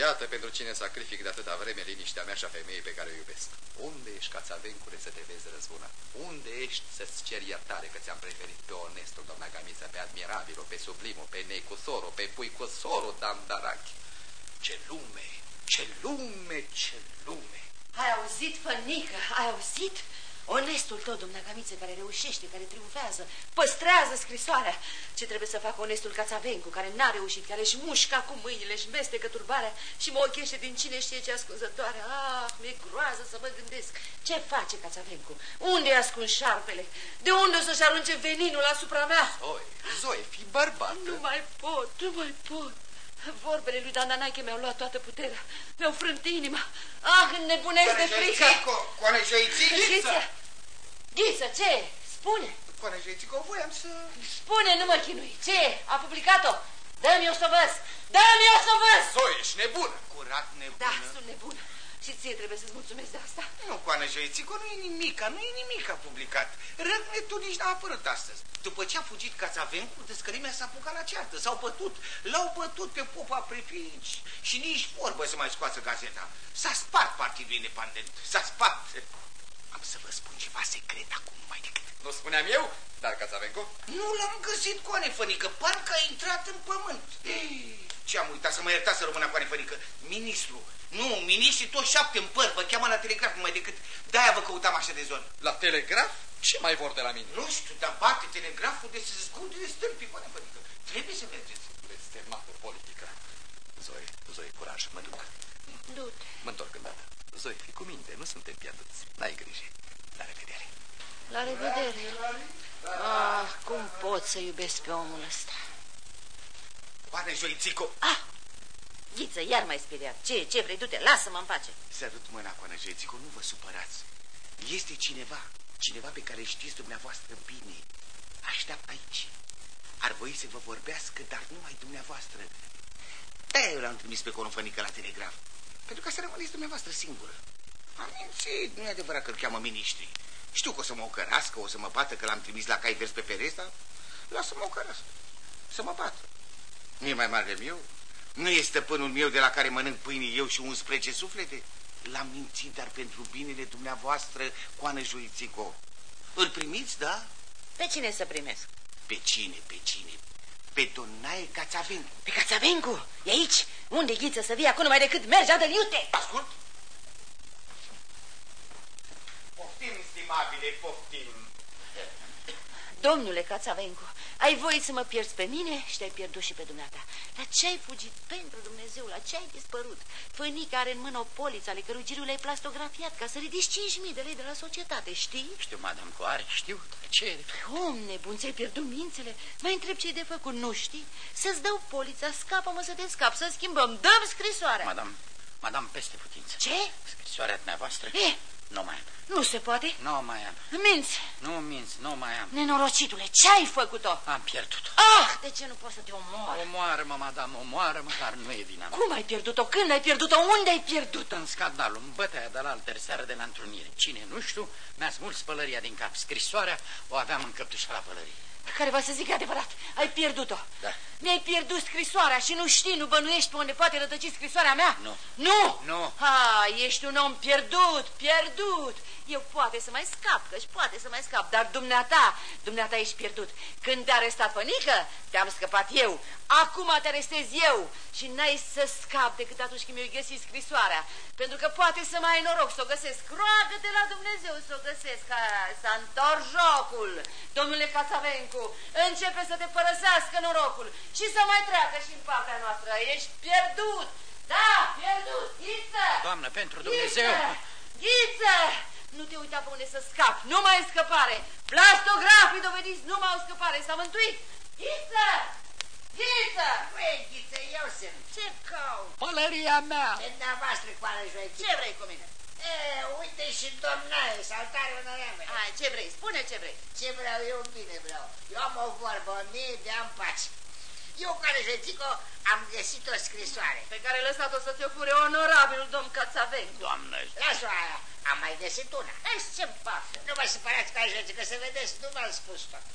S7: Iată pentru cine sacrific de atâta vreme liniștea mea și a femeii pe care o iubesc.
S2: Unde ești, cațavencule, să te vezi răzbuna? Unde ești să-ți ceri iertare că ți-am preferit pe onestul, doamna Gamiță, pe admirabilul, pe sublimul, pe necusoro, pe puicusoro, Dandanache? Ce lume, ce lume, ce lume!
S6: Ai auzit, fănică, ai auzit? Onestul tău, domnagamiță, care reușește, care triumfează, păstrează scrisoarea. Ce trebuie să facă onestul Cațavencu, care n-a reușit, care își mușca cu mâinile, își mestecă turbarea și mă ochește din cine știe ce ascunzătoare. Ah, mi-e groază să mă gândesc. Ce face Cațavencu? Unde e ascuns șarpele? De unde o să-și arunce veninul asupra mea?
S2: Zoe, Zoe, fi bărbat.
S6: Nu mai pot, nu mai pot. Vorbele lui Dandanache mi-au luat toată puterea. Mi-au frânt inima. Ah, înnebunesc de frică.
S3: Coane Joițico,
S6: Ghiță! Ghiță, ce? Spune!
S3: Coane Joițico, voiam să...
S6: Spune, nu mă chinui. Ce? A publicat-o? Dă-mi eu să văz! Dă-mi eu să văz!
S2: Zoe, ești nebună!
S3: Curat nebună.
S6: Da, sunt nebună. Și ție trebuie să-ți mulțumesc de asta.
S3: Nu, Coane Joițico, nu e nimica, nu e nimica publicat. Răgnetul nici n-a apărut astăzi. După ce a fugit Cațavencu, descărimea s-a apucat la ceartă. S-au pătut, l-au pătut pe popa prefinci și nici vorbă să mai scoată gazeta. S-a spart Partidul Independent, s-a spart. Am să vă spun ceva secret acum mai decât.
S7: Nu spuneam eu, dar Cațavencu?
S3: Nu l-am găsit, Coane Fănică, parcă a intrat în pământ. Ei, (clears throat) Ce am uitat să mă iertați să rămână Coane Fănică? Ministru. Nu, miniștrii toți șapte în păr, vă cheamă la telegraf numai decât. De-aia vă căutam așa de zon.
S7: La telegraf? Ce mai vor de la mine?
S3: Nu știu, dar bate telegraful de se zgude de stâlpi, Coane Fănică. Trebuie să mergeți.
S2: Blestemată politică. Zoe, Zoe, curaj, mă duc.
S6: Du-te.
S2: Mă întorc îndată. Zoe, fi cu minte, nu suntem pierduți. N-ai grijă. La revedere.
S6: La revedere. Ah, cum pot să iubesc pe omul ăsta?
S3: Coane Joițico.
S6: Ah! Ghiță, iar mai speriat. Ce, ce vrei? Du-te, lasă-mă în pace.
S3: Sărut mâna, Coane Joițico, nu vă supărați. Este cineva, cineva pe care știți dumneavoastră bine. Așteaptă aici. Ar voi să vă vorbească, dar numai dumneavoastră. de eu l-am trimis pe conofănică la telegraf. Pentru ca să rămâneți dumneavoastră singură. Am mințit, nu e adevărat că îl cheamă miniștri. Știu că o să mă ocărască, o să mă bată că l-am trimis la cai vers pe pereți, dar lasă mă ocărască. Să mă bată. Nu e mai mare meu? Nu e stăpânul meu de la care mănânc pâine eu și 11 suflete? L-am mințit, dar pentru binele dumneavoastră, coană Joițico. Îl primiți, da?
S6: Pe cine să primesc?
S3: Pe cine, pe cine? Pe Donae Cațavencu.
S6: Pe Cațavencu. E aici. Unde Ghiță să vii acum numai decât mergi, adă iute.
S3: Ascult. Poftim, stimabile, poftim.
S6: Domnule Cațavencu, ai voie să mă pierzi pe mine și te-ai pierdut și pe dumneata. La ce ai fugit pentru Dumnezeu? La ce ai dispărut? Fănica are în mână o poliță ale cărui giriul ai plastografiat ca să ridici 5.000 de lei de la societate, știi?
S12: Știu, madame Coare, știu, dar ce?
S6: Om nebun, ți-ai pierdut mințele? Mai întreb ce-i de făcut, nu știi? Să-ți dau polița, scapă-mă să te scap, să schimbăm, dăm scrisoarea.
S12: Madame, madame, peste putință.
S6: Ce?
S12: Scrisoarea dumneavoastră
S6: E?
S16: Nu mai am.
S6: Nu se poate.
S16: Nu mai am.
S6: Minți.
S16: Nu minți, nu mai am.
S6: Nenorocitule, ce ai făcut-o?
S16: Am pierdut-o.
S6: Ah, de ce nu poți să te omori?
S16: Omoară-mă, madame, omoară-mă, dar nu e vina mea.
S6: Cum ai pierdut-o? Când ai pierdut-o? Unde ai pierdut-o?
S16: În scandalul, în bătaia de la altă seară de la întrunire. Cine, nu știu, mi-a smuls pălăria din cap. Scrisoarea o aveam în căptușa la pălărie.
S6: Care va să zic adevărat, ai pierdut-o.
S16: Da.
S6: Mi-ai pierdut scrisoarea și nu știi, nu bănuiești pe unde poate rătăci scrisoarea mea?
S16: Nu.
S6: Nu?
S16: Nu.
S6: Ha, ești un om pierdut, pierdut. Eu poate să mai scap, că-și poate să mai scap, dar dumneata, dumneata ești pierdut. Când te-a arestat pănică, te-am scăpat eu. Acum te arestez eu și n-ai să scap decât atunci când mi-ai găsit scrisoarea. Pentru că poate să mai ai noroc să o găsesc. Roagă-te la Dumnezeu să o găsesc. Ha, S-a întors jocul. Domnule Cațavencu, începe să te părăsească norocul și să mai treacă și în partea noastră. Ești pierdut. Da, pierdut. Ghiță!
S16: Doamnă, pentru Dumnezeu!
S6: Ghiță! Ghiță! Nu te uita pe unde să scap. Nu mai e scăpare. Plastografii dovediți nu mai au scăpare. S-a mântuit. Ghiță! Ghiță!
S11: Băi, Ghiță, eu sunt.
S6: Ce caut?
S16: Pălăria mea!
S11: Dumneavoastră cu ale joiții.
S6: Ce vrei cu mine?
S11: E, uite și domnaie, saltare onorabile.
S6: Hai, ce vrei? Spune ce vrei.
S11: Ce vreau eu, bine vreau. Eu am o vorbă, o mie de am pace. Eu, care jățico, am găsit o scrisoare.
S6: Pe care lăsat-o să ți-o fure onorabilul domn Cațavencu.
S16: Doamnă!
S11: Lasă-o aia, am mai găsit una.
S6: Ești ce-mi pasă?
S11: Nu vă supărați ca jățică, să vedeți, nu v-am spus tot.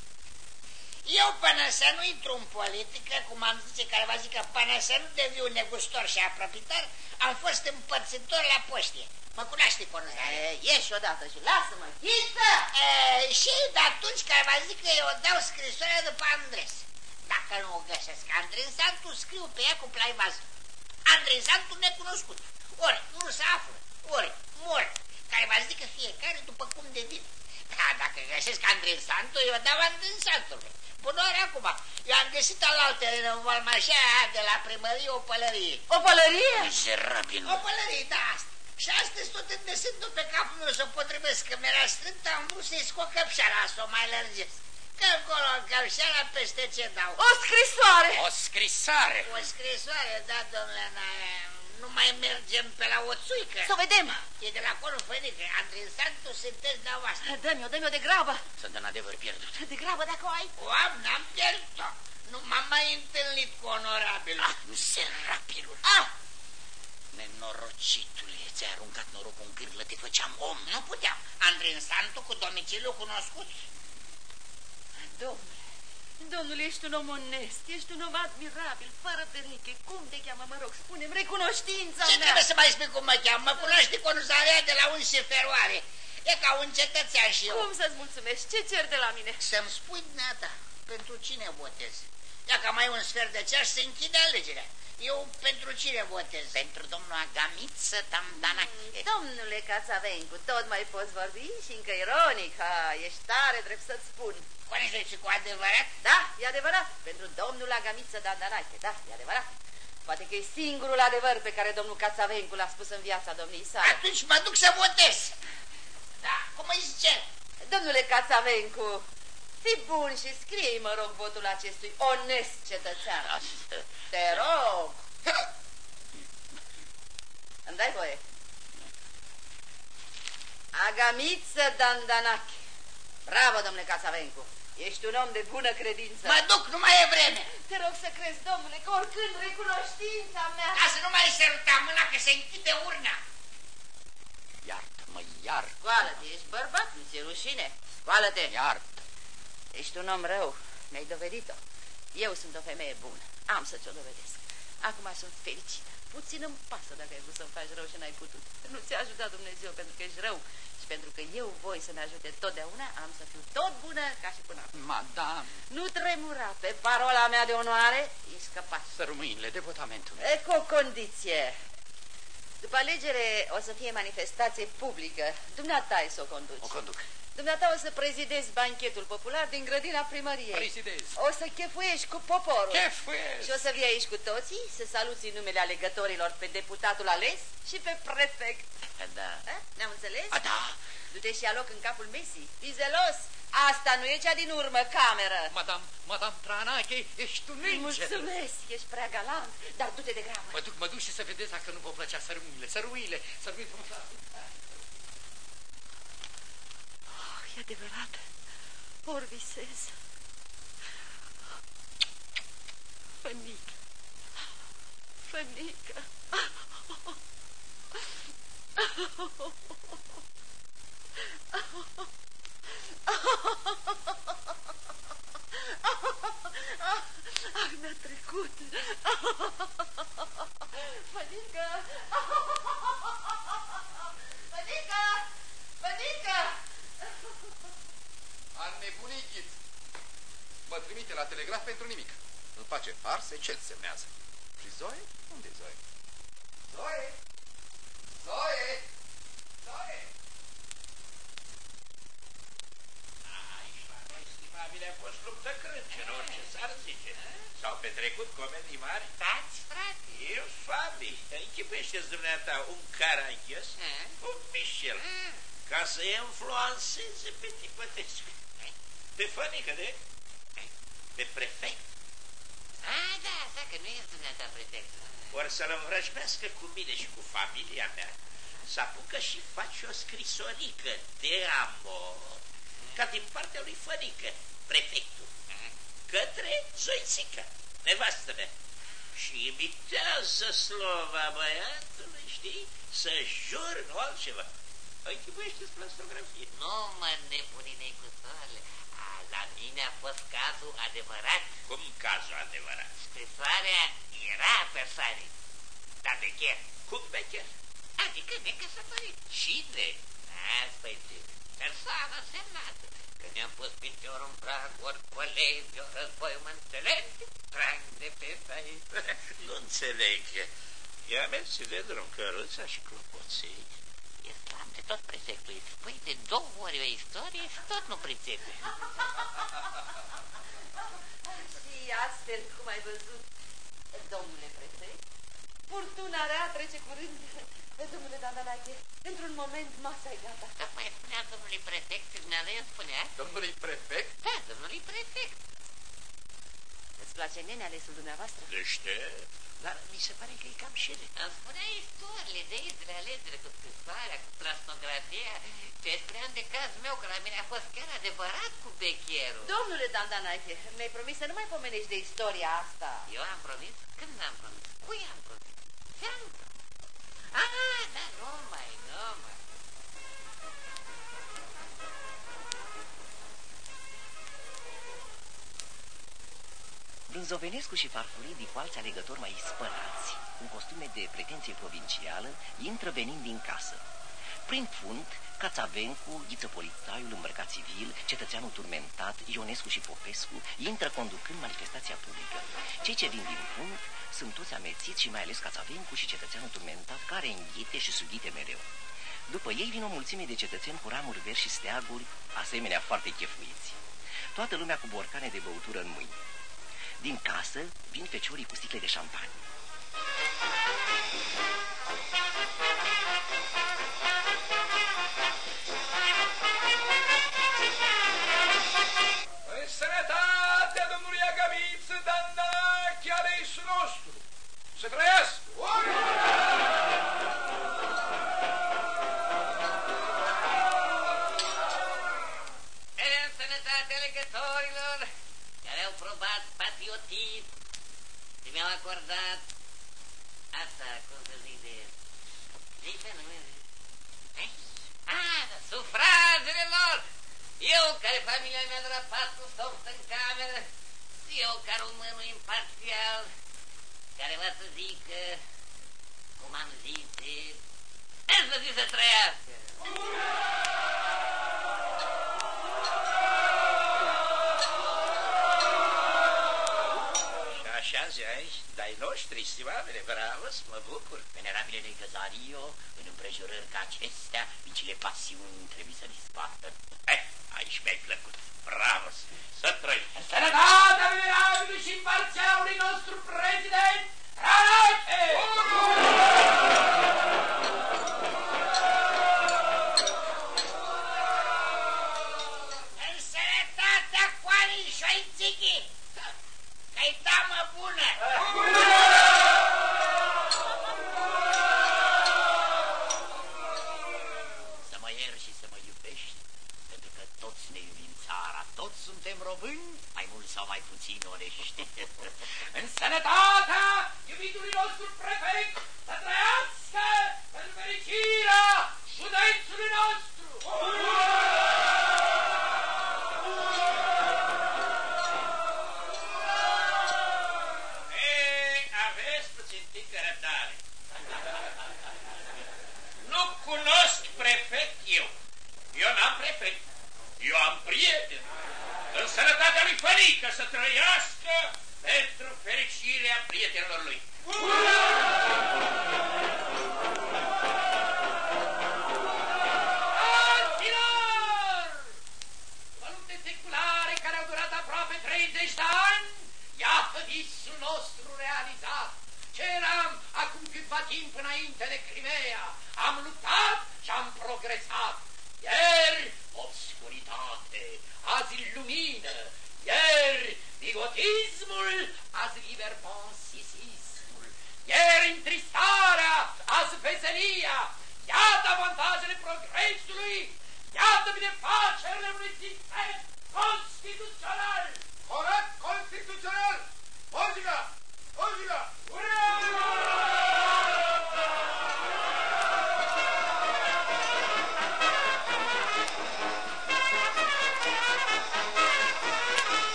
S11: Eu până să nu intru în politică, cum am zice careva zic că până să nu deviu negustor și apropitar, am fost împărțitor la poștie. Mă cunoaște conuzare.
S6: E, ieși odată și lasă-mă. Ghiță!
S11: E, și de atunci careva zic că eu dau scrisoarea după Andres. Dacă nu o găsesc, Andrei Santu scriu pe ea cu plaivaz. Andrei Santu necunoscut. Ori nu se află, ori mor. Care va zic că fiecare după cum devine. Da, dacă găsesc Andrei Santu, eu dau Andrei Santului. Bună ori acum, eu am găsit alaltă în Valmașa de la primărie o pălărie.
S6: O pălărie?
S16: Mizerabil!
S11: O pălărie, da, asta. Și astăzi tot îndesându pe capul meu să o potrivesc, că mi-era strântă, am vrut să-i scot căpșara, să o mai lărgesc. Că acolo, căpșara, peste ce dau?
S6: O scrisoare!
S16: O scrisoare!
S11: O scrisoare, da, domnule, nu mai mergem pe la o țuică.
S6: Să o vedem!
S11: E de la conul fănică, Andrei Santu, sunteți de voastră.
S6: Dă-mi-o, dă-mi-o de grabă!
S16: Sunt în adevăr pierdut.
S6: De grabă dacă o ai.
S11: O am, n-am pierdut-o. Nu m-am mai întâlnit cu onorabilul.
S16: Ah, mizerabilul!
S6: Ah!
S16: Nenorocitule, ți-ai aruncat norocul în gârlă, te făceam om.
S11: Nu puteam. Andrei Santu cu domiciliu cunoscut.
S6: Domnule, domnule, ești un om onest, ești un om admirabil, fără pereche. Cum te cheamă, mă rog, spune-mi, recunoștința
S11: Ce
S6: mea.
S11: trebuie să mai spui cum mă cheamă? Mă cunoaște conuzarea de la un șeferoare. E ca un cetățean și eu.
S6: Cum să-ți mulțumesc? Ce cer de la mine?
S11: Să-mi spui dumneata, pentru cine votezi? Ia ca mai un sfert de ceas se închide alegerea. Eu pentru cine votez?
S16: Pentru domnul Agamiță Damdanache.
S6: Domnule Cațavencu, tot mai poți vorbi și încă ironic. Ha, ești tare, drept să-ți spun.
S11: Conești cu adevărat?
S6: Da, e adevărat. Pentru domnul Agamiță Dandanache, da, e adevărat. Poate că e singurul adevăr pe care domnul Cațavencu l-a spus în viața domniei sale.
S11: Atunci mă duc să votez. Da, cum îi zice?
S6: Domnule Cațavencu, fi bun și scrie mă rog, votul acestui onest cetățean. Te rog. Îmi dai voie. Agamiță Dandanache. Bravo, domnule Cațavencu. Ești un om de bună credință.
S11: Mă duc, nu mai e vreme.
S6: Te rog să crezi, domnule, că oricând recunoștința mea...
S11: Ca să nu mai săruta mâna, că se închide urna.
S16: Iartă-mă, iartă,
S6: Scoală-te, ești bărbat, nu ți-e rușine. Scoală-te.
S16: iartă.
S6: Ești un om rău, mi-ai dovedit-o. Eu sunt o femeie bună, am să ți-o dovedesc. Acum sunt fericită. Puțin îmi pasă dacă ai vrut să-mi faci rău și n-ai putut. Nu ți-a ajutat Dumnezeu pentru că ești rău și pentru că eu voi să ne ajute totdeauna, am să fiu tot bună ca și până acum.
S16: Madame,
S6: Nu tremura, pe parola mea de onoare, ești scăpat.
S16: să rămâinile devotamentului.
S6: E, cu o condiție. După alegere o să fie manifestație publică. Dumneata ai să o conduci.
S16: O conduc.
S6: Dumneata o să prezidezi banchetul popular din grădina primăriei.
S16: Prezidez.
S6: O să chefuiești cu poporul.
S16: Chefuiesc.
S6: Și o să vii aici cu toții să saluți în numele alegătorilor pe deputatul ales și pe prefect.
S16: Da.
S6: A? Ne-am înțeles?
S16: A, da.
S6: Du-te și ia loc în capul Messi. Fizelos! Asta nu e cea din urmă cameră.
S16: Madame, Madame Tranache, ești un înger.
S6: Mulțumesc, ești prea galant, dar du-te de grabă.
S16: Mă duc, mă duc și să vedeți dacă nu vă plăcea sărmâile, sărmâile, sărmâile.
S6: E adevărat. Ori visez. Fănică. Fănică. Ah,
S7: face farse, ce semnează? Și Zoe? unde e Zoe? Zoe! Zoe! Zoe!
S4: Ai, estimabile, a fost luptă crâncenă, orice s-ar zice. S-au petrecut comedii mari.
S14: Stați, frate.
S4: Eu, Fabi, închipește-ți dumneata un caragios,
S14: Eh?
S4: un Michel,
S14: Eh.
S4: ca să influențeze pe Tipătescu. Pe fănică de... Pe prefect.
S14: Ah, da, asta că nu ești dumneata pretext.
S4: Ori să-l învrăjmească cu mine și cu familia mea. Să apucă și face o scrisorică de amor, ca din partea lui Fănică, prefectul, către Zoițica, nevastă mea. Și imitează slova băiatului, știi? Să jur, nu altceva. Închipuiește-ți plastografie.
S14: Nu mă nebunine cu soarele. A, La mine a fost cazul adevărat.
S4: Cum cazul adevărat.
S14: Scrisoarea era persoane. Dar de chiar.
S4: Cum becher?
S14: Adică necăsătorit.
S4: Cine?
S14: Asta e persoană semnată. Că ne-am pus piciorul în prag, ori colegi, ori război, mă înțelegi? Trag de pe aici. (laughs)
S4: Nu înțeleg. Ea merge de drum căruța și clopoței.
S14: E slam de tot prefectul. Îi spui de două ori o istorie și tot nu pricepe. (laughs)
S6: Și astfel, cum ai văzut, domnule prefect, furtuna rea trece curând. Domnule Dandanache, într-un moment masa e gata.
S14: Dar mai spunea domnului prefect, dumnealui îmi spunea?
S7: Domnului prefect?
S14: Da, domnului prefect.
S6: Îți place nene alesul dumneavoastră?
S4: Deștept. Dar mi se pare că e cam șere.
S14: Îmi spunea istoriile de aici, de la alegere, cu scrisoarea, cu plasnografia. Ce spuneam de caz meu, că la mine a fost chiar adevărat cu becherul.
S6: Domnule Dandanache, mi-ai promis să nu mai pomenești de istoria asta.
S14: Eu am promis? Când am promis? Cui am promis? Ce-am promis? Ah, da, nu mai, nu mai.
S1: Brânzovenescu și Farfurii, cu alți alegători mai spălați, în costume de pretenție provincială, intră venind din casă. Prin fund, Cațavencu, Ghiță Polițaiul îmbrăcat civil, cetățeanul turmentat, Ionescu și Popescu intră conducând manifestația publică. Cei ce vin din fund sunt toți amețiți și mai ales Cațavencu și cetățeanul turmentat, care înghite și sughite mereu. După ei vin o mulțime de cetățeni cu ramuri verzi și steaguri, asemenea foarte chefuiți. Toată lumea cu borcane de băutură în mâini. Din casă vin feciorii cu sticle de șampanie.
S8: Sănătatea domnului Agamiță, Dandanache, alesul nostru! Să trăiască!